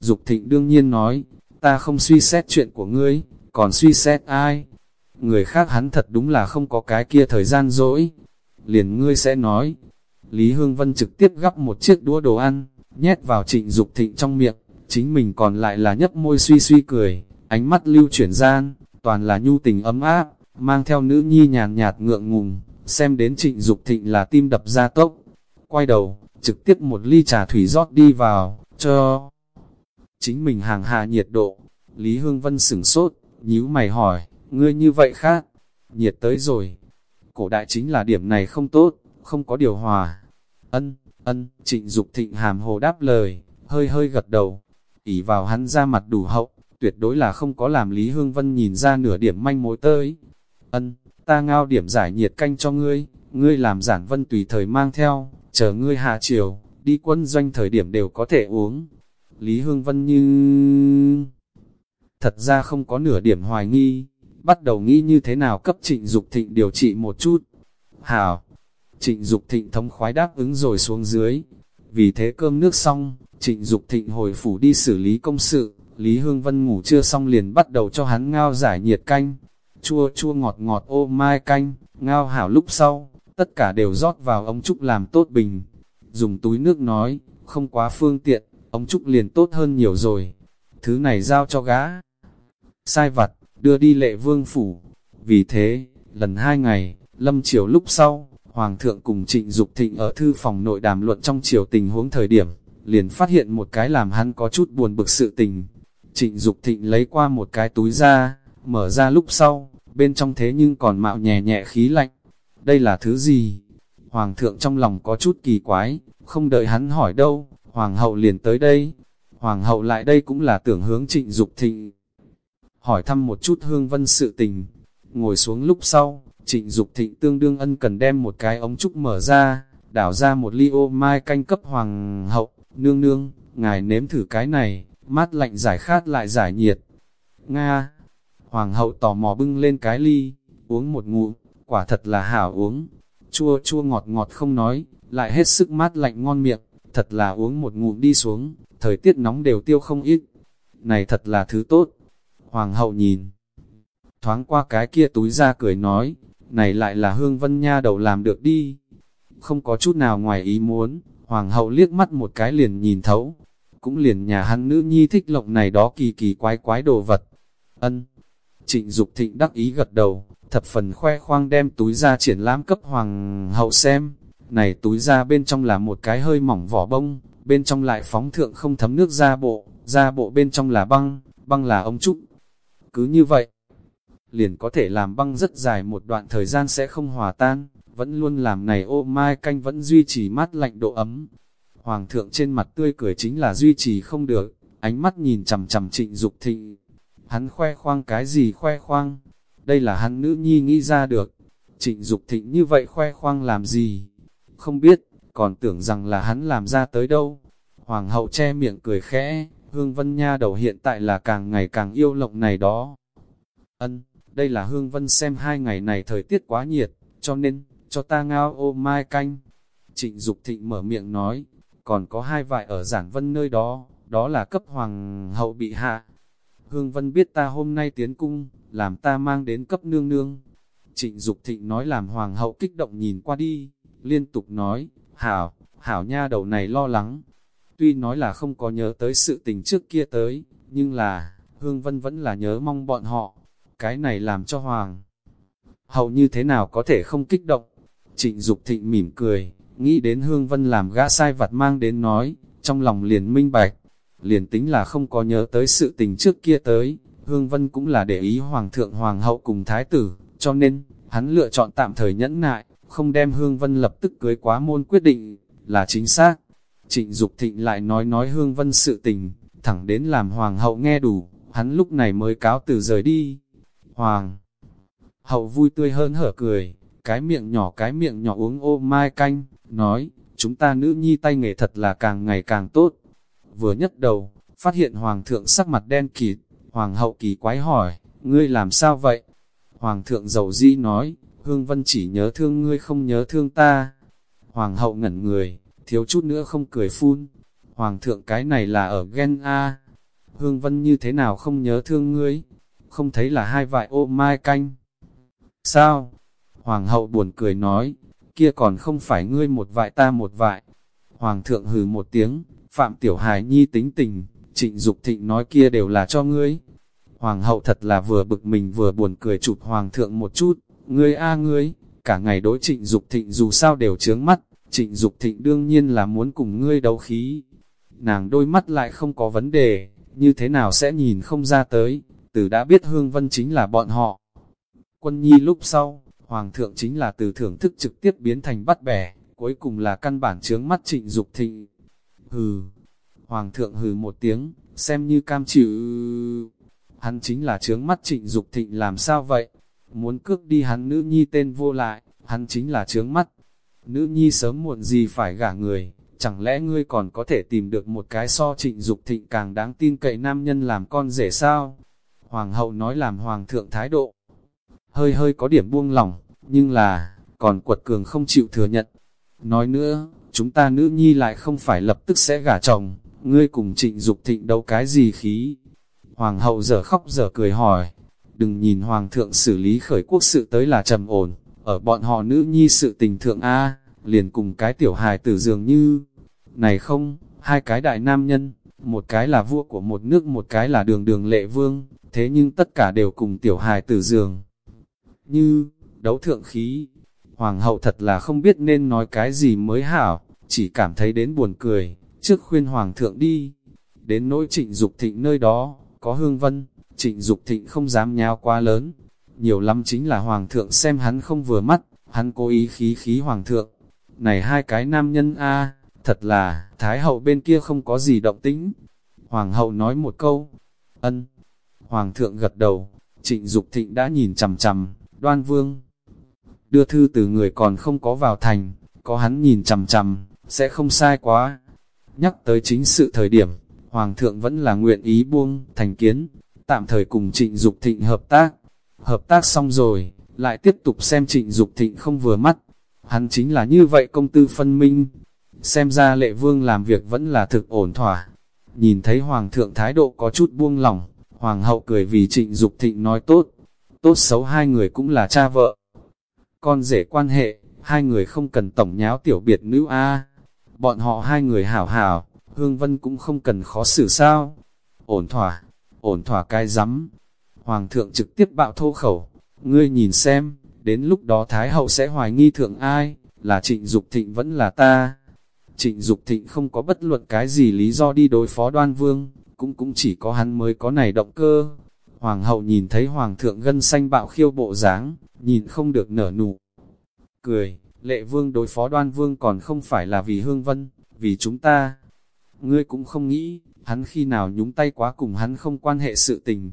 Dục thịnh đương nhiên nói, ta không suy xét chuyện của ngươi, còn suy xét ai? Người khác hắn thật đúng là không có cái kia thời gian dỗi. Liền ngươi sẽ nói, Lý Hương Vân trực tiếp gắp một chiếc đũa đồ ăn, nhét vào trịnh Dục thịnh trong miệng, chính mình còn lại là nhấp môi suy suy cười, ánh mắt lưu chuyển gian, toàn là nhu tình ấm áp, mang theo nữ nhi nhàn nhạt ngượng ngùng, xem đến trịnh Dục thịnh là tim đập ra tốc. Quay đầu, trực tiếp một ly trà thủy rót đi vào, cho chính mình hàng hạ nhiệt độ. Lý Hương Vân sửng sốt, nhíu mày hỏi, ngươi như vậy khác, nhiệt tới rồi. Cổ đại chính là điểm này không tốt, không có điều hòa. Ân, ân, trịnh Dục thịnh hàm hồ đáp lời, hơi hơi gật đầu, ỉ vào hắn ra mặt đủ hậu, tuyệt đối là không có làm Lý Hương Vân nhìn ra nửa điểm manh mối tới. Ân, ta ngao điểm giải nhiệt canh cho ngươi, ngươi làm giản vân tùy thời mang theo, chờ ngươi hạ chiều, đi quân doanh thời điểm đều có thể uống. Lý Hương Vân như... Thật ra không có nửa điểm hoài nghi, bắt đầu nghĩ như thế nào cấp trịnh Dục thịnh điều trị một chút. Hảo, trịnh Dục thịnh thống khoái đáp ứng rồi xuống dưới. Vì thế cơm nước xong, trịnh Dục thịnh hồi phủ đi xử lý công sự, Lý Hương Vân ngủ chưa xong liền bắt đầu cho hắn ngao giải nhiệt canh. Chua chua ngọt ngọt ô mai canh, ngao hảo lúc sau, tất cả đều rót vào ông trúc làm tốt bình. Dùng túi nước nói, không quá phương tiện, ông trúc liền tốt hơn nhiều rồi. Thứ này giao cho gã. Sai vặt, đưa đi lệ vương phủ. Vì thế, lần hai ngày, lâm chiều lúc sau, Hoàng thượng cùng trịnh Dục thịnh ở thư phòng nội đàm luận trong chiều tình huống thời điểm, liền phát hiện một cái làm hắn có chút buồn bực sự tình. Trịnh Dục thịnh lấy qua một cái túi ra, mở ra lúc sau, bên trong thế nhưng còn mạo nhẹ nhẹ khí lạnh. Đây là thứ gì? Hoàng thượng trong lòng có chút kỳ quái, không đợi hắn hỏi đâu, hoàng hậu liền tới đây. Hoàng hậu lại đây cũng là tưởng hướng trịnh Dục thịnh. Hỏi thăm một chút hương vân sự tình. Ngồi xuống lúc sau, trịnh Dục thịnh tương đương ân cần đem một cái ống trúc mở ra, đảo ra một ly ô mai canh cấp hoàng hậu, nương nương, ngài nếm thử cái này, mát lạnh giải khát lại giải nhiệt. Nga, hoàng hậu tò mò bưng lên cái ly, uống một ngụm, quả thật là hảo uống, chua chua ngọt ngọt không nói, lại hết sức mát lạnh ngon miệng, thật là uống một ngụm đi xuống, thời tiết nóng đều tiêu không ít. Này thật là thứ tốt. Hoàng hậu nhìn, thoáng qua cái kia túi ra cười nói, này lại là hương vân nha đầu làm được đi. không có chút nào ngoài ý muốn, hoàng hậu liếc mắt một cái liền nhìn thấu, cũng liền nhà hắn nữ nhi thích lộng này đó kỳ kỳ quái quái đồ vật. Ân. Trịnh Dục Thịnh đắc ý gật đầu, thập phần khoe khoang đem túi ra triển lãm cấp hoàng hậu xem. Này túi ra bên trong là một cái hơi mỏng vỏ bông, bên trong lại phóng thượng không thấm nước ra bộ, ra bộ bên trong là băng, băng là ông trúc. Cứ như vậy, liền có thể làm băng rất dài một đoạn thời gian sẽ không hòa tan, vẫn luôn làm này ô mai canh vẫn duy trì mát lạnh độ ấm. Hoàng thượng trên mặt tươi cười chính là duy trì không được, ánh mắt nhìn chầm chầm trịnh Dục thịnh. Hắn khoe khoang cái gì khoe khoang? Đây là hắn nữ nhi nghĩ ra được. Trịnh Dục thịnh như vậy khoe khoang làm gì? Không biết, còn tưởng rằng là hắn làm ra tới đâu. Hoàng hậu che miệng cười khẽ, Hương Vân Nha đầu hiện tại là càng ngày càng yêu lộng này đó. Ân, đây là Hương Vân xem hai ngày này thời tiết quá nhiệt, cho nên, cho ta ngao ô mai canh. Trịnh Dục thịnh mở miệng nói, còn có hai vại ở giản vân nơi đó, đó là cấp hoàng hậu bị hạ. Hương Vân biết ta hôm nay tiến cung, làm ta mang đến cấp nương nương. Trịnh Dục thịnh nói làm hoàng hậu kích động nhìn qua đi, liên tục nói, hảo, hảo nha đầu này lo lắng. Tuy nói là không có nhớ tới sự tình trước kia tới, nhưng là, Hương Vân vẫn là nhớ mong bọn họ. Cái này làm cho hoàng hậu như thế nào có thể không kích động. Trịnh Dục thịnh mỉm cười, nghĩ đến Hương Vân làm gã sai vặt mang đến nói, trong lòng liền minh bạch, liền tính là không có nhớ tới sự tình trước kia tới, Hương Vân cũng là để ý Hoàng thượng Hoàng hậu cùng Thái tử, cho nên, hắn lựa chọn tạm thời nhẫn nại, không đem Hương Vân lập tức cưới quá môn quyết định, là chính xác. Trịnh Dục Thịnh lại nói nói Hương Vân sự tình, thẳng đến làm Hoàng hậu nghe đủ, hắn lúc này mới cáo từ rời đi. Hoàng hậu vui tươi hơn hở cười, cái miệng nhỏ cái miệng nhỏ uống ô mai canh, nói, chúng ta nữ nhi tay nghề thật là càng ngày càng tốt. Vừa nhất đầu, phát hiện hoàng thượng sắc mặt đen kịt, hoàng hậu kỳ quái hỏi, ngươi làm sao vậy? Hoàng thượng dầu di nói, Hương Vân chỉ nhớ thương ngươi không nhớ thương ta. Hoàng hậu ngẩn người, thiếu chút nữa không cười phun. Hoàng thượng cái này là ở ghen A. Hương Vân như thế nào không nhớ thương ngươi? Không thấy là hai vại ô mai canh. Sao? Hoàng hậu buồn cười nói, kia còn không phải ngươi một vại ta một vại. Hoàng thượng hừ một tiếng, Phạm Tiểu Hải Nhi tính tình, trịnh Dục thịnh nói kia đều là cho ngươi. Hoàng hậu thật là vừa bực mình vừa buồn cười chụp Hoàng thượng một chút, ngươi a ngươi, cả ngày đối trịnh Dục thịnh dù sao đều chướng mắt, trịnh Dục thịnh đương nhiên là muốn cùng ngươi đấu khí. Nàng đôi mắt lại không có vấn đề, như thế nào sẽ nhìn không ra tới, từ đã biết Hương Vân chính là bọn họ. Quân nhi lúc sau, Hoàng thượng chính là từ thưởng thức trực tiếp biến thành bắt bẻ, cuối cùng là căn bản chướng mắt trịnh Dục thịnh. Hừ, Hoàng thượng hừ một tiếng, xem như cam chịu. Hắn chính là chướng mắt trịnh Dục thịnh làm sao vậy? Muốn cướp đi hắn nữ nhi tên vô lại, hắn chính là chướng mắt. Nữ nhi sớm muộn gì phải gả người, chẳng lẽ ngươi còn có thể tìm được một cái so trịnh Dục thịnh càng đáng tin cậy nam nhân làm con rể sao? Hoàng hậu nói làm hoàng thượng thái độ. Hơi hơi có điểm buông lỏng, nhưng là, còn quật cường không chịu thừa nhận. Nói nữa, chúng ta nữ nhi lại không phải lập tức sẽ gả chồng, ngươi cùng trịnh Dục thịnh đấu cái gì khí. Hoàng hậu giờ khóc giờ cười hỏi, đừng nhìn hoàng thượng xử lý khởi quốc sự tới là trầm ổn, ở bọn họ nữ nhi sự tình thượng A, liền cùng cái tiểu hài tử dường như, này không, hai cái đại nam nhân, một cái là vua của một nước một cái là đường đường lệ vương, thế nhưng tất cả đều cùng tiểu hài tử giường Như, đấu thượng khí, hoàng hậu thật là không biết nên nói cái gì mới hảo, chỉ cảm thấy đến buồn cười, trước khuyên hoàng thượng đi. Đến nỗi trịnh Dục thịnh nơi đó, có hương vân, trịnh Dục thịnh không dám nháo quá lớn. Nhiều lắm chính là hoàng thượng xem hắn không vừa mắt, hắn cố ý khí khí hoàng thượng. Này hai cái nam nhân a thật là, thái hậu bên kia không có gì động tĩnh. Hoàng hậu nói một câu, ân. Hoàng thượng gật đầu, trịnh Dục thịnh đã nhìn chằm chằm, đoan vương. Đưa thư từ người còn không có vào thành, có hắn nhìn chằm chằm, sẽ không sai quá. Nhắc tới chính sự thời điểm, Hoàng thượng vẫn là nguyện ý buông, thành kiến, tạm thời cùng trịnh Dục thịnh hợp tác. Hợp tác xong rồi, lại tiếp tục xem trịnh Dục thịnh không vừa mắt. Hắn chính là như vậy công tư phân minh. Xem ra lệ vương làm việc vẫn là thực ổn thỏa. Nhìn thấy Hoàng thượng thái độ có chút buông lỏng, Hoàng hậu cười vì trịnh Dục thịnh nói tốt. Tốt xấu hai người cũng là cha vợ. Con rể quan hệ, hai người không cần tổng nháo tiểu biệt nữ a Bọn họ hai người hảo hảo, Hương Vân cũng không cần khó xử sao. Ổn thỏa, ổn thỏa cai rắm Hoàng thượng trực tiếp bạo thô khẩu, ngươi nhìn xem, đến lúc đó Thái hậu sẽ hoài nghi thượng ai, là trịnh Dục thịnh vẫn là ta. Trịnh Dục thịnh không có bất luận cái gì lý do đi đối phó đoan vương, cũng cũng chỉ có hắn mới có này động cơ. Hoàng hậu nhìn thấy hoàng thượng gân xanh bạo khiêu bộ dáng, nhìn không được nở nụ. Cười, lệ vương đối phó đoan vương còn không phải là vì hương vân, vì chúng ta. Ngươi cũng không nghĩ, hắn khi nào nhúng tay quá cùng hắn không quan hệ sự tình.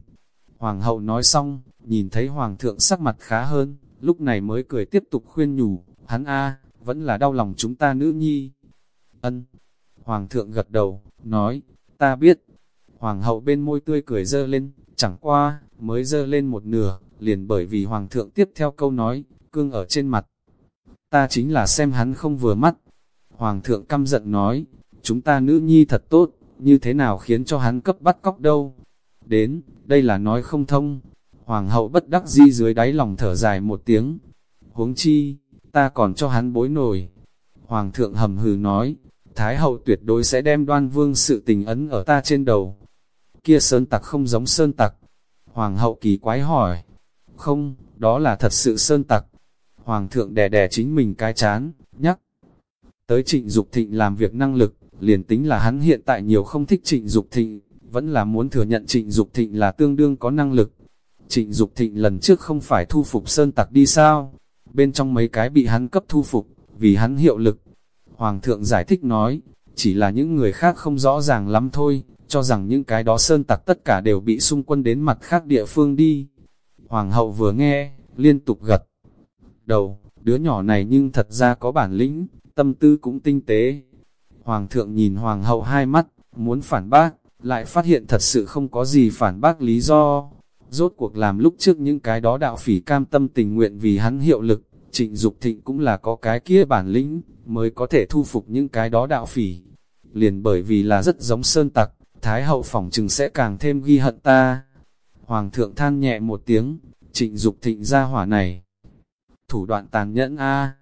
Hoàng hậu nói xong, nhìn thấy hoàng thượng sắc mặt khá hơn, lúc này mới cười tiếp tục khuyên nhủ, hắn a vẫn là đau lòng chúng ta nữ nhi. Ân. Hoàng thượng gật đầu, nói, ta biết. Hoàng hậu bên môi tươi cười dơ lên, chẳng qua, mới dơ lên một nửa, liền bởi vì hoàng thượng tiếp theo câu nói, cương ở trên mặt. Ta chính là xem hắn không vừa mắt. Hoàng thượng căm giận nói, chúng ta nữ nhi thật tốt, như thế nào khiến cho hắn cấp bắt cóc đâu. Đến, đây là nói không thông. Hoàng hậu bất đắc di dưới đáy lòng thở dài một tiếng. Huống chi, ta còn cho hắn bối nổi. Hoàng thượng hầm hừ nói, Thái hậu tuyệt đối sẽ đem đoan vương sự tình ấn ở ta trên đầu. Kia sơn tặc không giống sơn tặc. Hoàng hậu kỳ quái hỏi. Không, đó là thật sự sơn tặc. Hoàng thượng đè đè chính mình cái chán, nhắc. Tới trịnh Dục thịnh làm việc năng lực, liền tính là hắn hiện tại nhiều không thích trịnh Dục thịnh, vẫn là muốn thừa nhận trịnh Dục thịnh là tương đương có năng lực. Trịnh Dục thịnh lần trước không phải thu phục sơn tặc đi sao? Bên trong mấy cái bị hắn cấp thu phục, vì hắn hiệu lực. Hoàng thượng giải thích nói, chỉ là những người khác không rõ ràng lắm thôi, cho rằng những cái đó sơn tặc tất cả đều bị xung quân đến mặt khác địa phương đi. Hoàng hậu vừa nghe, liên tục gật đầu, đứa nhỏ này nhưng thật ra có bản lĩnh, tâm tư cũng tinh tế. Hoàng thượng nhìn hoàng hậu hai mắt, muốn phản bác, lại phát hiện thật sự không có gì phản bác lý do. Rốt cuộc làm lúc trước những cái đó đạo phỉ cam tâm tình nguyện vì hắn hiệu lực, trịnh Dục thịnh cũng là có cái kia bản lĩnh, mới có thể thu phục những cái đó đạo phỉ. Liền bởi vì là rất giống sơn tặc, Thái hậu phỏng chừng sẽ càng thêm ghi hận ta. Hoàng thượng than nhẹ một tiếng, trịnh Dục thịnh ra hỏa này thủ đoạn tàn nhẫn a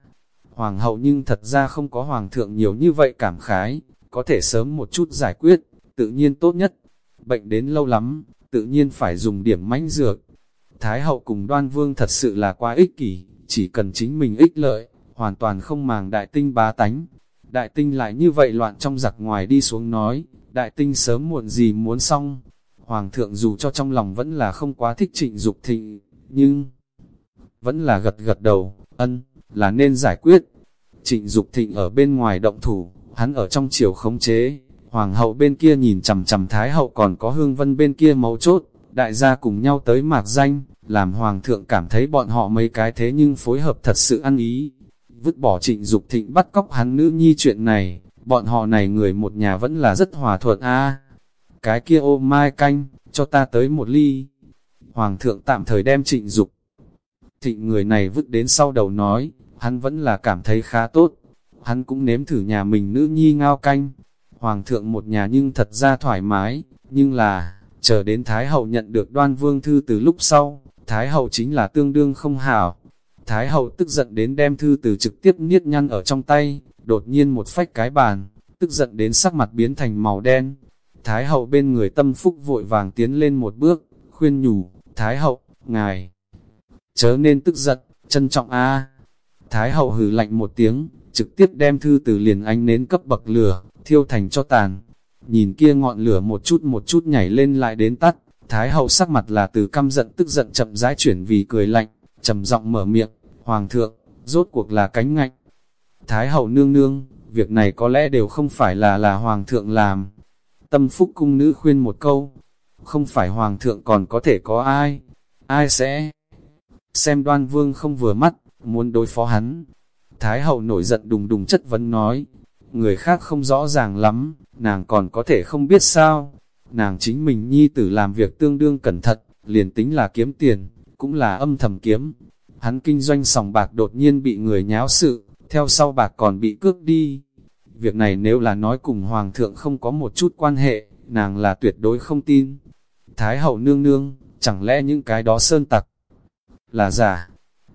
Hoàng hậu nhưng thật ra không có hoàng thượng nhiều như vậy cảm khái, có thể sớm một chút giải quyết, tự nhiên tốt nhất. Bệnh đến lâu lắm, tự nhiên phải dùng điểm mãnh dược. Thái hậu cùng đoan vương thật sự là quá ích kỷ, chỉ cần chính mình ích lợi, hoàn toàn không màng đại tinh bá tánh. Đại tinh lại như vậy loạn trong giặc ngoài đi xuống nói, đại tinh sớm muộn gì muốn xong. Hoàng thượng dù cho trong lòng vẫn là không quá thích trịnh Dục thịnh, nhưng vẫn là gật gật đầu, ân, là nên giải quyết. Trịnh Dục thịnh ở bên ngoài động thủ, hắn ở trong chiều khống chế, hoàng hậu bên kia nhìn chầm chầm thái hậu còn có hương vân bên kia mấu chốt, đại gia cùng nhau tới mạc danh, làm hoàng thượng cảm thấy bọn họ mấy cái thế nhưng phối hợp thật sự ăn ý. Vứt bỏ trịnh Dục thịnh bắt cóc hắn nữ nhi chuyện này, bọn họ này người một nhà vẫn là rất hòa thuận a Cái kia ô mai canh, cho ta tới một ly. Hoàng thượng tạm thời đem trịnh Dục Thịnh người này vứt đến sau đầu nói, hắn vẫn là cảm thấy khá tốt. Hắn cũng nếm thử nhà mình nữ nhi ngao canh. Hoàng thượng một nhà nhưng thật ra thoải mái, nhưng là, chờ đến Thái hậu nhận được đoan vương thư từ lúc sau, Thái hậu chính là tương đương không hảo. Thái hậu tức giận đến đem thư từ trực tiếp niết nhăn ở trong tay, đột nhiên một phách cái bàn, tức giận đến sắc mặt biến thành màu đen. Thái hậu bên người tâm phúc vội vàng tiến lên một bước, khuyên nhủ, Thái hậu, ngài chớ nên tức giận, trân trọng a Thái hậu hừ lạnh một tiếng, trực tiếp đem thư từ liền ánh nến cấp bậc lửa, thiêu thành cho tàn. Nhìn kia ngọn lửa một chút một chút nhảy lên lại đến tắt, Thái hậu sắc mặt là từ căm giận tức giận chậm rãi chuyển vì cười lạnh, trầm giọng mở miệng, Hoàng thượng, rốt cuộc là cánh ngạnh. Thái hậu nương nương, việc này có lẽ đều không phải là là Hoàng thượng làm. Tâm phúc cung nữ khuyên một câu, không phải Hoàng thượng còn có thể có ai, ai sẽ xem đoan vương không vừa mắt, muốn đối phó hắn. Thái hậu nổi giận đùng đùng chất vấn nói, người khác không rõ ràng lắm, nàng còn có thể không biết sao. Nàng chính mình nhi tử làm việc tương đương cẩn thận, liền tính là kiếm tiền, cũng là âm thầm kiếm. Hắn kinh doanh sòng bạc đột nhiên bị người nháo sự, theo sau bạc còn bị cướp đi. Việc này nếu là nói cùng hoàng thượng không có một chút quan hệ, nàng là tuyệt đối không tin. Thái hậu nương nương, chẳng lẽ những cái đó sơn tặc, là giả.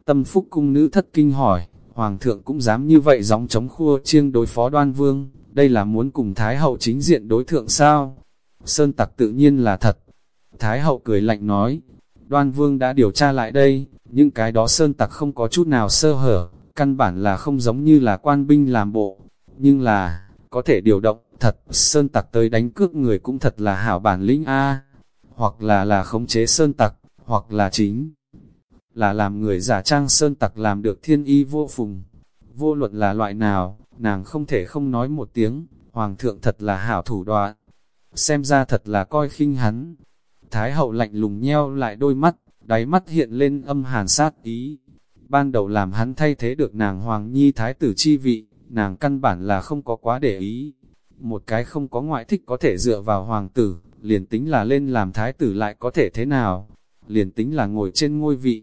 Tâm phúc cung nữ thất kinh hỏi, Hoàng thượng cũng dám như vậy gióng chống khua chiêng đối phó đoan vương, đây là muốn cùng Thái hậu chính diện đối thượng sao? Sơn tặc tự nhiên là thật. Thái hậu cười lạnh nói, đoan vương đã điều tra lại đây, những cái đó sơn tặc không có chút nào sơ hở, căn bản là không giống như là quan binh làm bộ, nhưng là, có thể điều động, thật, sơn tặc tới đánh cướp người cũng thật là hảo bản lĩnh A, hoặc là là khống chế sơn tặc, hoặc là chính là làm người giả trang sơn tặc làm được thiên y vô phùng. Vô luận là loại nào, nàng không thể không nói một tiếng, hoàng thượng thật là hảo thủ đoạn. Xem ra thật là coi khinh hắn. Thái hậu lạnh lùng nheo lại đôi mắt, đáy mắt hiện lên âm hàn sát ý. Ban đầu làm hắn thay thế được nàng hoàng nhi thái tử chi vị, nàng căn bản là không có quá để ý. Một cái không có ngoại thích có thể dựa vào hoàng tử, liền tính là lên làm thái tử lại có thể thế nào, liền tính là ngồi trên ngôi vị.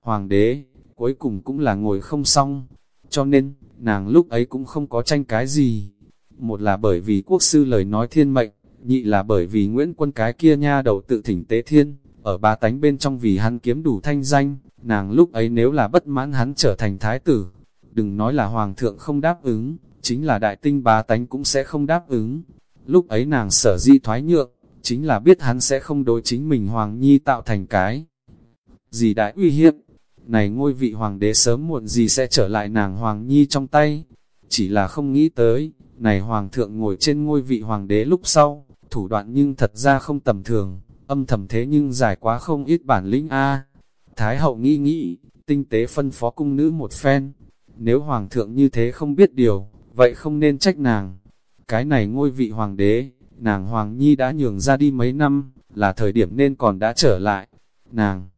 Hoàng đế, cuối cùng cũng là ngồi không xong, cho nên, nàng lúc ấy cũng không có tranh cái gì. Một là bởi vì quốc sư lời nói thiên mệnh, nhị là bởi vì Nguyễn Quân cái kia nha đầu tự thỉnh tế thiên, ở ba tánh bên trong vì hắn kiếm đủ thanh danh, nàng lúc ấy nếu là bất mãn hắn trở thành thái tử, đừng nói là hoàng thượng không đáp ứng, chính là đại tinh bá tánh cũng sẽ không đáp ứng. Lúc ấy nàng sở di thoái nhượng, chính là biết hắn sẽ không đối chính mình hoàng nhi tạo thành cái gì đại uy hiếp. Này ngôi vị hoàng đế sớm muộn gì sẽ trở lại nàng hoàng nhi trong tay, chỉ là không nghĩ tới, này hoàng thượng ngồi trên ngôi vị hoàng đế lúc sau, thủ đoạn nhưng thật ra không tầm thường, âm thầm thế nhưng giải quá không ít bản lĩnh A. Thái hậu nghĩ nghĩ, tinh tế phân phó cung nữ một phen, nếu hoàng thượng như thế không biết điều, vậy không nên trách nàng. Cái này ngôi vị hoàng đế, nàng hoàng nhi đã nhường ra đi mấy năm, là thời điểm nên còn đã trở lại. Nàng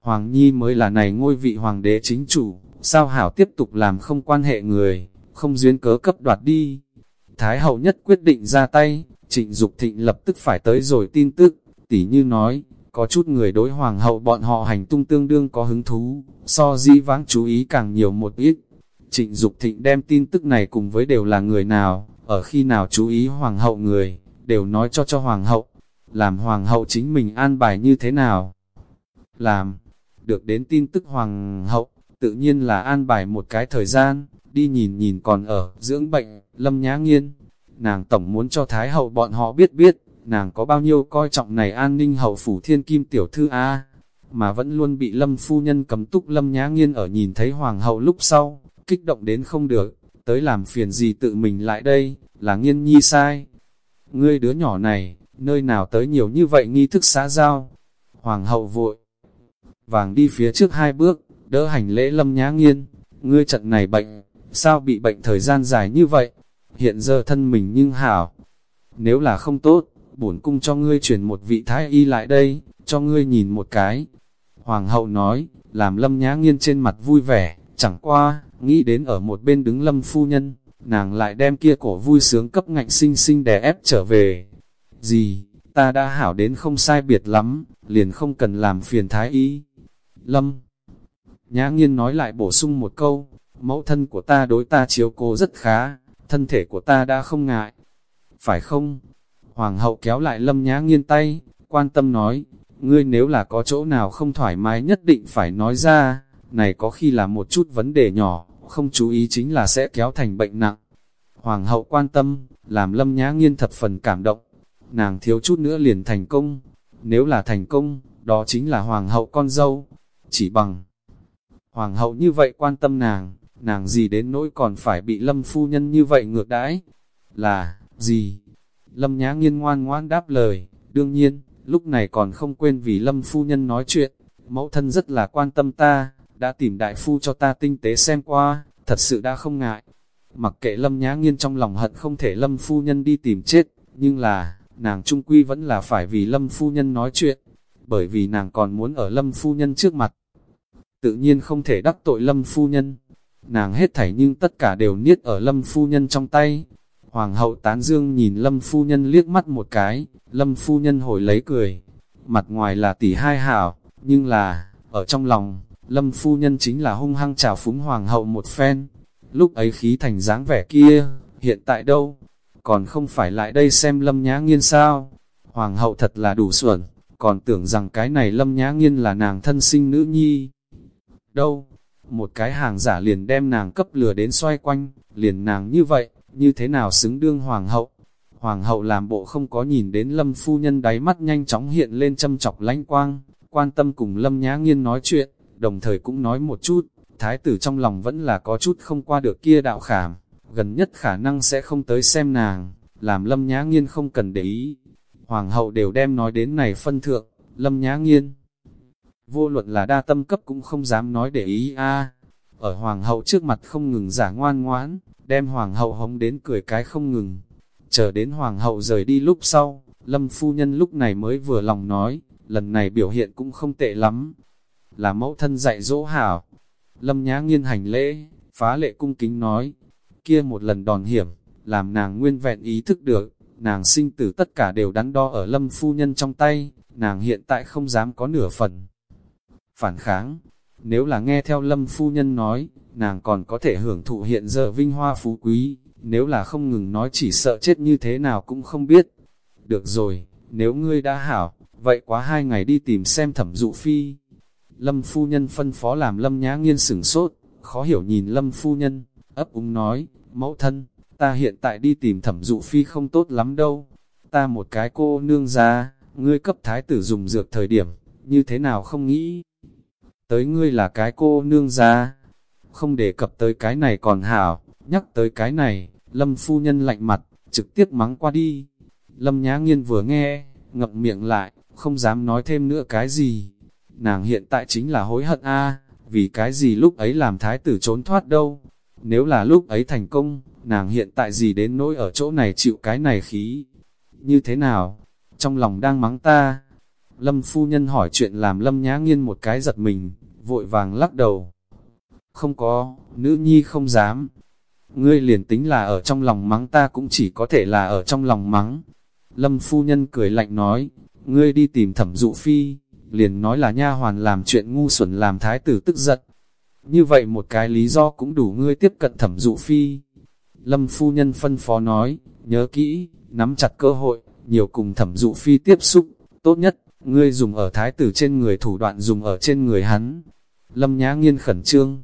Hoàng nhi mới là này ngôi vị hoàng đế chính chủ, sao hảo tiếp tục làm không quan hệ người, không duyên cớ cấp đoạt đi. Thái hậu nhất quyết định ra tay, trịnh Dục thịnh lập tức phải tới rồi tin tức, tỉ như nói, có chút người đối hoàng hậu bọn họ hành tung tương đương có hứng thú, so di vãng chú ý càng nhiều một ít. Trịnh Dục thịnh đem tin tức này cùng với đều là người nào, ở khi nào chú ý hoàng hậu người, đều nói cho cho hoàng hậu, làm hoàng hậu chính mình an bài như thế nào. Làm, được đến tin tức hoàng hậu, tự nhiên là an bài một cái thời gian, đi nhìn nhìn còn ở, dưỡng bệnh, lâm nhã nghiên. Nàng tổng muốn cho Thái hậu bọn họ biết biết, nàng có bao nhiêu coi trọng này an ninh hậu phủ thiên kim tiểu thư A, mà vẫn luôn bị lâm phu nhân cầm túc lâm nhã nghiên ở nhìn thấy hoàng hậu lúc sau, kích động đến không được, tới làm phiền gì tự mình lại đây, là nghiên nhi sai. Ngươi đứa nhỏ này, nơi nào tới nhiều như vậy nghi thức xã giao. Hoàng hậu vội, vàng đi phía trước hai bước, đỡ hành lễ lâm nhã nghiên, ngươi trận này bệnh, sao bị bệnh thời gian dài như vậy, hiện giờ thân mình nhưng hảo, nếu là không tốt, bổn cung cho ngươi truyền một vị thái y lại đây, cho ngươi nhìn một cái. Hoàng hậu nói, làm lâm nhã nghiên trên mặt vui vẻ, chẳng qua, nghĩ đến ở một bên đứng lâm phu nhân, nàng lại đem kia cổ vui sướng cấp ngạnh sinh sinh đè ép trở về. Gì, ta đã hảo đến không sai biệt lắm, liền không cần làm phiền thái y. Lâm Nhã nghiên nói lại bổ sung một câu, mẫu thân của ta đối ta chiếu cố rất khá, thân thể của ta đã không ngại. Phải không? Hoàng hậu kéo lại lâm nhã nghiên tay, quan tâm nói, ngươi nếu là có chỗ nào không thoải mái nhất định phải nói ra, này có khi là một chút vấn đề nhỏ, không chú ý chính là sẽ kéo thành bệnh nặng. Hoàng hậu quan tâm, làm lâm nhã nghiên thập phần cảm động, nàng thiếu chút nữa liền thành công, nếu là thành công, đó chính là hoàng hậu con dâu, chỉ bằng hoàng hậu như vậy quan tâm nàng, nàng gì đến nỗi còn phải bị lâm phu nhân như vậy ngược đãi, là, gì? Lâm nhã nghiên ngoan ngoan đáp lời, đương nhiên, lúc này còn không quên vì lâm phu nhân nói chuyện, mẫu thân rất là quan tâm ta, đã tìm đại phu cho ta tinh tế xem qua, thật sự đã không ngại. Mặc kệ lâm nhã nghiên trong lòng hận không thể lâm phu nhân đi tìm chết, nhưng là, nàng trung quy vẫn là phải vì lâm phu nhân nói chuyện, bởi vì nàng còn muốn ở lâm phu nhân trước mặt. Tự nhiên không thể đắc tội lâm phu nhân, nàng hết thảy nhưng tất cả đều niết ở lâm phu nhân trong tay. Hoàng hậu tán dương nhìn lâm phu nhân liếc mắt một cái, lâm phu nhân hồi lấy cười, mặt ngoài là tỷ hai hảo, nhưng là, ở trong lòng, lâm phu nhân chính là hung hăng trào phúng hoàng hậu một phen. Lúc ấy khí thành dáng vẻ kia, hiện tại đâu? Còn không phải lại đây xem lâm nhã nghiên sao? Hoàng hậu thật là đủ xuẩn còn tưởng rằng cái này lâm nhã nghiên là nàng thân sinh nữ nhi. Đâu? một cái hàng giả liền đem nàng cấp lừa đến xoay quanh, liền nàng như vậy, như thế nào xứng đương hoàng hậu. Hoàng hậu làm bộ không có nhìn đến lâm phu nhân đáy mắt nhanh chóng hiện lên châm chọc lánh quang, quan tâm cùng lâm nhã nghiên nói chuyện, đồng thời cũng nói một chút, thái tử trong lòng vẫn là có chút không qua được kia đạo khảm, gần nhất khả năng sẽ không tới xem nàng, làm lâm nhã nghiên không cần để ý. Hoàng hậu đều đem nói đến này phân thượng, lâm nhã nghiên. Vô luận là đa tâm cấp cũng không dám nói để ý a Ở hoàng hậu trước mặt không ngừng giả ngoan ngoãn, đem hoàng hậu hống đến cười cái không ngừng. Chờ đến hoàng hậu rời đi lúc sau, lâm phu nhân lúc này mới vừa lòng nói, lần này biểu hiện cũng không tệ lắm. Là mẫu thân dạy dỗ hảo. Lâm nhã nghiên hành lễ, phá lệ cung kính nói, kia một lần đòn hiểm, làm nàng nguyên vẹn ý thức được, nàng sinh tử tất cả đều đắn đo ở lâm phu nhân trong tay, nàng hiện tại không dám có nửa phần. Phản kháng, nếu là nghe theo lâm phu nhân nói, nàng còn có thể hưởng thụ hiện giờ vinh hoa phú quý, nếu là không ngừng nói chỉ sợ chết như thế nào cũng không biết. Được rồi, nếu ngươi đã hảo, vậy quá hai ngày đi tìm xem thẩm dụ phi. Lâm phu nhân phân phó làm lâm nhã nghiên sửng sốt, khó hiểu nhìn lâm phu nhân, ấp úng nói, mẫu thân, ta hiện tại đi tìm thẩm dụ phi không tốt lắm đâu. Ta một cái cô nương ra, ngươi cấp thái tử dùng dược thời điểm, như thế nào không nghĩ. Tới ngươi là cái cô nương ra, không đề cập tới cái này còn hảo, nhắc tới cái này, lâm phu nhân lạnh mặt, trực tiếp mắng qua đi. Lâm nhã nghiên vừa nghe, ngậm miệng lại, không dám nói thêm nữa cái gì. Nàng hiện tại chính là hối hận a vì cái gì lúc ấy làm thái tử trốn thoát đâu. Nếu là lúc ấy thành công, nàng hiện tại gì đến nỗi ở chỗ này chịu cái này khí. Như thế nào? Trong lòng đang mắng ta. Lâm phu nhân hỏi chuyện làm lâm nhã nghiên một cái giật mình, vội vàng lắc đầu. Không có, nữ nhi không dám. Ngươi liền tính là ở trong lòng mắng ta cũng chỉ có thể là ở trong lòng mắng. Lâm phu nhân cười lạnh nói, ngươi đi tìm thẩm dụ phi, liền nói là nha hoàn làm chuyện ngu xuẩn làm thái tử tức giận. Như vậy một cái lý do cũng đủ ngươi tiếp cận thẩm dụ phi. Lâm phu nhân phân phó nói, nhớ kỹ, nắm chặt cơ hội, nhiều cùng thẩm dụ phi tiếp xúc, tốt nhất, ngươi dùng ở thái tử trên người thủ đoạn dùng ở trên người hắn. Lâm nhã nghiên khẩn trương,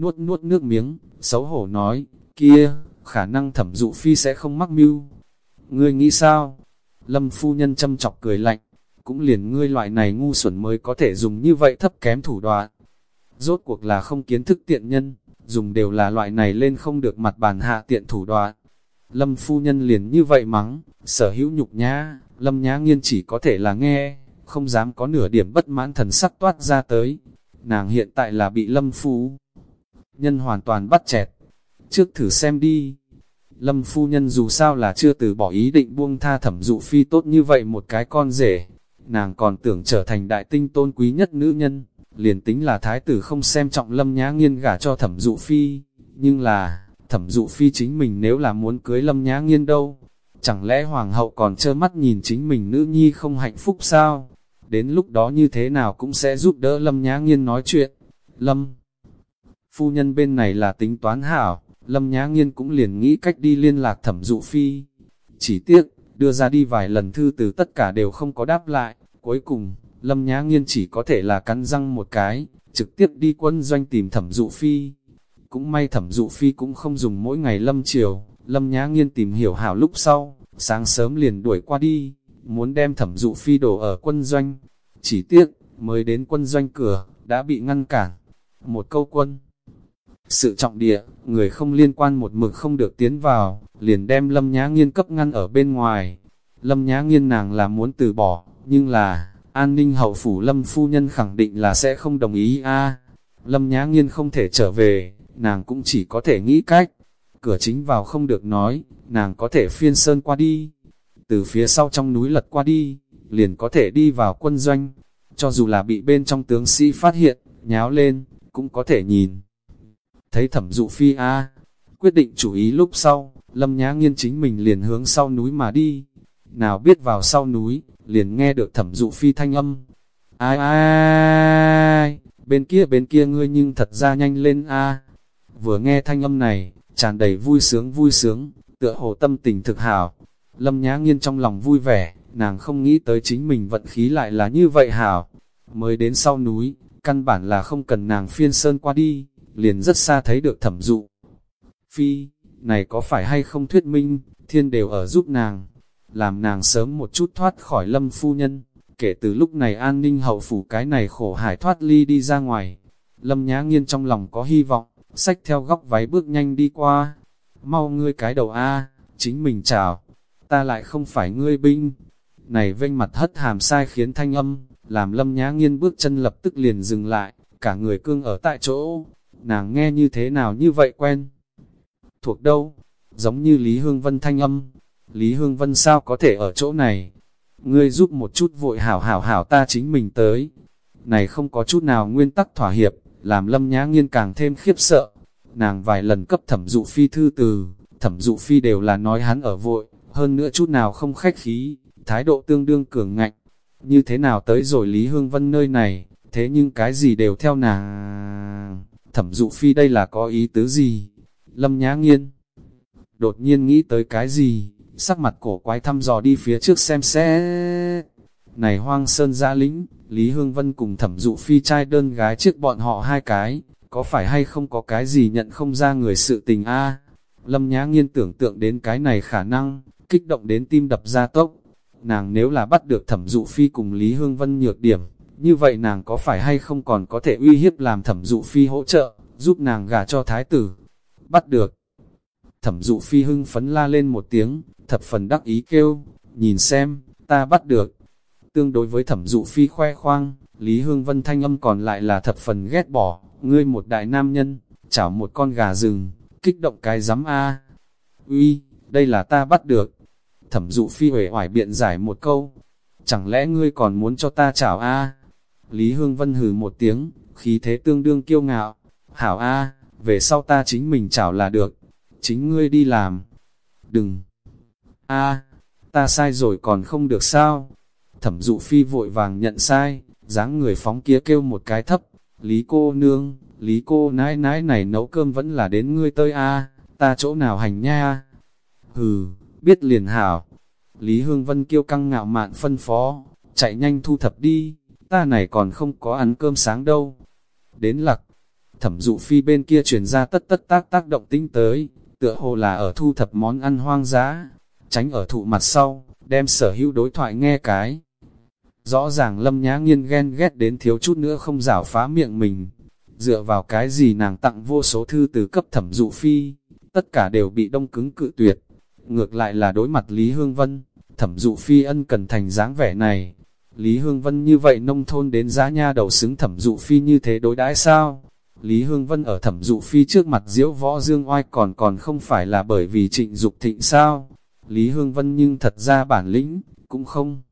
nuốt nuốt nước miếng, xấu hổ nói, kia, khả năng thẩm dụ phi sẽ không mắc mưu. Ngươi nghĩ sao? Lâm phu nhân châm chọc cười lạnh, cũng liền ngươi loại này ngu xuẩn mới có thể dùng như vậy thấp kém thủ đoạn. Rốt cuộc là không kiến thức tiện nhân, dùng đều là loại này lên không được mặt bàn hạ tiện thủ đoạn. Lâm phu nhân liền như vậy mắng, sở hữu nhục nhã, lâm nhã nghiên chỉ có thể là nghe, không dám có nửa điểm bất mãn thần sắc toát ra tới. Nàng hiện tại là bị lâm phu nhân hoàn toàn bắt chẹt. Trước thử xem đi. Lâm phu nhân dù sao là chưa từ bỏ ý định buông tha thẩm dụ phi tốt như vậy một cái con rể. Nàng còn tưởng trở thành đại tinh tôn quý nhất nữ nhân liền tính là thái tử không xem trọng lâm nhã nghiên gả cho thẩm dụ phi, nhưng là, thẩm dụ phi chính mình nếu là muốn cưới lâm nhã nghiên đâu, chẳng lẽ hoàng hậu còn trơ mắt nhìn chính mình nữ nhi không hạnh phúc sao? Đến lúc đó như thế nào cũng sẽ giúp đỡ lâm nhã nghiên nói chuyện. Lâm, phu nhân bên này là tính toán hảo, lâm nhã nghiên cũng liền nghĩ cách đi liên lạc thẩm dụ phi. Chỉ tiếc, đưa ra đi vài lần thư từ tất cả đều không có đáp lại, cuối cùng, Lâm Nhã Nghiên chỉ có thể là cắn răng một cái, trực tiếp đi quân doanh tìm thẩm dụ phi. Cũng may thẩm dụ phi cũng không dùng mỗi ngày lâm chiều, Lâm Nhã Nghiên tìm hiểu hảo lúc sau, sáng sớm liền đuổi qua đi, muốn đem thẩm dụ phi đổ ở quân doanh. Chỉ tiếc, mới đến quân doanh cửa, đã bị ngăn cản. Một câu quân. Sự trọng địa, người không liên quan một mực không được tiến vào, liền đem Lâm Nhã Nghiên cấp ngăn ở bên ngoài. Lâm Nhã Nghiên nàng là muốn từ bỏ, nhưng là, An ninh hậu phủ lâm phu nhân khẳng định là sẽ không đồng ý a Lâm nhã nghiên không thể trở về, nàng cũng chỉ có thể nghĩ cách. Cửa chính vào không được nói, nàng có thể phiên sơn qua đi. Từ phía sau trong núi lật qua đi, liền có thể đi vào quân doanh. Cho dù là bị bên trong tướng sĩ phát hiện, nháo lên, cũng có thể nhìn. Thấy thẩm dụ phi a quyết định chủ ý lúc sau, lâm nhã nghiên chính mình liền hướng sau núi mà đi. Nào biết vào sau núi, liền nghe được thẩm dụ phi thanh âm. Ai ai ai, bên kia bên kia ngươi nhưng thật ra nhanh lên a Vừa nghe thanh âm này, tràn đầy vui sướng vui sướng, tựa hồ tâm tình thực hảo. Lâm Nhã Nghiên trong lòng vui vẻ, nàng không nghĩ tới chính mình vận khí lại là như vậy hảo. Mới đến sau núi, căn bản là không cần nàng phiên sơn qua đi, liền rất xa thấy được thẩm dụ. Phi, này có phải hay không thuyết minh, thiên đều ở giúp nàng, làm nàng sớm một chút thoát khỏi lâm phu nhân, kể từ lúc này an ninh hậu phủ cái này khổ hải thoát ly đi ra ngoài. Lâm nhã nghiên trong lòng có hy vọng, sách theo góc váy bước nhanh đi qua. Mau ngươi cái đầu A, chính mình chào, ta lại không phải ngươi binh. Này vênh mặt hất hàm sai khiến thanh âm, làm lâm nhã nghiên bước chân lập tức liền dừng lại, cả người cương ở tại chỗ. Nàng nghe như thế nào như vậy quen? Thuộc đâu? Giống như Lý Hương Vân thanh âm. Lý Hương Vân sao có thể ở chỗ này? Ngươi giúp một chút vội hảo hảo hảo ta chính mình tới. Này không có chút nào nguyên tắc thỏa hiệp, làm lâm nhã nghiên càng thêm khiếp sợ. Nàng vài lần cấp thẩm dụ phi thư từ, thẩm dụ phi đều là nói hắn ở vội, hơn nữa chút nào không khách khí, thái độ tương đương cường ngạnh. Như thế nào tới rồi Lý Hương Vân nơi này, thế nhưng cái gì đều theo nàng. Thẩm dụ phi đây là có ý tứ gì? Lâm nhã nghiên. Đột nhiên nghĩ tới cái gì, sắc mặt cổ quái thăm dò đi phía trước xem xe. Này hoang sơn gia lĩnh, Lý Hương Vân cùng thẩm dụ phi trai đơn gái trước bọn họ hai cái, có phải hay không có cái gì nhận không ra người sự tình a Lâm Nhã Nghiên tưởng tượng đến cái này khả năng, kích động đến tim đập ra tốc. Nàng nếu là bắt được thẩm dụ phi cùng Lý Hương Vân nhược điểm, như vậy nàng có phải hay không còn có thể uy hiếp làm thẩm dụ phi hỗ trợ, giúp nàng gả cho thái tử. Bắt được. Thẩm dụ phi hưng phấn la lên một tiếng, thập phần đắc ý kêu, nhìn xem, ta bắt được. Tương đối với thẩm dụ phi khoe khoang, Lý Hương Vân thanh âm còn lại là thập phần ghét bỏ, ngươi một đại nam nhân, chảo một con gà rừng, kích động cái giám A. Uy, đây là ta bắt được. Thẩm dụ phi huệ hoài biện giải một câu, chẳng lẽ ngươi còn muốn cho ta chảo A? Lý Hương Vân hừ một tiếng, khí thế tương đương kiêu ngạo, hảo A, về sau ta chính mình chảo là được, chính ngươi đi làm. Đừng! A, ta sai rồi còn không được sao? Thẩm dụ phi vội vàng nhận sai, dáng người phóng kia kêu một cái thấp. Lý cô nương, Lý cô nãi nãi này nấu cơm vẫn là đến ngươi tơi A, ta chỗ nào hành nha? Hừ, biết liền hảo. Lý Hương Vân kêu căng ngạo mạn phân phó, chạy nhanh thu thập đi, ta này còn không có ăn cơm sáng đâu. Đến lặc, thẩm dụ phi bên kia truyền ra tất tất tác tác động tinh tới, tựa hồ là ở thu thập món ăn hoang dã, tránh ở thụ mặt sau, đem sở hữu đối thoại nghe cái. Rõ ràng lâm nhã nghiên ghen ghét đến thiếu chút nữa không rảo phá miệng mình, dựa vào cái gì nàng tặng vô số thư từ cấp thẩm dụ phi, tất cả đều bị đông cứng cự tuyệt. Ngược lại là đối mặt Lý Hương Vân, thẩm dụ phi ân cần thành dáng vẻ này. Lý Hương Vân như vậy nông thôn đến giá nha đầu xứng thẩm dụ phi như thế đối đãi sao? Lý Hương Vân ở thẩm dụ phi trước mặt diễu võ dương oai còn còn không phải là bởi vì trịnh dục thịnh sao? Lý Hương Vân nhưng thật ra bản lĩnh, cũng không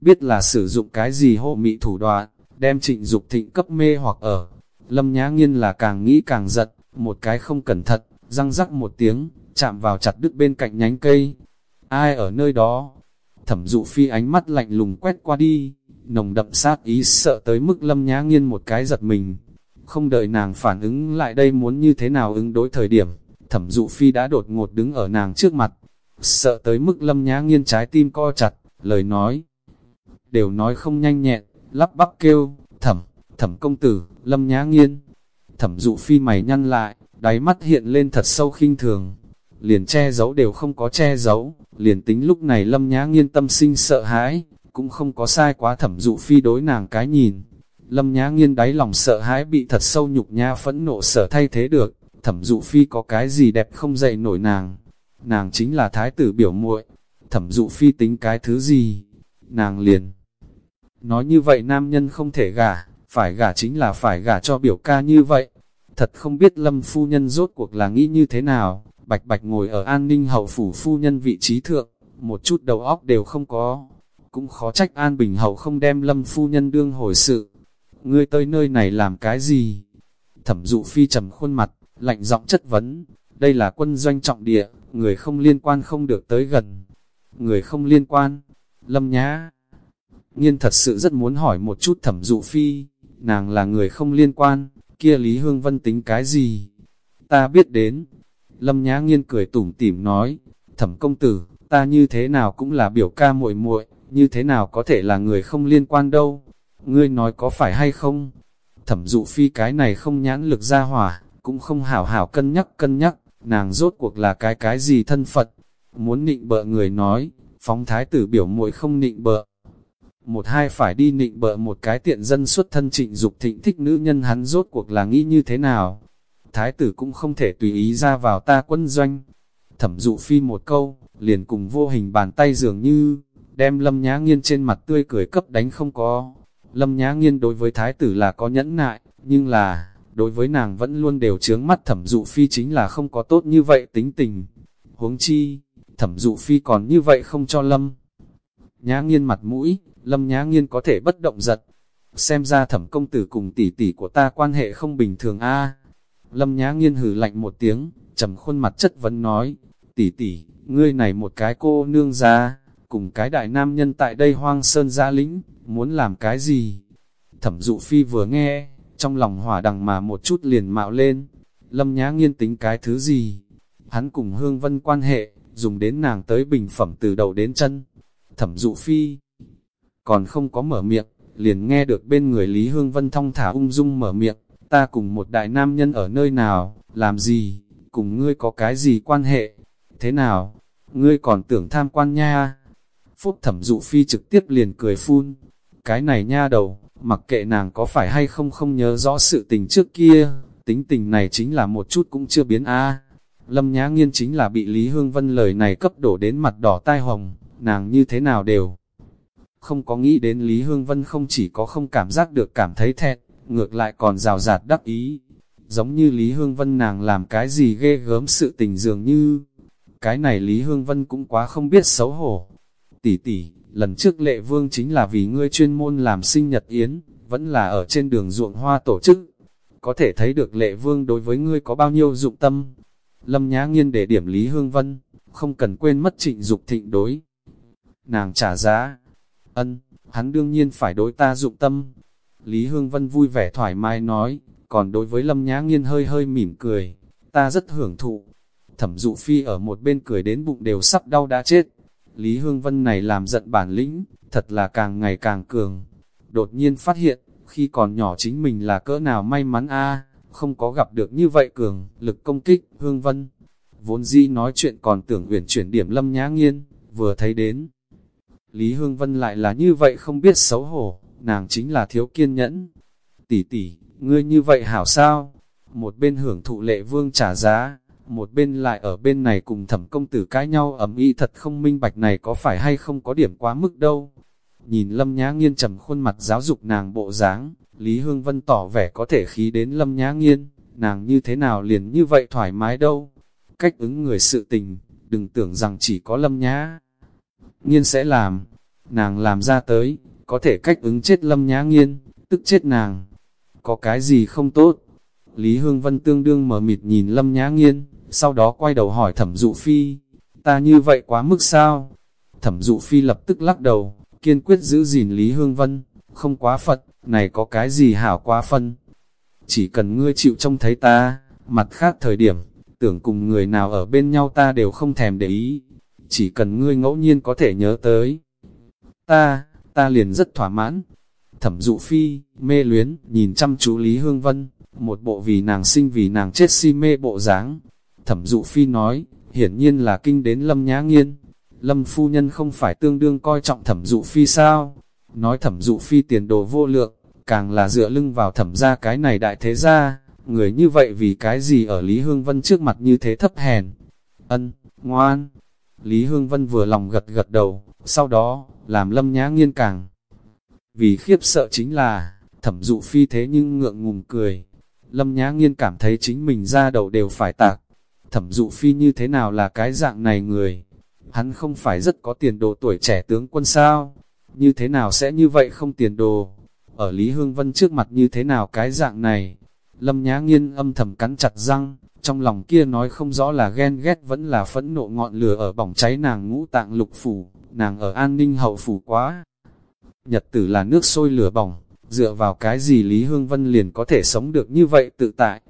biết là sử dụng cái gì hộ mị thủ đoạn, đem trịnh dục thịnh cấp mê hoặc ở. Lâm Nhã Nghiên là càng nghĩ càng giật, một cái không cẩn thận, răng rắc một tiếng, chạm vào chặt đứt bên cạnh nhánh cây. Ai ở nơi đó? Thẩm dụ phi ánh mắt lạnh lùng quét qua đi, nồng đậm sát ý sợ tới mức Lâm Nhã Nghiên một cái giật mình. Không đợi nàng phản ứng lại đây muốn như thế nào ứng đối thời điểm, thẩm dụ phi đã đột ngột đứng ở nàng trước mặt, sợ tới mức lâm nhã nghiên trái tim co chặt, lời nói. Đều nói không nhanh nhẹn, lắp bắp kêu, thẩm, thẩm công tử, lâm nhã nghiên. Thẩm dụ phi mày nhăn lại, đáy mắt hiện lên thật sâu khinh thường. Liền che giấu đều không có che giấu, liền tính lúc này lâm nhã nghiên tâm sinh sợ hãi, cũng không có sai quá thẩm dụ phi đối nàng cái nhìn. Lâm nhã nghiên đáy lòng sợ hãi bị thật sâu nhục nha phẫn nộ sở thay thế được, thẩm dụ phi có cái gì đẹp không dậy nổi nàng nàng chính là thái tử biểu muội thẩm dụ phi tính cái thứ gì, nàng liền. Nói như vậy nam nhân không thể gả, phải gả chính là phải gả cho biểu ca như vậy. Thật không biết lâm phu nhân rốt cuộc là nghĩ như thế nào, bạch bạch ngồi ở an ninh hậu phủ phu nhân vị trí thượng, một chút đầu óc đều không có. Cũng khó trách an bình hậu không đem lâm phu nhân đương hồi sự. Ngươi tới nơi này làm cái gì? Thẩm dụ phi trầm khuôn mặt, lạnh giọng chất vấn, đây là quân doanh trọng địa, người không liên quan không được tới gần. Người không liên quan, lâm nhá. Nhiên thật sự rất muốn hỏi một chút thẩm dụ phi, nàng là người không liên quan, kia Lý Hương Vân tính cái gì? Ta biết đến. Lâm nhã nghiên cười tủm tỉm nói, thẩm công tử, ta như thế nào cũng là biểu ca muội muội như thế nào có thể là người không liên quan đâu? Ngươi nói có phải hay không? Thẩm dụ phi cái này không nhãn lực ra hỏa, cũng không hảo hảo cân nhắc cân nhắc, nàng rốt cuộc là cái cái gì thân phận Muốn nịnh bợ người nói, phóng thái tử biểu muội không nịnh bợ. Một hai phải đi nịnh bợ một cái tiện dân xuất thân trịnh dục thịnh thích nữ nhân hắn rốt cuộc là nghĩ như thế nào. Thái tử cũng không thể tùy ý ra vào ta quân doanh. Thẩm dụ phi một câu, liền cùng vô hình bàn tay dường như, đem lâm nhã nghiên trên mặt tươi cười cấp đánh không có. Lâm nhã nghiên đối với thái tử là có nhẫn nại, nhưng là, đối với nàng vẫn luôn đều chướng mắt thẩm dụ phi chính là không có tốt như vậy tính tình. Huống chi, thẩm dụ phi còn như vậy không cho lâm. Nhã nghiên mặt mũi, lâm nhã nghiên có thể bất động giật. Xem ra thẩm công tử cùng tỷ tỷ của ta quan hệ không bình thường a Lâm nhã nghiên hử lạnh một tiếng, trầm khuôn mặt chất vấn nói, tỷ tỷ, ngươi này một cái cô nương ra, cùng cái đại nam nhân tại đây hoang sơn gia lĩnh, muốn làm cái gì? Thẩm dụ phi vừa nghe, trong lòng hỏa đằng mà một chút liền mạo lên, lâm nhã nghiên tính cái thứ gì? Hắn cùng hương vân quan hệ, dùng đến nàng tới bình phẩm từ đầu đến chân. Thẩm dụ phi, còn không có mở miệng, liền nghe được bên người Lý Hương Vân thong thả ung dung mở miệng, ta cùng một đại nam nhân ở nơi nào, làm gì, cùng ngươi có cái gì quan hệ, thế nào, ngươi còn tưởng tham quan nha. Phúc thẩm dụ phi trực tiếp liền cười phun, cái này nha đầu, mặc kệ nàng có phải hay không không nhớ rõ sự tình trước kia, tính tình này chính là một chút cũng chưa biến a. Lâm Nhã Nghiên chính là bị Lý Hương Vân lời này cấp đổ đến mặt đỏ tai hồng, nàng như thế nào đều. Không có nghĩ đến Lý Hương Vân không chỉ có không cảm giác được cảm thấy thẹn, ngược lại còn rào rạt đắc ý. Giống như Lý Hương Vân nàng làm cái gì ghê gớm sự tình dường như. Cái này Lý Hương Vân cũng quá không biết xấu hổ. Tỷ tỷ, lần trước lệ vương chính là vì ngươi chuyên môn làm sinh nhật yến, vẫn là ở trên đường ruộng hoa tổ chức. Có thể thấy được lệ vương đối với ngươi có bao nhiêu dụng tâm. Lâm Nhã Nghiên để điểm Lý Hương Vân, không cần quên mất trịnh dục thịnh đối. Nàng trả giá. Ân, hắn đương nhiên phải đối ta dụng tâm. Lý Hương Vân vui vẻ thoải mái nói, còn đối với Lâm Nhã Nghiên hơi hơi mỉm cười. Ta rất hưởng thụ. Thẩm dụ phi ở một bên cười đến bụng đều sắp đau đã chết. Lý Hương Vân này làm giận bản lĩnh, thật là càng ngày càng cường. Đột nhiên phát hiện, khi còn nhỏ chính mình là cỡ nào may mắn a không có gặp được như vậy cường, lực công kích, Hương Vân. Vốn di nói chuyện còn tưởng uyển chuyển điểm lâm nhã nghiên, vừa thấy đến. Lý Hương Vân lại là như vậy không biết xấu hổ, nàng chính là thiếu kiên nhẫn. Tỷ tỷ, ngươi như vậy hảo sao? Một bên hưởng thụ lệ vương trả giá, một bên lại ở bên này cùng thẩm công tử cãi nhau ấm ý thật không minh bạch này có phải hay không có điểm quá mức đâu. Nhìn lâm nhã nghiên trầm khuôn mặt giáo dục nàng bộ dáng, Lý Hương Vân tỏ vẻ có thể khí đến lâm nhã nghiên, nàng như thế nào liền như vậy thoải mái đâu. Cách ứng người sự tình, đừng tưởng rằng chỉ có lâm nhã nghiên sẽ làm, nàng làm ra tới, có thể cách ứng chết lâm nhã nghiên, tức chết nàng. Có cái gì không tốt? Lý Hương Vân tương đương mở mịt nhìn lâm nhã nghiên, sau đó quay đầu hỏi thẩm dụ phi, ta như vậy quá mức sao? Thẩm dụ phi lập tức lắc đầu, kiên quyết giữ gìn Lý Hương Vân, không quá Phật, này có cái gì hảo quá phân. Chỉ cần ngươi chịu trông thấy ta, mặt khác thời điểm, tưởng cùng người nào ở bên nhau ta đều không thèm để ý. Chỉ cần ngươi ngẫu nhiên có thể nhớ tới. Ta, ta liền rất thỏa mãn. Thẩm dụ phi, mê luyến, nhìn chăm chú Lý Hương Vân, một bộ vì nàng sinh vì nàng chết si mê bộ dáng. Thẩm dụ phi nói, hiển nhiên là kinh đến lâm nhã nghiên. Lâm phu nhân không phải tương đương coi trọng thẩm dụ phi sao? Nói thẩm dụ phi tiền đồ vô lượng, càng là dựa lưng vào thẩm ra cái này đại thế gia, người như vậy vì cái gì ở Lý Hương Vân trước mặt như thế thấp hèn. Ân, ngoan. Lý Hương Vân vừa lòng gật gật đầu, sau đó, làm lâm nhã nghiên càng. Vì khiếp sợ chính là, thẩm dụ phi thế nhưng ngượng ngùng cười. Lâm nhã nghiên cảm thấy chính mình ra đầu đều phải tạc. Thẩm dụ phi như thế nào là cái dạng này người? Hắn không phải rất có tiền đồ tuổi trẻ tướng quân sao? Như thế nào sẽ như vậy không tiền đồ? Ở Lý Hương Vân trước mặt như thế nào cái dạng này? Lâm Nhã Nghiên âm thầm cắn chặt răng, trong lòng kia nói không rõ là ghen ghét vẫn là phẫn nộ ngọn lửa ở bỏng cháy nàng ngũ tạng lục phủ, nàng ở an ninh hậu phủ quá. Nhật tử là nước sôi lửa bỏng, dựa vào cái gì Lý Hương Vân liền có thể sống được như vậy tự tại.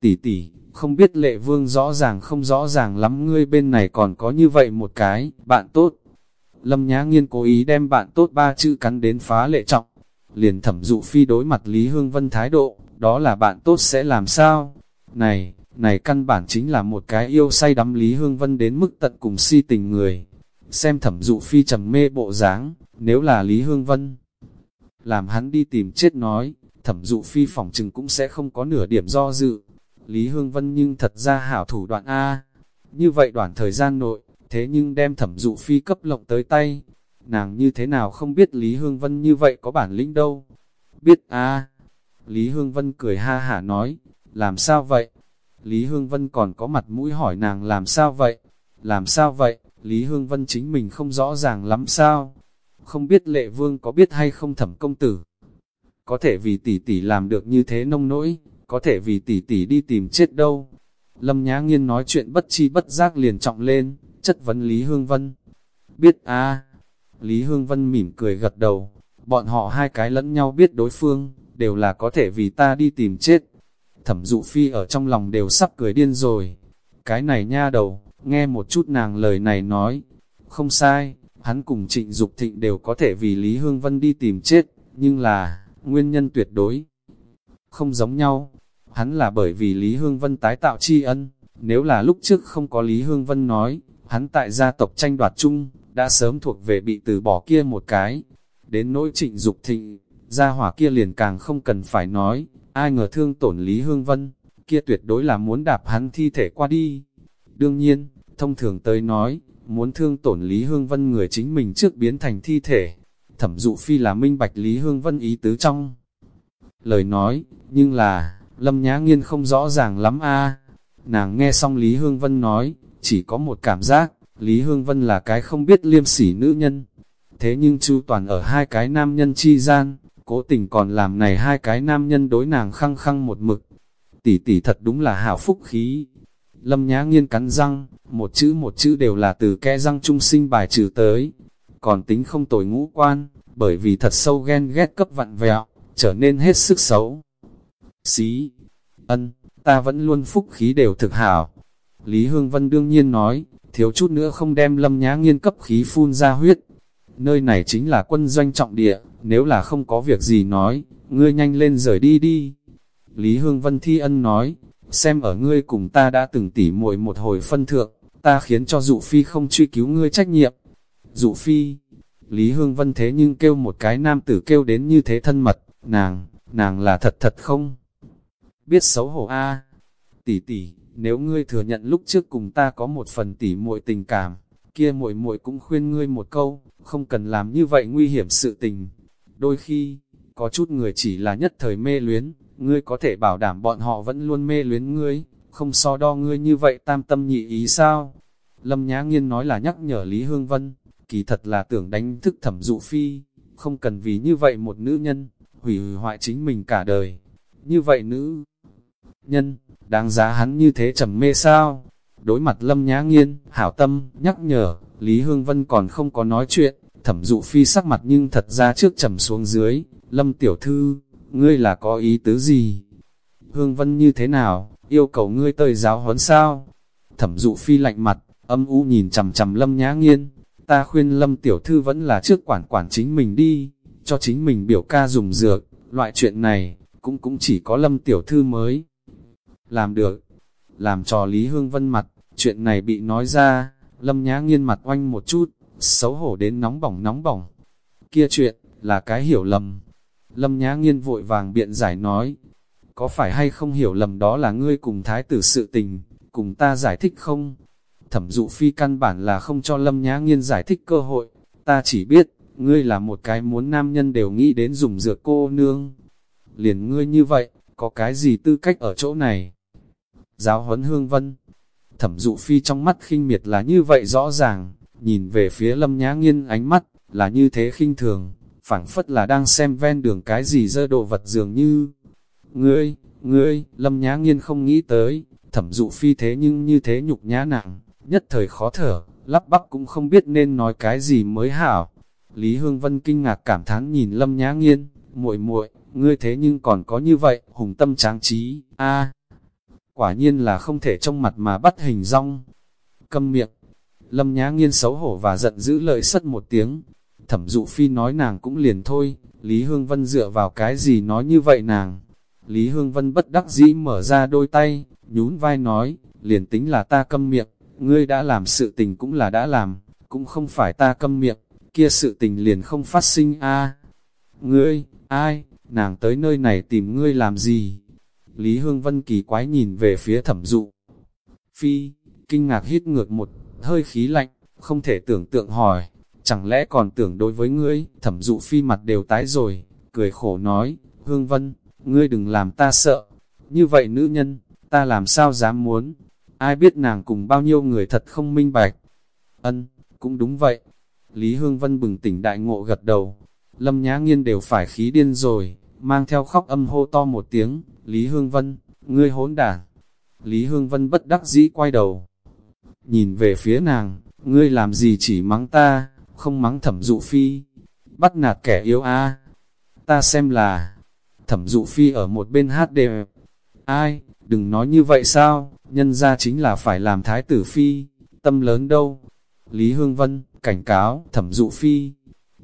Tỷ tỷ, không biết lệ vương rõ ràng không rõ ràng lắm ngươi bên này còn có như vậy một cái, bạn tốt. Lâm Nhã Nghiên cố ý đem bạn tốt ba chữ cắn đến phá lệ trọng. liền thẩm dụ phi đối mặt Lý Hương Vân thái độ, đó là bạn tốt sẽ làm sao? Này, này căn bản chính là một cái yêu say đắm Lý Hương Vân đến mức tận cùng si tình người. Xem thẩm dụ phi trầm mê bộ dáng, nếu là Lý Hương Vân, làm hắn đi tìm chết nói, thẩm dụ phi phỏng chừng cũng sẽ không có nửa điểm do dự. Lý Hương Vân nhưng thật ra hảo thủ đoạn A. Như vậy đoạn thời gian nội, thế nhưng đem thẩm dụ phi cấp lộng tới tay. Nàng như thế nào không biết Lý Hương Vân như vậy có bản lĩnh đâu. Biết A. Lý Hương Vân cười ha hả nói, làm sao vậy? Lý Hương Vân còn có mặt mũi hỏi nàng làm sao vậy? Làm sao vậy? Lý Hương Vân chính mình không rõ ràng lắm sao? Không biết lệ vương có biết hay không thẩm công tử? Có thể vì tỷ tỷ làm được như thế nông nỗi, có thể vì tỷ tỷ đi tìm chết đâu. Lâm Nhã Nghiên nói chuyện bất chi bất giác liền trọng lên, chất vấn Lý Hương Vân. Biết à, Lý Hương Vân mỉm cười gật đầu, bọn họ hai cái lẫn nhau biết đối phương, đều là có thể vì ta đi tìm chết. Thẩm dụ phi ở trong lòng đều sắp cười điên rồi. Cái này nha đầu, nghe một chút nàng lời này nói. Không sai, hắn cùng trịnh Dục thịnh đều có thể vì Lý Hương Vân đi tìm chết, nhưng là, nguyên nhân tuyệt đối. Không giống nhau, hắn là bởi vì Lý Hương Vân tái tạo tri ân, nếu là lúc trước không có Lý Hương Vân nói, hắn tại gia tộc tranh đoạt chung, đã sớm thuộc về bị từ bỏ kia một cái. Đến nỗi trịnh Dục thịnh, gia hỏa kia liền càng không cần phải nói, ai ngờ thương tổn Lý Hương Vân, kia tuyệt đối là muốn đạp hắn thi thể qua đi. Đương nhiên, thông thường tới nói, muốn thương tổn Lý Hương Vân người chính mình trước biến thành thi thể. Thẩm dụ phi là minh bạch Lý Hương Vân ý tứ trong. Lời nói, nhưng là, Lâm Nhã Nghiên không rõ ràng lắm a Nàng nghe xong Lý Hương Vân nói, chỉ có một cảm giác, Lý Hương Vân là cái không biết liêm sỉ nữ nhân. Thế nhưng chu toàn ở hai cái nam nhân chi gian, cố tình còn làm này hai cái nam nhân đối nàng khăng khăng một mực. Tỷ tỷ thật đúng là hảo phúc khí. Lâm Nhã Nghiên cắn răng, một chữ một chữ đều là từ kẽ răng trung sinh bài trừ tới. Còn tính không tồi ngũ quan, bởi vì thật sâu ghen ghét cấp vặn vẹo, trở nên hết sức xấu. Xí, ân, ta vẫn luôn phúc khí đều thực hảo. Lý Hương Vân đương nhiên nói, thiếu chút nữa không đem lâm nhã nghiên cấp khí phun ra huyết. Nơi này chính là quân doanh trọng địa, nếu là không có việc gì nói, ngươi nhanh lên rời đi đi. Lý Hương Vân Thi Ân nói, xem ở ngươi cùng ta đã từng tỉ muội một hồi phân thượng, ta khiến cho dụ phi không truy cứu ngươi trách nhiệm. Dụ phi, Lý Hương Vân thế nhưng kêu một cái nam tử kêu đến như thế thân mật, nàng, nàng là thật thật không? Biết xấu hổ a tỷ tỷ, nếu ngươi thừa nhận lúc trước cùng ta có một phần tỉ muội tình cảm, kia muội muội cũng khuyên ngươi một câu, không cần làm như vậy nguy hiểm sự tình. Đôi khi, có chút người chỉ là nhất thời mê luyến, ngươi có thể bảo đảm bọn họ vẫn luôn mê luyến ngươi, không so đo ngươi như vậy tam tâm nhị ý sao? Lâm Nhã Nghiên nói là nhắc nhở Lý Hương Vân, kỳ thật là tưởng đánh thức thẩm dụ phi, không cần vì như vậy một nữ nhân, hủy hoại chính mình cả đời. Như vậy nữ nhân, đáng giá hắn như thế trầm mê sao? Đối mặt Lâm Nhã Nghiên, hảo tâm, nhắc nhở, Lý Hương Vân còn không có nói chuyện, thẩm dụ phi sắc mặt nhưng thật ra trước trầm xuống dưới, Lâm Tiểu Thư, ngươi là có ý tứ gì? Hương Vân như thế nào, yêu cầu ngươi tơi giáo huấn sao? Thẩm dụ phi lạnh mặt, âm u nhìn chầm chầm Lâm Nhã Nghiên, ta khuyên Lâm Tiểu Thư vẫn là trước quản quản chính mình đi, cho chính mình biểu ca dùng dược, loại chuyện này, cũng cũng chỉ có Lâm Tiểu Thư mới làm được. Làm trò Lý Hương Vân mặt, chuyện này bị nói ra, Lâm Nhã Nghiên mặt oanh một chút, xấu hổ đến nóng bỏng nóng bỏng. Kia chuyện, là cái hiểu lầm. Lâm Nhã Nghiên vội vàng biện giải nói, có phải hay không hiểu lầm đó là ngươi cùng thái tử sự tình, cùng ta giải thích không? Thẩm dụ phi căn bản là không cho Lâm Nhã Nghiên giải thích cơ hội, ta chỉ biết, ngươi là một cái muốn nam nhân đều nghĩ đến dùng dược cô nương. Liền ngươi như vậy, có cái gì tư cách ở chỗ này? Giáo huấn hương vân, thẩm dụ phi trong mắt khinh miệt là như vậy rõ ràng, nhìn về phía lâm nhã nghiên ánh mắt, là như thế khinh thường, phảng phất là đang xem ven đường cái gì dơ đồ vật dường như. Ngươi, ngươi, lâm nhã nghiên không nghĩ tới, thẩm dụ phi thế nhưng như thế nhục nhã nặng, nhất thời khó thở, lắp bắp cũng không biết nên nói cái gì mới hảo. Lý Hương Vân kinh ngạc cảm thán nhìn lâm nhã nghiên, muội muội ngươi thế nhưng còn có như vậy, hùng tâm tráng trí, a quả nhiên là không thể trong mặt mà bắt hình rong. Câm miệng, lâm nhã nghiên xấu hổ và giận giữ lợi sất một tiếng, thẩm dụ phi nói nàng cũng liền thôi, Lý Hương Vân dựa vào cái gì nói như vậy nàng. Lý Hương Vân bất đắc dĩ mở ra đôi tay, nhún vai nói, liền tính là ta câm miệng, ngươi đã làm sự tình cũng là đã làm, cũng không phải ta câm miệng, kia sự tình liền không phát sinh a Ngươi, ai, nàng tới nơi này tìm ngươi làm gì? Lý Hương Vân kỳ quái nhìn về phía thẩm dụ. Phi, kinh ngạc hít ngược một hơi khí lạnh, không thể tưởng tượng hỏi, chẳng lẽ còn tưởng đối với ngươi, thẩm dụ phi mặt đều tái rồi, cười khổ nói, Hương Vân, ngươi đừng làm ta sợ, như vậy nữ nhân, ta làm sao dám muốn, ai biết nàng cùng bao nhiêu người thật không minh bạch. Ân, cũng đúng vậy. Lý Hương Vân bừng tỉnh đại ngộ gật đầu, Lâm Nhã Nghiên đều phải khí điên rồi, mang theo khóc âm hô to một tiếng, Lý Hương Vân, ngươi hỗn đản. Lý Hương Vân bất đắc dĩ quay đầu, nhìn về phía nàng, ngươi làm gì chỉ mắng ta, không mắng thẩm dụ phi, bắt nạt kẻ yếu a Ta xem là, thẩm dụ phi ở một bên hát đều, ai, đừng nói như vậy sao, nhân ra chính là phải làm thái tử phi, tâm lớn đâu. Lý Hương Vân, cảnh cáo, thẩm dụ phi.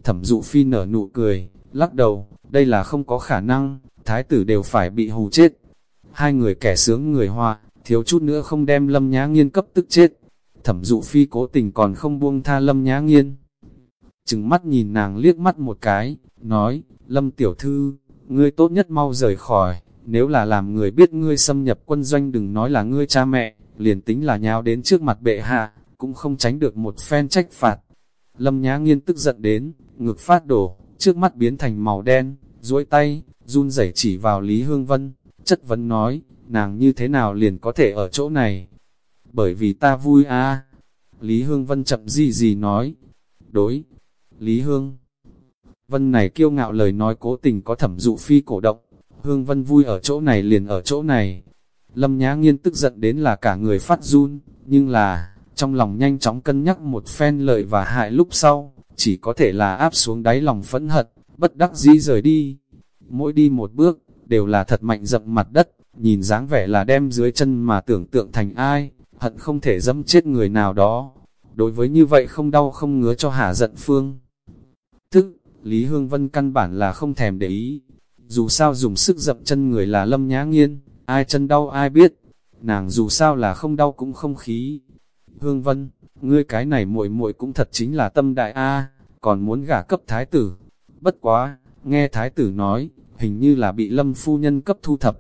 Thẩm dụ phi nở nụ cười, lắc đầu, đây là không có khả năng, thái tử đều phải bị hù chết. Hai người kẻ sướng người hoa, thiếu chút nữa không đem lâm nhá nghiên cấp tức chết. Thẩm dụ phi cố tình còn không buông tha lâm nhá nghiên. Trừng mắt nhìn nàng liếc mắt một cái, nói, lâm tiểu thư, ngươi tốt nhất mau rời khỏi, nếu là làm người biết ngươi xâm nhập quân doanh đừng nói là ngươi cha mẹ, liền tính là nhào đến trước mặt bệ hạ, cũng không tránh được một phen trách phạt. Lâm Nhã Nghiên tức giận đến, ngực phát đổ, trước mắt biến thành màu đen, duỗi tay, run rẩy chỉ vào Lý Hương Vân, chất vấn nói, nàng như thế nào liền có thể ở chỗ này? Bởi vì ta vui a Lý Hương Vân chậm gì gì nói. Đối, Lý Hương Vân này kiêu ngạo lời nói cố tình có thẩm dụ phi cổ động, Hương Vân vui ở chỗ này liền ở chỗ này. Lâm Nhã Nghiên tức giận đến là cả người phát run, nhưng là, trong lòng nhanh chóng cân nhắc một phen lợi và hại lúc sau, chỉ có thể là áp xuống đáy lòng phẫn hận, bất đắc dĩ rời đi. Mỗi đi một bước, đều là thật mạnh dậm mặt đất, nhìn dáng vẻ là đem dưới chân mà tưởng tượng thành ai, hận không thể dâm chết người nào đó. Đối với như vậy không đau không ngứa cho hả giận phương. Thức, Lý Hương Vân căn bản là không thèm để ý, dù sao dùng sức dập chân người là lâm nhã nghiên, ai chân đau ai biết, nàng dù sao là không đau cũng không khí. Hương Vân, ngươi cái này muội muội cũng thật chính là tâm đại A, còn muốn gả cấp thái tử. Bất quá, nghe thái tử nói, hình như là bị lâm phu nhân cấp thu thập.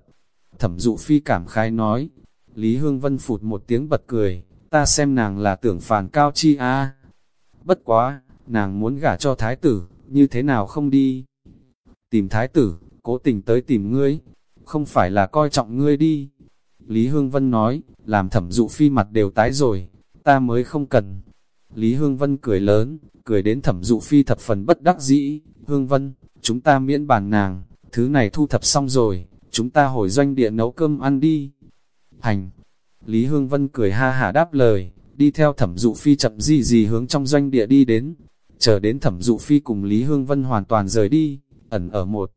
Thẩm dụ phi cảm khai nói, Lý Hương Vân phụt một tiếng bật cười, ta xem nàng là tưởng phàn cao chi A. Bất quá, nàng muốn gả cho thái tử, như thế nào không đi? Tìm thái tử, cố tình tới tìm ngươi, không phải là coi trọng ngươi đi. Lý Hương Vân nói, làm thẩm dụ phi mặt đều tái rồi, ta mới không cần. Lý Hương Vân cười lớn, cười đến thẩm dụ phi thập phần bất đắc dĩ. Hương Vân, chúng ta miễn bàn nàng, thứ này thu thập xong rồi, chúng ta hồi doanh địa nấu cơm ăn đi. Hành! Lý Hương Vân cười ha hả đáp lời, đi theo thẩm dụ phi chậm gì gì hướng trong doanh địa đi đến. Chờ đến thẩm dụ phi cùng Lý Hương Vân hoàn toàn rời đi, ẩn ở một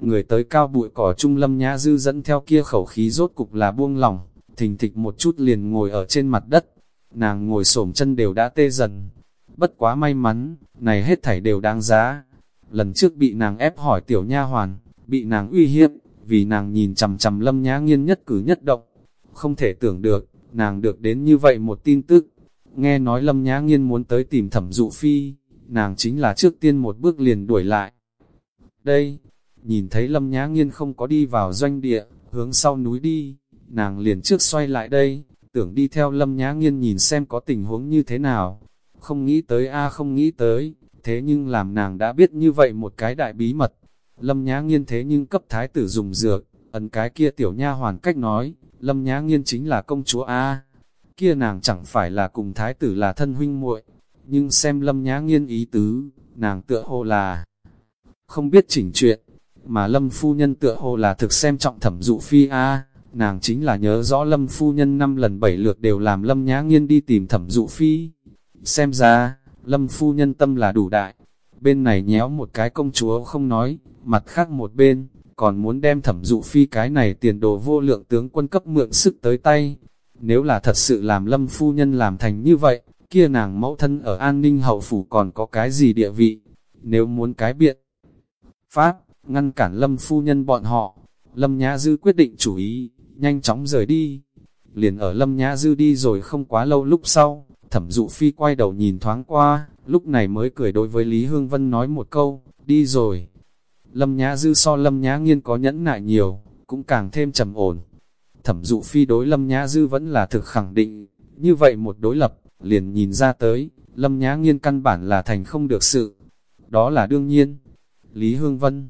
Người tới cao bụi cỏ trung lâm nhã dư dẫn theo kia khẩu khí rốt cục là buông lòng, thình thịch một chút liền ngồi ở trên mặt đất. Nàng ngồi xổm chân đều đã tê dần. Bất quá may mắn, này hết thảy đều đáng giá. Lần trước bị nàng ép hỏi tiểu nha hoàn, bị nàng uy hiếp, vì nàng nhìn chằm chằm lâm nhã nghiên nhất cử nhất động. Không thể tưởng được, nàng được đến như vậy một tin tức. Nghe nói lâm nhã nghiên muốn tới tìm thẩm dụ phi, nàng chính là trước tiên một bước liền đuổi lại. Đây, Nhìn thấy Lâm Nhã Nghiên không có đi vào doanh địa, hướng sau núi đi, nàng liền trước xoay lại đây, tưởng đi theo Lâm Nhã Nghiên nhìn xem có tình huống như thế nào. Không nghĩ tới a không nghĩ tới, thế nhưng làm nàng đã biết như vậy một cái đại bí mật. Lâm Nhã Nghiên thế nhưng cấp thái tử dùng dược, ấn cái kia tiểu nha hoàn cách nói, Lâm Nhã Nghiên chính là công chúa A. Kia nàng chẳng phải là cùng thái tử là thân huynh muội, nhưng xem Lâm Nhã Nghiên ý tứ, nàng tựa hồ là không biết chỉnh chuyện, mà lâm phu nhân tựa hồ là thực xem trọng thẩm dụ phi a nàng chính là nhớ rõ lâm phu nhân năm lần bảy lượt đều làm lâm nhã nghiên đi tìm thẩm dụ phi. Xem ra, lâm phu nhân tâm là đủ đại, bên này nhéo một cái công chúa không nói, mặt khác một bên, còn muốn đem thẩm dụ phi cái này tiền đồ vô lượng tướng quân cấp mượn sức tới tay. Nếu là thật sự làm lâm phu nhân làm thành như vậy, kia nàng mẫu thân ở an ninh hậu phủ còn có cái gì địa vị, nếu muốn cái biện. Pháp, ngăn cản lâm phu nhân bọn họ, lâm nhã dư quyết định chủ ý, nhanh chóng rời đi. Liền ở lâm nhã dư đi rồi không quá lâu lúc sau, thẩm dụ phi quay đầu nhìn thoáng qua, lúc này mới cười đối với Lý Hương Vân nói một câu, đi rồi. Lâm nhã dư so lâm nhã nghiên có nhẫn nại nhiều, cũng càng thêm trầm ổn. Thẩm dụ phi đối lâm nhã dư vẫn là thực khẳng định, như vậy một đối lập, liền nhìn ra tới, lâm nhã nghiên căn bản là thành không được sự. Đó là đương nhiên. Lý Hương Vân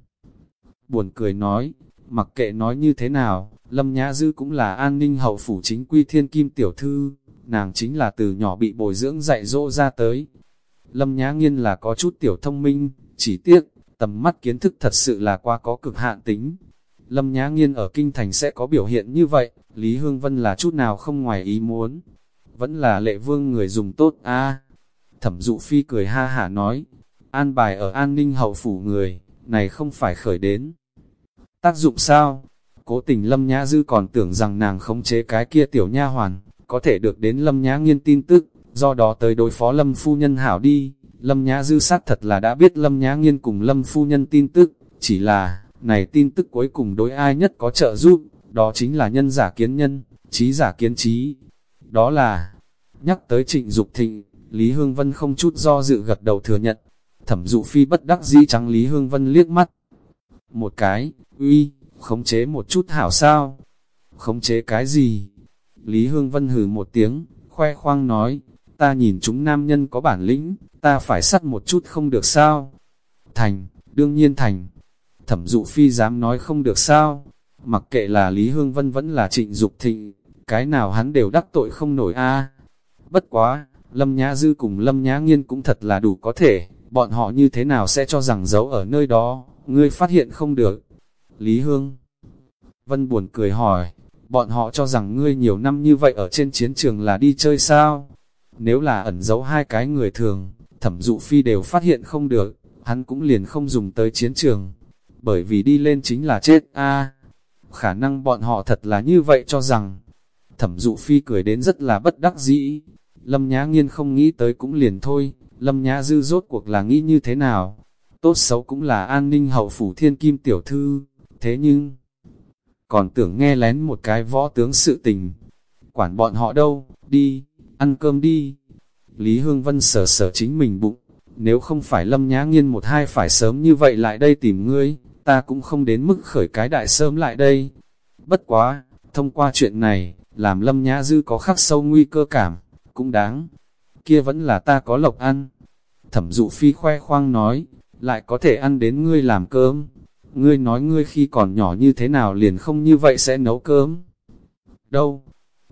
buồn cười nói, mặc kệ nói như thế nào, lâm nhã dư cũng là an ninh hậu phủ chính quy thiên kim tiểu thư, nàng chính là từ nhỏ bị bồi dưỡng dạy dỗ ra tới. Lâm nhã nghiên là có chút tiểu thông minh, chỉ tiếc, tầm mắt kiến thức thật sự là qua có cực hạn tính, Lâm Nhã Nghiên ở Kinh Thành sẽ có biểu hiện như vậy, Lý Hương Vân là chút nào không ngoài ý muốn. Vẫn là lệ vương người dùng tốt a Thẩm dụ phi cười ha hả nói, an bài ở an ninh hậu phủ người, này không phải khởi đến. Tác dụng sao? Cố tình Lâm Nhã Dư còn tưởng rằng nàng khống chế cái kia tiểu nha hoàn, có thể được đến Lâm Nhã Nghiên tin tức, do đó tới đối phó Lâm Phu Nhân hảo đi. Lâm Nhã Dư sát thật là đã biết Lâm Nhã Nghiên cùng Lâm Phu Nhân tin tức, chỉ là này tin tức cuối cùng đối ai nhất có trợ giúp, đó chính là nhân giả kiến nhân, trí giả kiến trí. Đó là, nhắc tới trịnh Dục thịnh, Lý Hương Vân không chút do dự gật đầu thừa nhận. Thẩm dụ phi bất đắc dĩ trắng Lý Hương Vân liếc mắt. Một cái, uy, khống chế một chút hảo sao? Khống chế cái gì? Lý Hương Vân hừ một tiếng, khoe khoang nói, ta nhìn chúng nam nhân có bản lĩnh, ta phải sắt một chút không được sao? Thành, đương nhiên thành, thẩm dụ phi dám nói không được sao, mặc kệ là Lý Hương Vân vẫn là trịnh Dục thịnh, cái nào hắn đều đắc tội không nổi a. Bất quá, Lâm Nhã Dư cùng Lâm Nhã Nghiên cũng thật là đủ có thể, bọn họ như thế nào sẽ cho rằng giấu ở nơi đó, ngươi phát hiện không được. Lý Hương Vân buồn cười hỏi, bọn họ cho rằng ngươi nhiều năm như vậy ở trên chiến trường là đi chơi sao? Nếu là ẩn giấu hai cái người thường, thẩm dụ phi đều phát hiện không được, hắn cũng liền không dùng tới chiến trường bởi vì đi lên chính là chết a Khả năng bọn họ thật là như vậy cho rằng, thẩm dụ phi cười đến rất là bất đắc dĩ. Lâm Nhã Nghiên không nghĩ tới cũng liền thôi, Lâm Nhã Dư rốt cuộc là nghĩ như thế nào? Tốt xấu cũng là an ninh hậu phủ thiên kim tiểu thư, thế nhưng, còn tưởng nghe lén một cái võ tướng sự tình. Quản bọn họ đâu, đi, ăn cơm đi. Lý Hương Vân sở sở chính mình bụng, nếu không phải Lâm Nhã Nghiên một hai phải sớm như vậy lại đây tìm ngươi, ta cũng không đến mức khởi cái đại sớm lại đây. Bất quá, thông qua chuyện này, làm lâm nhã dư có khắc sâu nguy cơ cảm, cũng đáng. Kia vẫn là ta có lộc ăn. Thẩm dụ phi khoe khoang nói, lại có thể ăn đến ngươi làm cơm. Ngươi nói ngươi khi còn nhỏ như thế nào liền không như vậy sẽ nấu cơm. Đâu?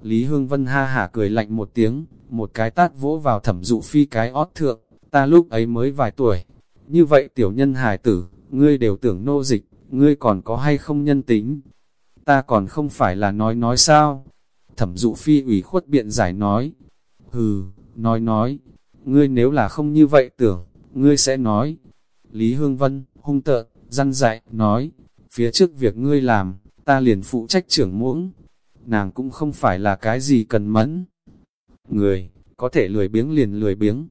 Lý Hương Vân ha hả cười lạnh một tiếng, một cái tát vỗ vào thẩm dụ phi cái ót thượng, ta lúc ấy mới vài tuổi. Như vậy tiểu nhân hài tử, ngươi đều tưởng nô dịch, ngươi còn có hay không nhân tính? Ta còn không phải là nói nói sao? Thẩm dụ phi ủy khuất biện giải nói. Hừ, nói nói, ngươi nếu là không như vậy tưởng, ngươi sẽ nói. Lý Hương Vân, hung tợn, răn dạy, nói, phía trước việc ngươi làm, ta liền phụ trách trưởng muỗng. Nàng cũng không phải là cái gì cần mẫn. Người, có thể lười biếng liền lười biếng,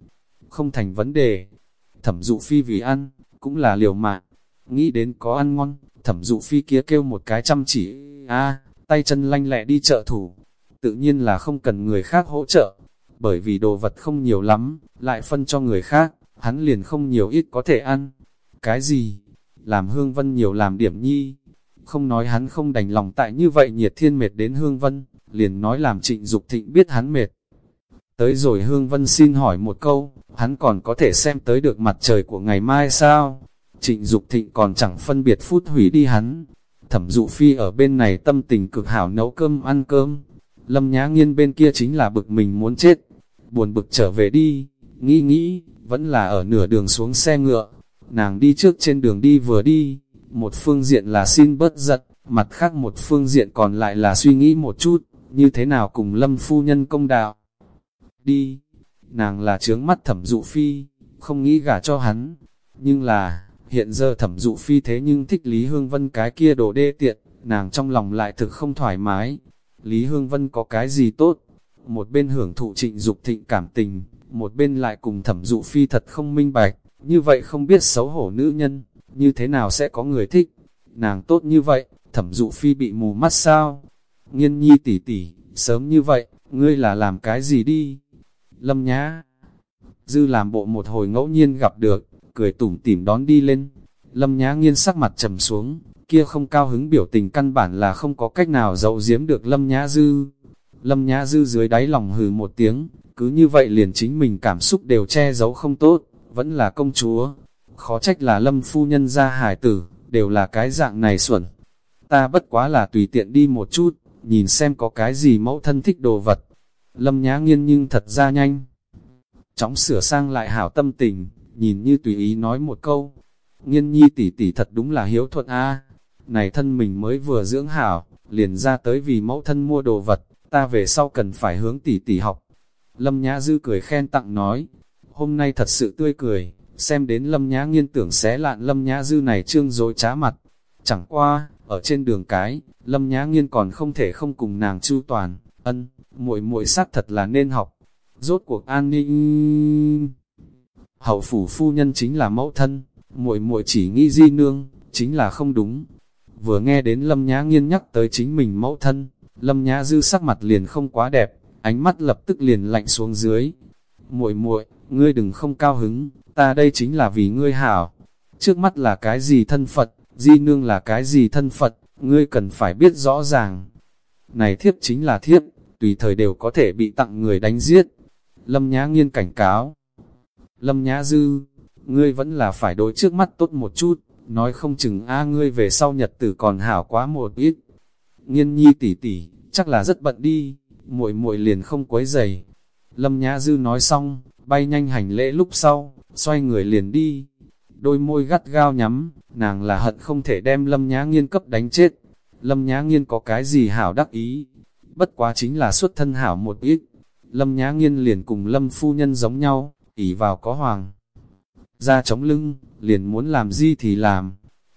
không thành vấn đề. Thẩm dụ phi vì ăn, cũng là liều mạng nghĩ đến có ăn ngon, thẩm dụ phi kia kêu một cái chăm chỉ, a tay chân lanh lẹ đi chợ thủ, tự nhiên là không cần người khác hỗ trợ, bởi vì đồ vật không nhiều lắm, lại phân cho người khác, hắn liền không nhiều ít có thể ăn. Cái gì? Làm hương vân nhiều làm điểm nhi, không nói hắn không đành lòng tại như vậy nhiệt thiên mệt đến hương vân, liền nói làm trịnh Dục thịnh biết hắn mệt. Tới rồi hương vân xin hỏi một câu, hắn còn có thể xem tới được mặt trời của ngày mai sao? Trịnh Dục Thịnh còn chẳng phân biệt phút hủy đi hắn. Thẩm dụ phi ở bên này tâm tình cực hảo nấu cơm ăn cơm. Lâm Nhã Nghiên bên kia chính là bực mình muốn chết. Buồn bực trở về đi, nghĩ nghĩ, vẫn là ở nửa đường xuống xe ngựa. Nàng đi trước trên đường đi vừa đi, một phương diện là xin bớt giận, mặt khác một phương diện còn lại là suy nghĩ một chút, như thế nào cùng Lâm phu nhân công đạo. Đi, nàng là trướng mắt thẩm dụ phi, không nghĩ gả cho hắn, nhưng là Hiện giờ thẩm dụ phi thế nhưng thích Lý Hương Vân cái kia đồ đê tiện, nàng trong lòng lại thực không thoải mái. Lý Hương Vân có cái gì tốt? Một bên hưởng thụ trịnh dục thịnh cảm tình, một bên lại cùng thẩm dụ phi thật không minh bạch, như vậy không biết xấu hổ nữ nhân, như thế nào sẽ có người thích. Nàng tốt như vậy, thẩm dụ phi bị mù mắt sao? Nghiên nhi tỷ tỷ, sớm như vậy, ngươi là làm cái gì đi? Lâm nhá. Dư làm bộ một hồi ngẫu nhiên gặp được, cười tủm tỉm đón đi lên. Lâm nhá nghiên sắc mặt trầm xuống, kia không cao hứng biểu tình căn bản là không có cách nào dậu giếm được Lâm nhã dư. Lâm nhã dư dưới đáy lòng hừ một tiếng, cứ như vậy liền chính mình cảm xúc đều che giấu không tốt, vẫn là công chúa. Khó trách là lâm phu nhân ra hải tử, đều là cái dạng này xuẩn. Ta bất quá là tùy tiện đi một chút, nhìn xem có cái gì mẫu thân thích đồ vật. Lâm nhã nghiên nhưng thật ra nhanh. Chóng sửa sang lại hảo tâm tình, nhìn như tùy ý nói một câu. Nghiên nhi tỷ tỷ thật đúng là hiếu thuận a này thân mình mới vừa dưỡng hảo, liền ra tới vì mẫu thân mua đồ vật, ta về sau cần phải hướng tỷ tỷ học. Lâm Nhã Dư cười khen tặng nói, hôm nay thật sự tươi cười, xem đến Lâm Nhã nghiên tưởng xé lạn Lâm Nhã Dư này trương dối trá mặt. Chẳng qua, ở trên đường cái, Lâm Nhã nghiên còn không thể không cùng nàng chu toàn, ân, muội muội sát thật là nên học. Rốt cuộc an ninh hậu phủ phu nhân chính là mẫu thân, muội muội chỉ nghĩ di nương, chính là không đúng. Vừa nghe đến Lâm Nhã Nghiên nhắc tới chính mình mẫu thân, Lâm Nhã Dư sắc mặt liền không quá đẹp, ánh mắt lập tức liền lạnh xuống dưới. Muội muội, ngươi đừng không cao hứng, ta đây chính là vì ngươi hảo. Trước mắt là cái gì thân Phật, di nương là cái gì thân Phật, ngươi cần phải biết rõ ràng. Này thiếp chính là thiếp, tùy thời đều có thể bị tặng người đánh giết. Lâm Nhã Nghiên cảnh cáo. Lâm Nhã Dư, ngươi vẫn là phải đối trước mắt tốt một chút, nói không chừng a ngươi về sau nhật tử còn hảo quá một ít nghiên nhi tỷ tỷ, chắc là rất bận đi, muội muội liền không quấy giày. Lâm Nhã Dư nói xong, bay nhanh hành lễ lúc sau, xoay người liền đi. Đôi môi gắt gao nhắm, nàng là hận không thể đem Lâm Nhã Nghiên cấp đánh chết. Lâm Nhã Nghiên có cái gì hảo đắc ý, bất quá chính là xuất thân hảo một ít. Lâm Nhã Nghiên liền cùng Lâm Phu Nhân giống nhau, ỉ vào có hoàng. Ra chống lưng, liền muốn làm gì thì làm,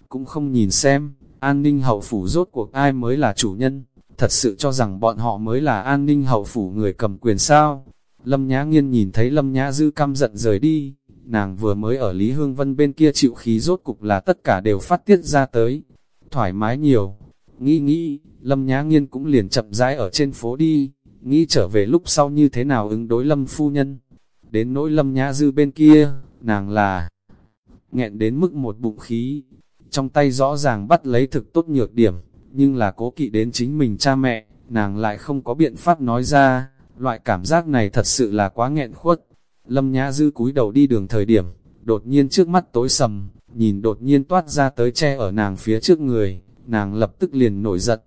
cũng không nhìn xem, an ninh hậu phủ rốt cuộc ai mới là chủ nhân, thật sự cho rằng bọn họ mới là an ninh hậu phủ người cầm quyền sao. Lâm Nhã Nghiên nhìn thấy Lâm Nhã Dư căm giận rời đi, nàng vừa mới ở Lý Hương Vân bên kia chịu khí rốt cục là tất cả đều phát tiết ra tới. Thoải mái nhiều, nghĩ nghĩ, Lâm Nhã Nghiên cũng liền chậm rãi ở trên phố đi, nghĩ trở về lúc sau như thế nào ứng đối Lâm Phu Nhân. Đến nỗi Lâm Nhã Dư bên kia, nàng là nghẹn đến mức một bụng khí, trong tay rõ ràng bắt lấy thực tốt nhược điểm, nhưng là cố kỵ đến chính mình cha mẹ, nàng lại không có biện pháp nói ra, loại cảm giác này thật sự là quá nghẹn khuất. Lâm Nhã Dư cúi đầu đi đường thời điểm, đột nhiên trước mắt tối sầm, nhìn đột nhiên toát ra tới che ở nàng phía trước người, nàng lập tức liền nổi giận.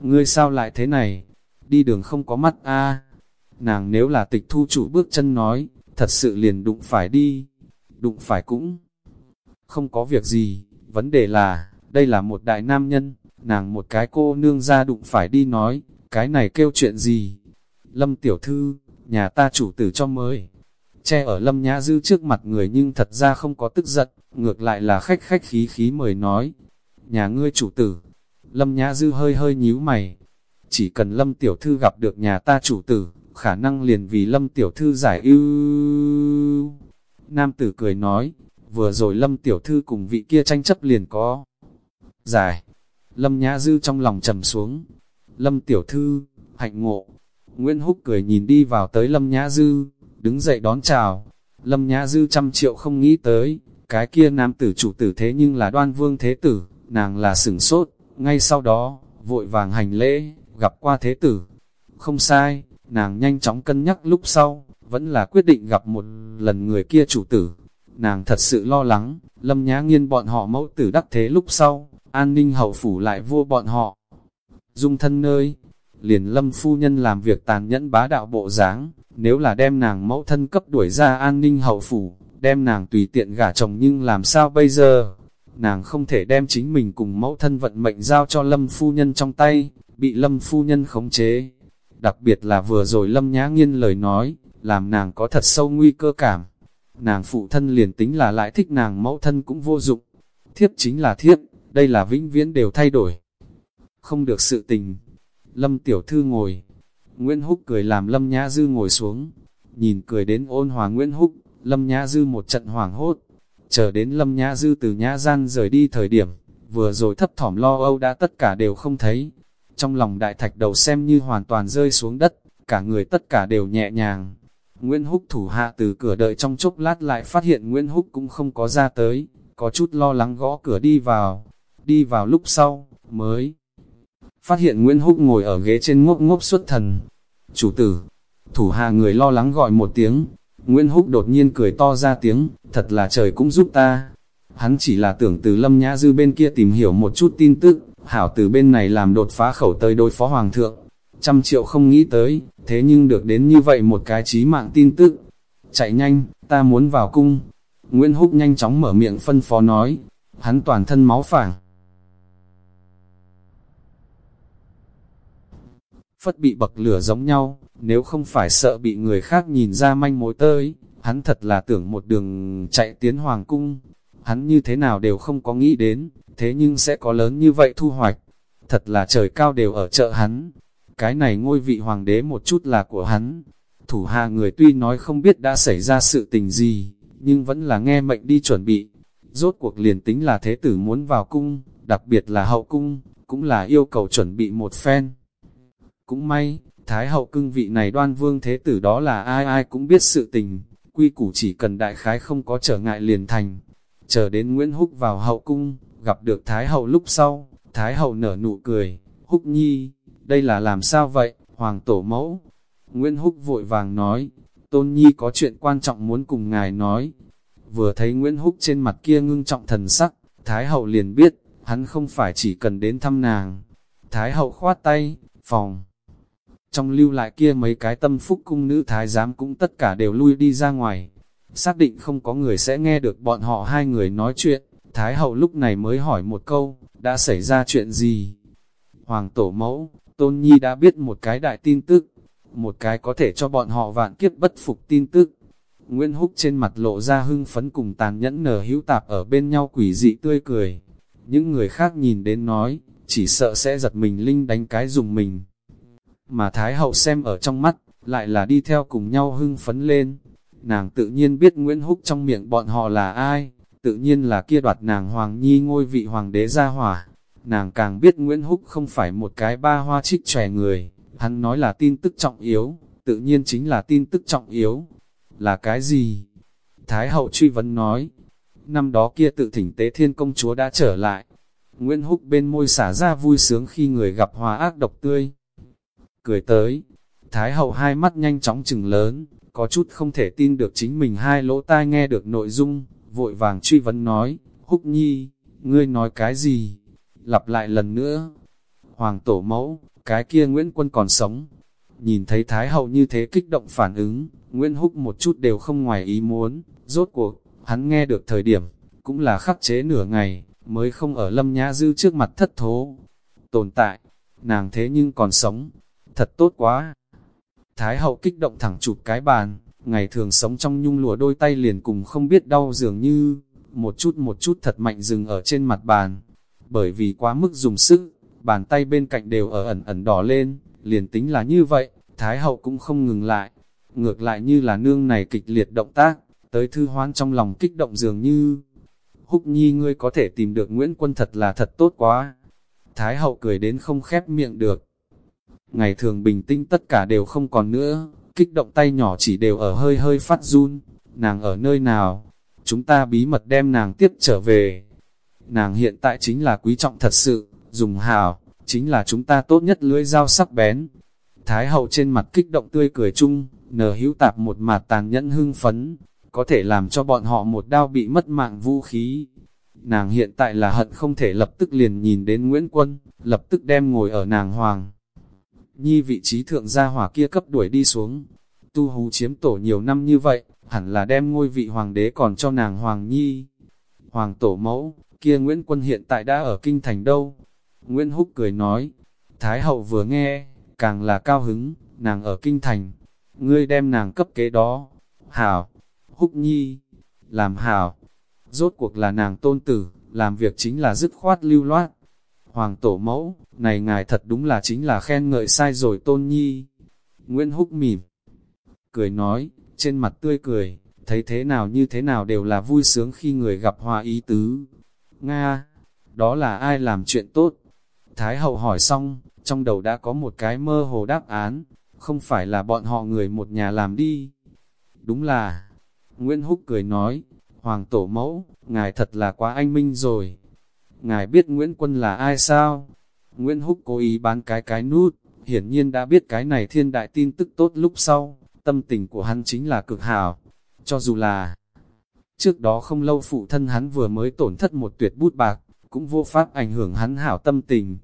Ngươi sao lại thế này? Đi đường không có mắt a Nàng nếu là tịch thu chủ bước chân nói, thật sự liền đụng phải đi. Đụng phải cũng không có việc gì, Vấn đề là, đây là một đại nam nhân, nàng một cái cô nương ra đụng phải đi nói, cái này kêu chuyện gì? Lâm tiểu thư, nhà ta chủ tử cho mới. Che ở lâm nhã dư trước mặt người nhưng thật ra không có tức giận, ngược lại là khách khách khí khí mời nói. Nhà ngươi chủ tử, lâm nhã dư hơi hơi nhíu mày. Chỉ cần lâm tiểu thư gặp được nhà ta chủ tử, khả năng liền vì lâm tiểu thư giải ưu. Nam tử cười nói, vừa rồi Lâm Tiểu Thư cùng vị kia tranh chấp liền có. Giải, Lâm Nhã Dư trong lòng trầm xuống. Lâm Tiểu Thư, hạnh ngộ. Nguyễn Húc cười nhìn đi vào tới Lâm Nhã Dư, đứng dậy đón chào. Lâm Nhã Dư trăm triệu không nghĩ tới, cái kia nam tử chủ tử thế nhưng là đoan vương thế tử, nàng là sửng sốt, ngay sau đó, vội vàng hành lễ, gặp qua thế tử. Không sai, nàng nhanh chóng cân nhắc lúc sau, vẫn là quyết định gặp một lần người kia chủ tử, Nàng thật sự lo lắng, lâm nhã nghiên bọn họ mẫu tử đắc thế lúc sau, an ninh hậu phủ lại vô bọn họ. Dung thân nơi, liền lâm phu nhân làm việc tàn nhẫn bá đạo bộ dáng nếu là đem nàng mẫu thân cấp đuổi ra an ninh hậu phủ, đem nàng tùy tiện gả chồng nhưng làm sao bây giờ? Nàng không thể đem chính mình cùng mẫu thân vận mệnh giao cho lâm phu nhân trong tay, bị lâm phu nhân khống chế. Đặc biệt là vừa rồi lâm nhã nghiên lời nói, làm nàng có thật sâu nguy cơ cảm nàng phụ thân liền tính là lại thích nàng mẫu thân cũng vô dụng. Thiếp chính là thiếp, đây là vĩnh viễn đều thay đổi. Không được sự tình. Lâm tiểu thư ngồi. Nguyễn Húc cười làm Lâm Nhã Dư ngồi xuống. nhìn cười đến ôn hòa Nguyễn Húc, Lâm Nhã Dư một trận hoảng hốt, chờ đến Lâm Nhã Dư từ Nhã Gian rời đi thời điểm, vừa rồi thấp thỏm lo âu đã tất cả đều không thấy. Trong lòng đại thạch đầu xem như hoàn toàn rơi xuống đất, cả người tất cả đều nhẹ nhàng. Nguyễn Húc thủ hạ từ cửa đợi trong chốc lát lại phát hiện Nguyễn Húc cũng không có ra tới, có chút lo lắng gõ cửa đi vào. Đi vào lúc sau, mới phát hiện Nguyễn Húc ngồi ở ghế trên ngốc ngốc xuất thần. Chủ tử, thủ hạ người lo lắng gọi một tiếng, Nguyễn Húc đột nhiên cười to ra tiếng, thật là trời cũng giúp ta. Hắn chỉ là tưởng từ Lâm Nhã Dư bên kia tìm hiểu một chút tin tức, hảo từ bên này làm đột phá khẩu tới đối phó Hoàng thượng. Trăm triệu không nghĩ tới, thế nhưng được đến như vậy một cái chí mạng tin tức. Chạy nhanh, ta muốn vào cung. Nguyễn Húc nhanh chóng mở miệng phân phó nói, hắn toàn thân máu phảng. Phất bị bậc lửa giống nhau, nếu không phải sợ bị người khác nhìn ra manh mối tới, hắn thật là tưởng một đường chạy tiến hoàng cung. Hắn như thế nào đều không có nghĩ đến, thế nhưng sẽ có lớn như vậy thu hoạch. Thật là trời cao đều ở chợ hắn. Cái này ngôi vị hoàng đế một chút là của hắn. Thủ hạ người tuy nói không biết đã xảy ra sự tình gì, nhưng vẫn là nghe mệnh đi chuẩn bị. Rốt cuộc liền tính là thế tử muốn vào cung, đặc biệt là hậu cung, cũng là yêu cầu chuẩn bị một phen. Cũng may, Thái hậu cưng vị này đoan vương thế tử đó là ai ai cũng biết sự tình, quy củ chỉ cần đại khái không có trở ngại liền thành. Chờ đến Nguyễn Húc vào hậu cung, gặp được Thái hậu lúc sau, Thái hậu nở nụ cười, Húc nhi, đây là làm sao vậy, hoàng tổ mẫu. Nguyễn Húc vội vàng nói, Tôn Nhi có chuyện quan trọng muốn cùng ngài nói. Vừa thấy Nguyễn Húc trên mặt kia ngưng trọng thần sắc, Thái hậu liền biết, hắn không phải chỉ cần đến thăm nàng. Thái hậu khoát tay, phòng trong lưu lại kia mấy cái tâm phúc cung nữ thái giám cũng tất cả đều lui đi ra ngoài. Xác định không có người sẽ nghe được bọn họ hai người nói chuyện, Thái hậu lúc này mới hỏi một câu, đã xảy ra chuyện gì? Hoàng tổ mẫu, Tôn Nhi đã biết một cái đại tin tức, một cái có thể cho bọn họ vạn kiếp bất phục tin tức. Nguyễn Húc trên mặt lộ ra hưng phấn cùng tàn nhẫn nở hữu tạp ở bên nhau quỷ dị tươi cười. Những người khác nhìn đến nói, chỉ sợ sẽ giật mình linh đánh cái dùng mình mà Thái Hậu xem ở trong mắt, lại là đi theo cùng nhau hưng phấn lên. Nàng tự nhiên biết Nguyễn Húc trong miệng bọn họ là ai, tự nhiên là kia đoạt nàng Hoàng Nhi ngôi vị Hoàng đế gia hỏa. Nàng càng biết Nguyễn Húc không phải một cái ba hoa trích trẻ người, hắn nói là tin tức trọng yếu, tự nhiên chính là tin tức trọng yếu. Là cái gì? Thái hậu truy vấn nói, năm đó kia tự thỉnh tế thiên công chúa đã trở lại. Nguyễn Húc bên môi xả ra vui sướng khi người gặp hòa ác độc tươi cười tới. Thái hậu hai mắt nhanh chóng chừng lớn, có chút không thể tin được chính mình hai lỗ tai nghe được nội dung, vội vàng truy vấn nói, Húc Nhi, ngươi nói cái gì? Lặp lại lần nữa. Hoàng tổ mẫu, cái kia Nguyễn Quân còn sống. Nhìn thấy Thái hậu như thế kích động phản ứng, Nguyễn Húc một chút đều không ngoài ý muốn, rốt cuộc, hắn nghe được thời điểm, cũng là khắc chế nửa ngày, mới không ở lâm nhã dư trước mặt thất thố. Tồn tại, nàng thế nhưng còn sống, thật tốt quá. Thái hậu kích động thẳng chụp cái bàn, ngày thường sống trong nhung lụa đôi tay liền cùng không biết đau dường như, một chút một chút thật mạnh dừng ở trên mặt bàn. Bởi vì quá mức dùng sức, bàn tay bên cạnh đều ở ẩn ẩn đỏ lên, liền tính là như vậy, Thái hậu cũng không ngừng lại. Ngược lại như là nương này kịch liệt động tác, tới thư hoan trong lòng kích động dường như. Húc nhi ngươi có thể tìm được Nguyễn Quân thật là thật tốt quá. Thái hậu cười đến không khép miệng được, ngày thường bình tĩnh tất cả đều không còn nữa, kích động tay nhỏ chỉ đều ở hơi hơi phát run, nàng ở nơi nào, chúng ta bí mật đem nàng tiếp trở về. Nàng hiện tại chính là quý trọng thật sự, dùng hào, chính là chúng ta tốt nhất lưỡi dao sắc bén. Thái hậu trên mặt kích động tươi cười chung, nở hữu tạp một mặt tàn nhẫn hưng phấn, có thể làm cho bọn họ một đao bị mất mạng vũ khí. Nàng hiện tại là hận không thể lập tức liền nhìn đến Nguyễn Quân, lập tức đem ngồi ở nàng hoàng nhi vị trí thượng gia hỏa kia cấp đuổi đi xuống. Tu hú chiếm tổ nhiều năm như vậy, hẳn là đem ngôi vị hoàng đế còn cho nàng hoàng nhi. Hoàng tổ mẫu, kia Nguyễn Quân hiện tại đã ở kinh thành đâu? Nguyễn Húc cười nói, Thái hậu vừa nghe, càng là cao hứng, nàng ở kinh thành, ngươi đem nàng cấp kế đó. Hảo, Húc nhi, làm hảo, rốt cuộc là nàng tôn tử, làm việc chính là dứt khoát lưu loát. Hoàng tổ mẫu, này ngài thật đúng là chính là khen ngợi sai rồi tôn nhi. Nguyễn Húc mỉm, cười nói, trên mặt tươi cười, thấy thế nào như thế nào đều là vui sướng khi người gặp hòa ý tứ. Nga, đó là ai làm chuyện tốt? Thái hậu hỏi xong, trong đầu đã có một cái mơ hồ đáp án, không phải là bọn họ người một nhà làm đi. Đúng là, Nguyễn Húc cười nói, Hoàng Tổ Mẫu, ngài thật là quá anh minh rồi. Ngài biết Nguyễn Quân là ai sao? Nguyễn Húc cố ý bán cái cái nút, hiển nhiên đã biết cái này thiên đại tin tức tốt lúc sau, tâm tình của hắn chính là cực hảo. Cho dù là trước đó không lâu phụ thân hắn vừa mới tổn thất một tuyệt bút bạc, cũng vô pháp ảnh hưởng hắn hảo tâm tình.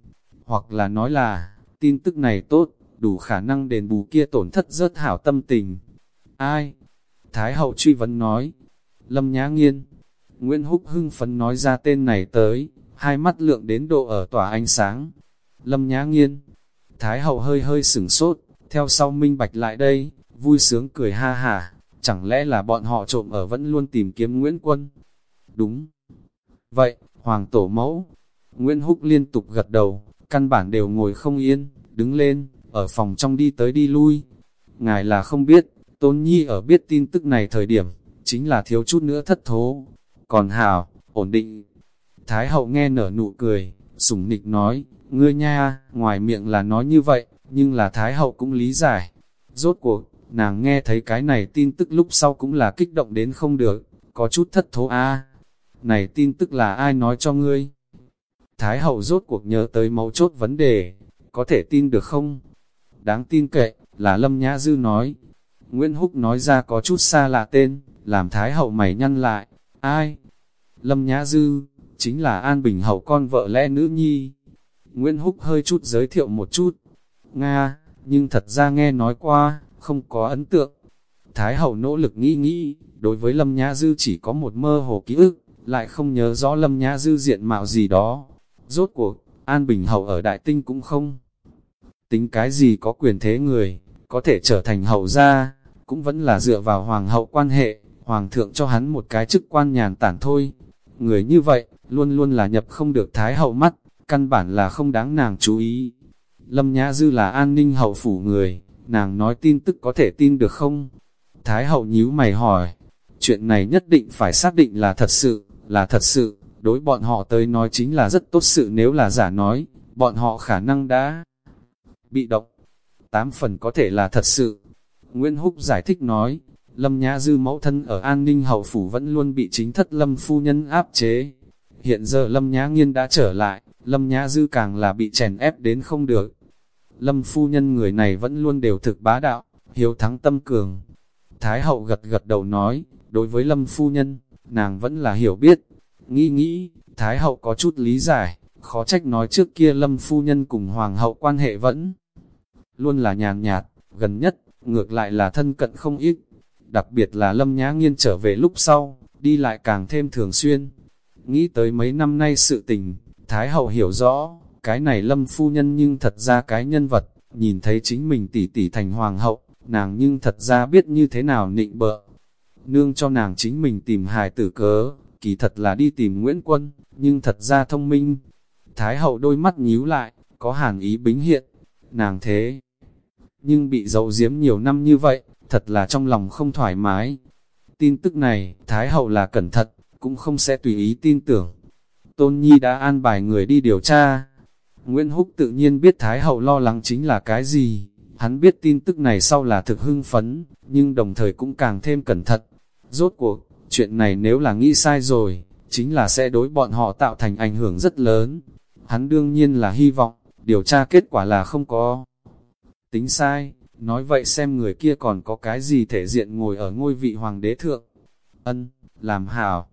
Hoặc là nói là, tin tức này tốt, đủ khả năng đền bù kia tổn thất rớt hảo tâm tình. Ai? Thái hậu truy vấn nói. Lâm Nhã Nghiên. Nguyễn Húc hưng phấn nói ra tên này tới, hai mắt lượng đến độ ở tỏa ánh sáng. Lâm Nhã Nghiên. Thái hậu hơi hơi sửng sốt, theo sau minh bạch lại đây, vui sướng cười ha hả, chẳng lẽ là bọn họ trộm ở vẫn luôn tìm kiếm Nguyễn Quân? Đúng. Vậy, Hoàng Tổ Mẫu, Nguyễn Húc liên tục gật đầu, căn bản đều ngồi không yên, đứng lên, ở phòng trong đi tới đi lui. Ngài là không biết, Tôn Nhi ở biết tin tức này thời điểm, chính là thiếu chút nữa thất thố. Còn Hảo, ổn định. Thái hậu nghe nở nụ cười, sủng nịch nói, ngươi nha, ngoài miệng là nói như vậy, nhưng là Thái hậu cũng lý giải. Rốt cuộc, nàng nghe thấy cái này tin tức lúc sau cũng là kích động đến không được, có chút thất thố a Này tin tức là ai nói cho ngươi? Thái hậu rốt cuộc nhớ tới mấu chốt vấn đề, có thể tin được không? Đáng tin cậy, là Lâm Nhã Dư nói. Nguyễn Húc nói ra có chút xa lạ tên, làm Thái hậu mày nhăn lại. Ai? Lâm Nhã Dư, chính là An Bình hậu con vợ lẽ nữ nhi. Nguyễn Húc hơi chút giới thiệu một chút. Nga, nhưng thật ra nghe nói qua, không có ấn tượng. Thái hậu nỗ lực nghĩ nghĩ, đối với Lâm Nhã Dư chỉ có một mơ hồ ký ức, lại không nhớ rõ Lâm Nhã Dư diện mạo gì đó. Rốt cuộc, An Bình Hậu ở Đại Tinh cũng không. Tính cái gì có quyền thế người, có thể trở thành hậu gia, cũng vẫn là dựa vào hoàng hậu quan hệ, hoàng thượng cho hắn một cái chức quan nhàn tản thôi. Người như vậy, luôn luôn là nhập không được thái hậu mắt, căn bản là không đáng nàng chú ý. Lâm Nhã Dư là an ninh hậu phủ người, nàng nói tin tức có thể tin được không? Thái hậu nhíu mày hỏi, chuyện này nhất định phải xác định là thật sự, là thật sự, đối bọn họ tới nói chính là rất tốt sự nếu là giả nói, bọn họ khả năng đã bị động. Tám phần có thể là thật sự. Nguyễn Húc giải thích nói, Lâm Nhã Dư mẫu thân ở an ninh hậu phủ vẫn luôn bị chính thất Lâm phu nhân áp chế. Hiện giờ Lâm Nhã Nghiên đã trở lại, Lâm Nhã Dư càng là bị chèn ép đến không được. Lâm phu nhân người này vẫn luôn đều thực bá đạo, hiếu thắng tâm cường. Thái hậu gật gật đầu nói, đối với Lâm phu nhân, nàng vẫn là hiểu biết. Nghĩ nghĩ, Thái hậu có chút lý giải, khó trách nói trước kia Lâm phu nhân cùng Hoàng hậu quan hệ vẫn luôn là nhàn nhạt, gần nhất, ngược lại là thân cận không ít. Đặc biệt là Lâm Nhã Nghiên trở về lúc sau, đi lại càng thêm thường xuyên. Nghĩ tới mấy năm nay sự tình, Thái hậu hiểu rõ, cái này lâm phu nhân nhưng thật ra cái nhân vật, nhìn thấy chính mình tỷ tỷ thành hoàng hậu, nàng nhưng thật ra biết như thế nào nịnh bợ. Nương cho nàng chính mình tìm hài tử cớ, kỳ thật là đi tìm Nguyễn Quân, nhưng thật ra thông minh. Thái hậu đôi mắt nhíu lại, có hàn ý bính hiện, nàng thế. Nhưng bị dấu diếm nhiều năm như vậy, thật là trong lòng không thoải mái. Tin tức này, Thái hậu là cẩn thận, cũng không sẽ tùy ý tin tưởng. Tôn Nhi đã an bài người đi điều tra, Nguyễn Húc tự nhiên biết Thái Hậu lo lắng chính là cái gì, hắn biết tin tức này sau là thực hưng phấn, nhưng đồng thời cũng càng thêm cẩn thận. Rốt cuộc, chuyện này nếu là nghĩ sai rồi, chính là sẽ đối bọn họ tạo thành ảnh hưởng rất lớn. Hắn đương nhiên là hy vọng, điều tra kết quả là không có. Tính sai, nói vậy xem người kia còn có cái gì thể diện ngồi ở ngôi vị hoàng đế thượng. Ân, làm hảo.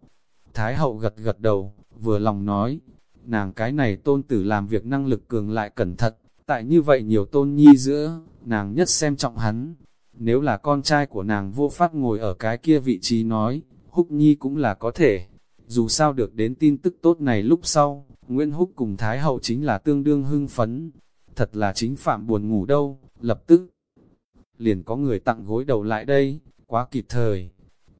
Thái hậu gật gật đầu, vừa lòng nói, nàng cái này tôn tử làm việc năng lực cường lại cẩn thận, tại như vậy nhiều tôn nhi giữa, nàng nhất xem trọng hắn. Nếu là con trai của nàng vô pháp ngồi ở cái kia vị trí nói, Húc Nhi cũng là có thể. Dù sao được đến tin tức tốt này lúc sau, Nguyễn Húc cùng Thái Hậu chính là tương đương hưng phấn. Thật là chính phạm buồn ngủ đâu, lập tức. Liền có người tặng gối đầu lại đây, quá kịp thời.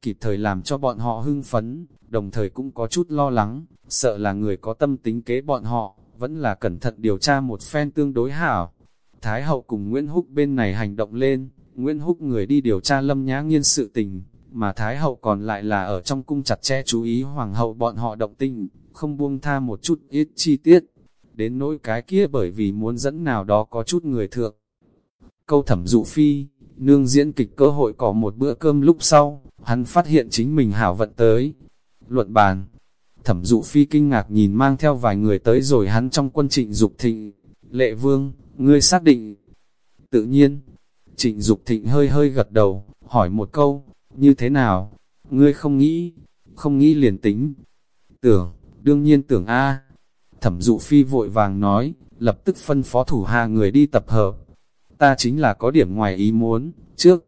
Kịp thời làm cho bọn họ hưng phấn, đồng thời cũng có chút lo lắng, sợ là người có tâm tính kế bọn họ, vẫn là cẩn thận điều tra một phen tương đối hảo. Thái hậu cùng Nguyễn Húc bên này hành động lên, Nguyễn Húc người đi điều tra lâm nhã nghiên sự tình, mà Thái hậu còn lại là ở trong cung chặt chẽ chú ý hoàng hậu bọn họ động tinh, không buông tha một chút ít chi tiết. Đến nỗi cái kia bởi vì muốn dẫn nào đó có chút người thượng. Câu thẩm dụ phi, nương diễn kịch cơ hội có một bữa cơm lúc sau, hắn phát hiện chính mình hảo vận tới. Luận bàn, thẩm dụ phi kinh ngạc nhìn mang theo vài người tới rồi hắn trong quân trịnh dục thịnh. Lệ vương, ngươi xác định. Tự nhiên, trịnh dục thịnh hơi hơi gật đầu, hỏi một câu, như thế nào? Ngươi không nghĩ, không nghĩ liền tính. Tưởng, đương nhiên tưởng A. Thẩm dụ phi vội vàng nói, lập tức phân phó thủ hạ người đi tập hợp. Ta chính là có điểm ngoài ý muốn, trước.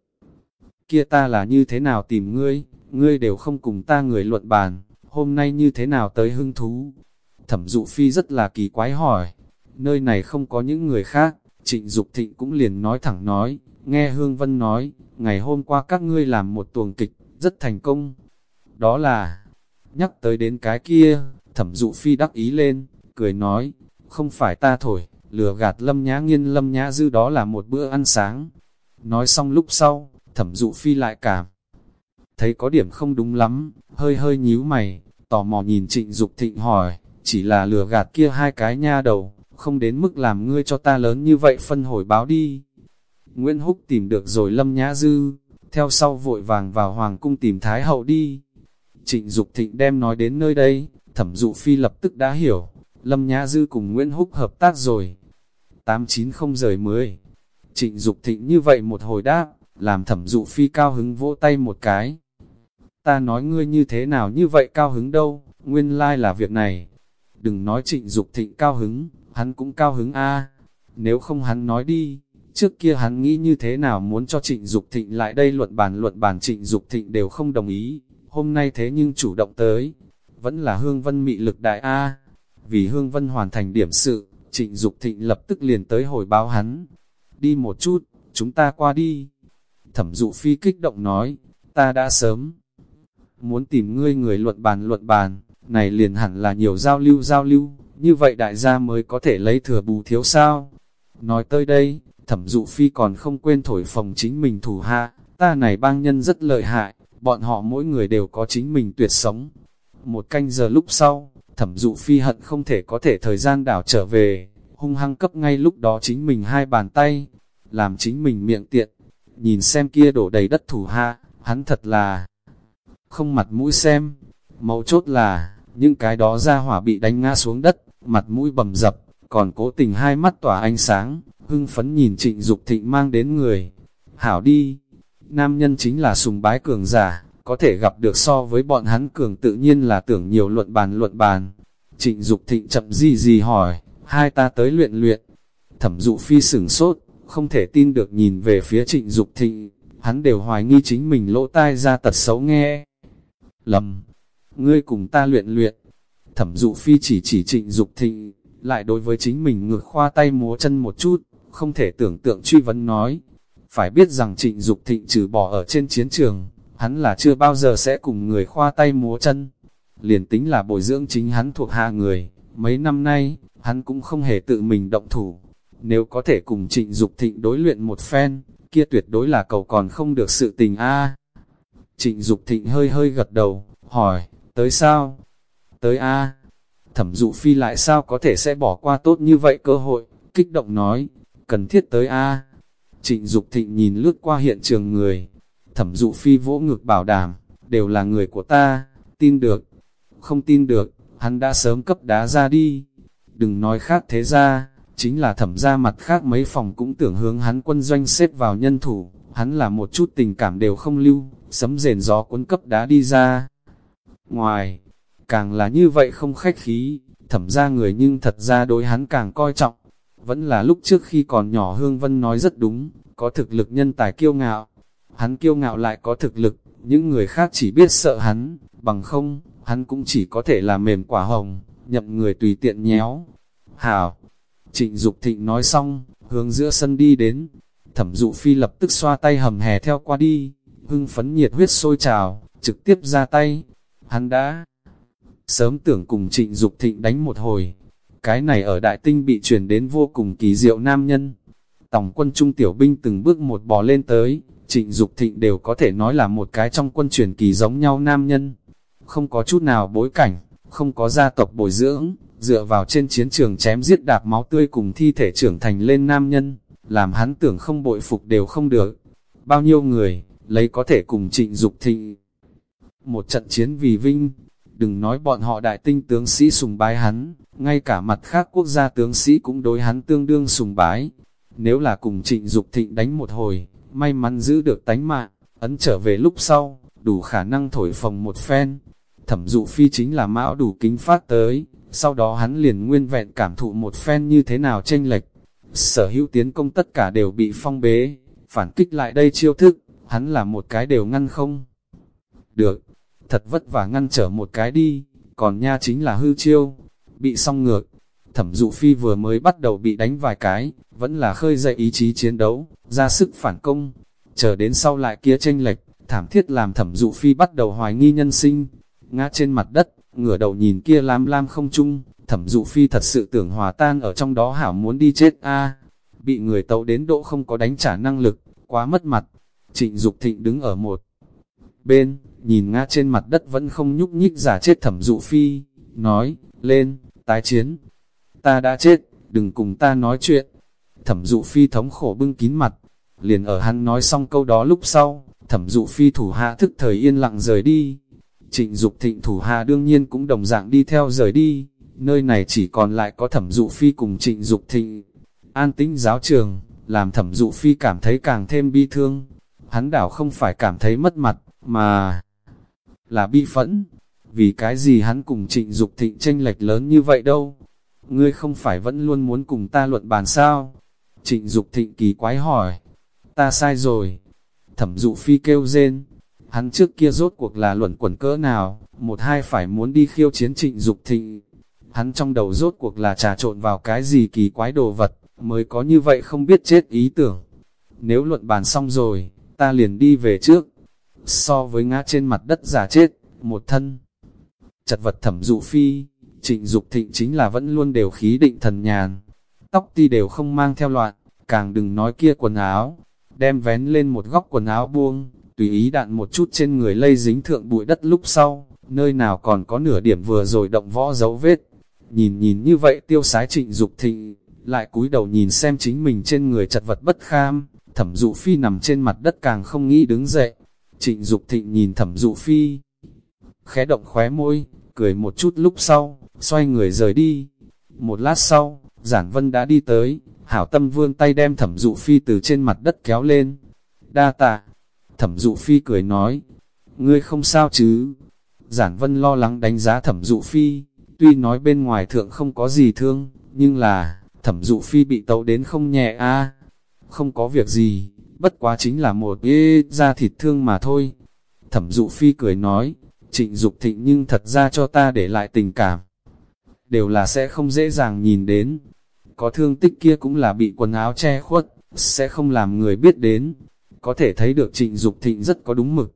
Kia ta là như thế nào tìm ngươi, ngươi đều không cùng ta người luận bàn, hôm nay như thế nào tới hưng thú. Thẩm dụ phi rất là kỳ quái hỏi, nơi này không có những người khác, trịnh Dục thịnh cũng liền nói thẳng nói, nghe Hương Vân nói, ngày hôm qua các ngươi làm một tuồng kịch, rất thành công. Đó là, nhắc tới đến cái kia, thẩm dụ phi đắc ý lên, cười nói, không phải ta thổi, lừa gạt lâm nhã nghiên lâm nhã dư đó là một bữa ăn sáng. Nói xong lúc sau, thẩm dụ phi lại cảm. Thấy có điểm không đúng lắm, hơi hơi nhíu mày, tò mò nhìn trịnh Dục thịnh hỏi, chỉ là lừa gạt kia hai cái nha đầu, không đến mức làm ngươi cho ta lớn như vậy phân hồi báo đi. Nguyễn Húc tìm được rồi Lâm Nhã Dư, theo sau vội vàng vào Hoàng cung tìm Thái Hậu đi. Trịnh Dục Thịnh đem nói đến nơi đây, thẩm dụ phi lập tức đã hiểu, Lâm Nhã Dư cùng Nguyễn Húc hợp tác rồi. 890 rời 10. Trịnh Dục Thịnh như vậy một hồi đáp, làm thẩm dụ phi cao hứng vỗ tay một cái. Ta nói ngươi như thế nào như vậy cao hứng đâu, nguyên lai like là việc này. Đừng nói trịnh Dục Thịnh cao hứng, hắn cũng cao hứng a Nếu không hắn nói đi, Trước kia hắn nghĩ như thế nào muốn cho trịnh Dục thịnh lại đây luận bàn luận bàn trịnh Dục thịnh đều không đồng ý, hôm nay thế nhưng chủ động tới, vẫn là hương vân mị lực đại A. Vì hương vân hoàn thành điểm sự, trịnh Dục thịnh lập tức liền tới hồi báo hắn. Đi một chút, chúng ta qua đi. Thẩm dụ phi kích động nói, ta đã sớm. Muốn tìm ngươi người luận bàn luận bàn, này liền hẳn là nhiều giao lưu giao lưu, như vậy đại gia mới có thể lấy thừa bù thiếu sao. Nói tới đây, thẩm dụ phi còn không quên thổi phòng chính mình thủ hạ, ta này bang nhân rất lợi hại, bọn họ mỗi người đều có chính mình tuyệt sống. Một canh giờ lúc sau, thẩm dụ phi hận không thể có thể thời gian đảo trở về, hung hăng cấp ngay lúc đó chính mình hai bàn tay, làm chính mình miệng tiện, nhìn xem kia đổ đầy đất thủ hạ, hắn thật là không mặt mũi xem, mấu chốt là, những cái đó ra hỏa bị đánh ngã xuống đất, mặt mũi bầm dập, còn cố tình hai mắt tỏa ánh sáng, hưng phấn nhìn trịnh Dục thịnh mang đến người. Hảo đi, nam nhân chính là sùng bái cường giả, có thể gặp được so với bọn hắn cường tự nhiên là tưởng nhiều luận bàn luận bàn. Trịnh Dục thịnh chậm gì gì hỏi, hai ta tới luyện luyện. Thẩm dụ phi sửng sốt, không thể tin được nhìn về phía trịnh Dục thịnh, hắn đều hoài nghi chính mình lỗ tai ra tật xấu nghe. Lầm, ngươi cùng ta luyện luyện. Thẩm dụ phi chỉ chỉ trịnh Dục thịnh, lại đối với chính mình ngược khoa tay múa chân một chút, không thể tưởng tượng truy vấn nói. Phải biết rằng trịnh Dục thịnh trừ bỏ ở trên chiến trường, hắn là chưa bao giờ sẽ cùng người khoa tay múa chân. Liền tính là bồi dưỡng chính hắn thuộc hạ người, mấy năm nay, hắn cũng không hề tự mình động thủ. Nếu có thể cùng trịnh Dục thịnh đối luyện một phen, kia tuyệt đối là cầu còn không được sự tình a Trịnh Dục thịnh hơi hơi gật đầu, hỏi, tới sao? Tới a Thẩm dụ phi lại sao có thể sẽ bỏ qua tốt như vậy cơ hội, kích động nói, cần thiết tới A. Trịnh Dục Thịnh nhìn lướt qua hiện trường người, thẩm dụ phi vỗ ngực bảo đảm, đều là người của ta, tin được, không tin được, hắn đã sớm cấp đá ra đi. Đừng nói khác thế ra, chính là thẩm ra mặt khác mấy phòng cũng tưởng hướng hắn quân doanh xếp vào nhân thủ, hắn là một chút tình cảm đều không lưu, sấm rền gió cuốn cấp đã đi ra. Ngoài, càng là như vậy không khách khí, thẩm ra người nhưng thật ra đối hắn càng coi trọng. Vẫn là lúc trước khi còn nhỏ Hương Vân nói rất đúng, có thực lực nhân tài kiêu ngạo. Hắn kiêu ngạo lại có thực lực, những người khác chỉ biết sợ hắn, bằng không, hắn cũng chỉ có thể là mềm quả hồng, nhậm người tùy tiện nhéo. Hảo! Trịnh Dục Thịnh nói xong, hướng giữa sân đi đến. Thẩm dụ phi lập tức xoa tay hầm hè theo qua đi, hưng phấn nhiệt huyết sôi trào, trực tiếp ra tay. Hắn đã sớm tưởng cùng trịnh Dục Thịnh đánh một hồi, cái này ở đại tinh bị truyền đến vô cùng kỳ diệu nam nhân. Tổng quân trung tiểu binh từng bước một bò lên tới, trịnh Dục thịnh đều có thể nói là một cái trong quân truyền kỳ giống nhau nam nhân. Không có chút nào bối cảnh, không có gia tộc bồi dưỡng, dựa vào trên chiến trường chém giết đạp máu tươi cùng thi thể trưởng thành lên nam nhân, làm hắn tưởng không bội phục đều không được. Bao nhiêu người, lấy có thể cùng trịnh Dục thịnh. Một trận chiến vì vinh, đừng nói bọn họ đại tinh tướng sĩ sùng bái hắn, ngay cả mặt khác quốc gia tướng sĩ cũng đối hắn tương đương sùng bái. Nếu là cùng trịnh Dục thịnh đánh một hồi, may mắn giữ được tánh mạng, ấn trở về lúc sau, đủ khả năng thổi phồng một phen. Thẩm dụ phi chính là mão đủ kính phát tới, sau đó hắn liền nguyên vẹn cảm thụ một phen như thế nào tranh lệch. Sở hữu tiến công tất cả đều bị phong bế, phản kích lại đây chiêu thức, hắn là một cái đều ngăn không. Được, thật vất vả ngăn trở một cái đi, còn nha chính là hư chiêu, bị song ngược. Thẩm dụ phi vừa mới bắt đầu bị đánh vài cái, vẫn là khơi dậy ý chí chiến đấu, ra sức phản công. Chờ đến sau lại kia tranh lệch, thảm thiết làm thẩm dụ phi bắt đầu hoài nghi nhân sinh. Ngã trên mặt đất, ngửa đầu nhìn kia lam lam không chung, thẩm dụ phi thật sự tưởng hòa tan ở trong đó hảo muốn đi chết a Bị người tấu đến độ không có đánh trả năng lực, quá mất mặt. Trịnh Dục thịnh đứng ở một bên, nhìn ngã trên mặt đất vẫn không nhúc nhích giả chết thẩm dụ phi, nói, lên, tái chiến. Ta đã chết, đừng cùng ta nói chuyện. Thẩm dụ phi thống khổ bưng kín mặt, liền ở hắn nói xong câu đó lúc sau, thẩm dụ phi thủ hạ thức thời yên lặng rời đi. Trịnh Dục thịnh thủ Hà đương nhiên cũng đồng dạng đi theo rời đi, nơi này chỉ còn lại có thẩm dụ phi cùng trịnh Dục thịnh. An tĩnh giáo trường, làm thẩm dụ phi cảm thấy càng thêm bi thương. Hắn đảo không phải cảm thấy mất mặt, mà là bi phẫn. Vì cái gì hắn cùng trịnh Dục thịnh tranh lệch lớn như vậy đâu? Ngươi không phải vẫn luôn muốn cùng ta luận bàn sao? Trịnh Dục thịnh kỳ quái hỏi. Ta sai rồi. Thẩm dụ phi kêu rên. Hắn trước kia rốt cuộc là luận quẩn cỡ nào, một hai phải muốn đi khiêu chiến trịnh Dục thịnh. Hắn trong đầu rốt cuộc là trà trộn vào cái gì kỳ quái đồ vật, mới có như vậy không biết chết ý tưởng. Nếu luận bàn xong rồi, ta liền đi về trước. So với ngã trên mặt đất giả chết, một thân. Chật vật thẩm dụ phi, trịnh Dục thịnh chính là vẫn luôn đều khí định thần nhàn. Tóc ti đều không mang theo loạn, càng đừng nói kia quần áo. Đem vén lên một góc quần áo buông, tùy ý đạn một chút trên người lây dính thượng bụi đất lúc sau, nơi nào còn có nửa điểm vừa rồi động võ dấu vết. Nhìn nhìn như vậy tiêu sái trịnh Dục thịnh, lại cúi đầu nhìn xem chính mình trên người chật vật bất kham, thẩm dụ phi nằm trên mặt đất càng không nghĩ đứng dậy. Trịnh Dục thịnh nhìn thẩm dụ phi, khẽ động khóe môi, cười một chút lúc sau, xoay người rời đi. Một lát sau, giản vân đã đi tới, hảo tâm vươn tay đem thẩm dụ phi từ trên mặt đất kéo lên. Đa tạ, thẩm dụ phi cười nói, ngươi không sao chứ. Giản vân lo lắng đánh giá thẩm dụ phi, tuy nói bên ngoài thượng không có gì thương, nhưng là, thẩm dụ phi bị tấu đến không nhẹ a Không có việc gì, bất quá chính là một ê da thịt thương mà thôi. Thẩm dụ phi cười nói, trịnh Dục thịnh nhưng thật ra cho ta để lại tình cảm. Đều là sẽ không dễ dàng nhìn đến. Có thương tích kia cũng là bị quần áo che khuất, sẽ không làm người biết đến. Có thể thấy được trịnh Dục thịnh rất có đúng mực.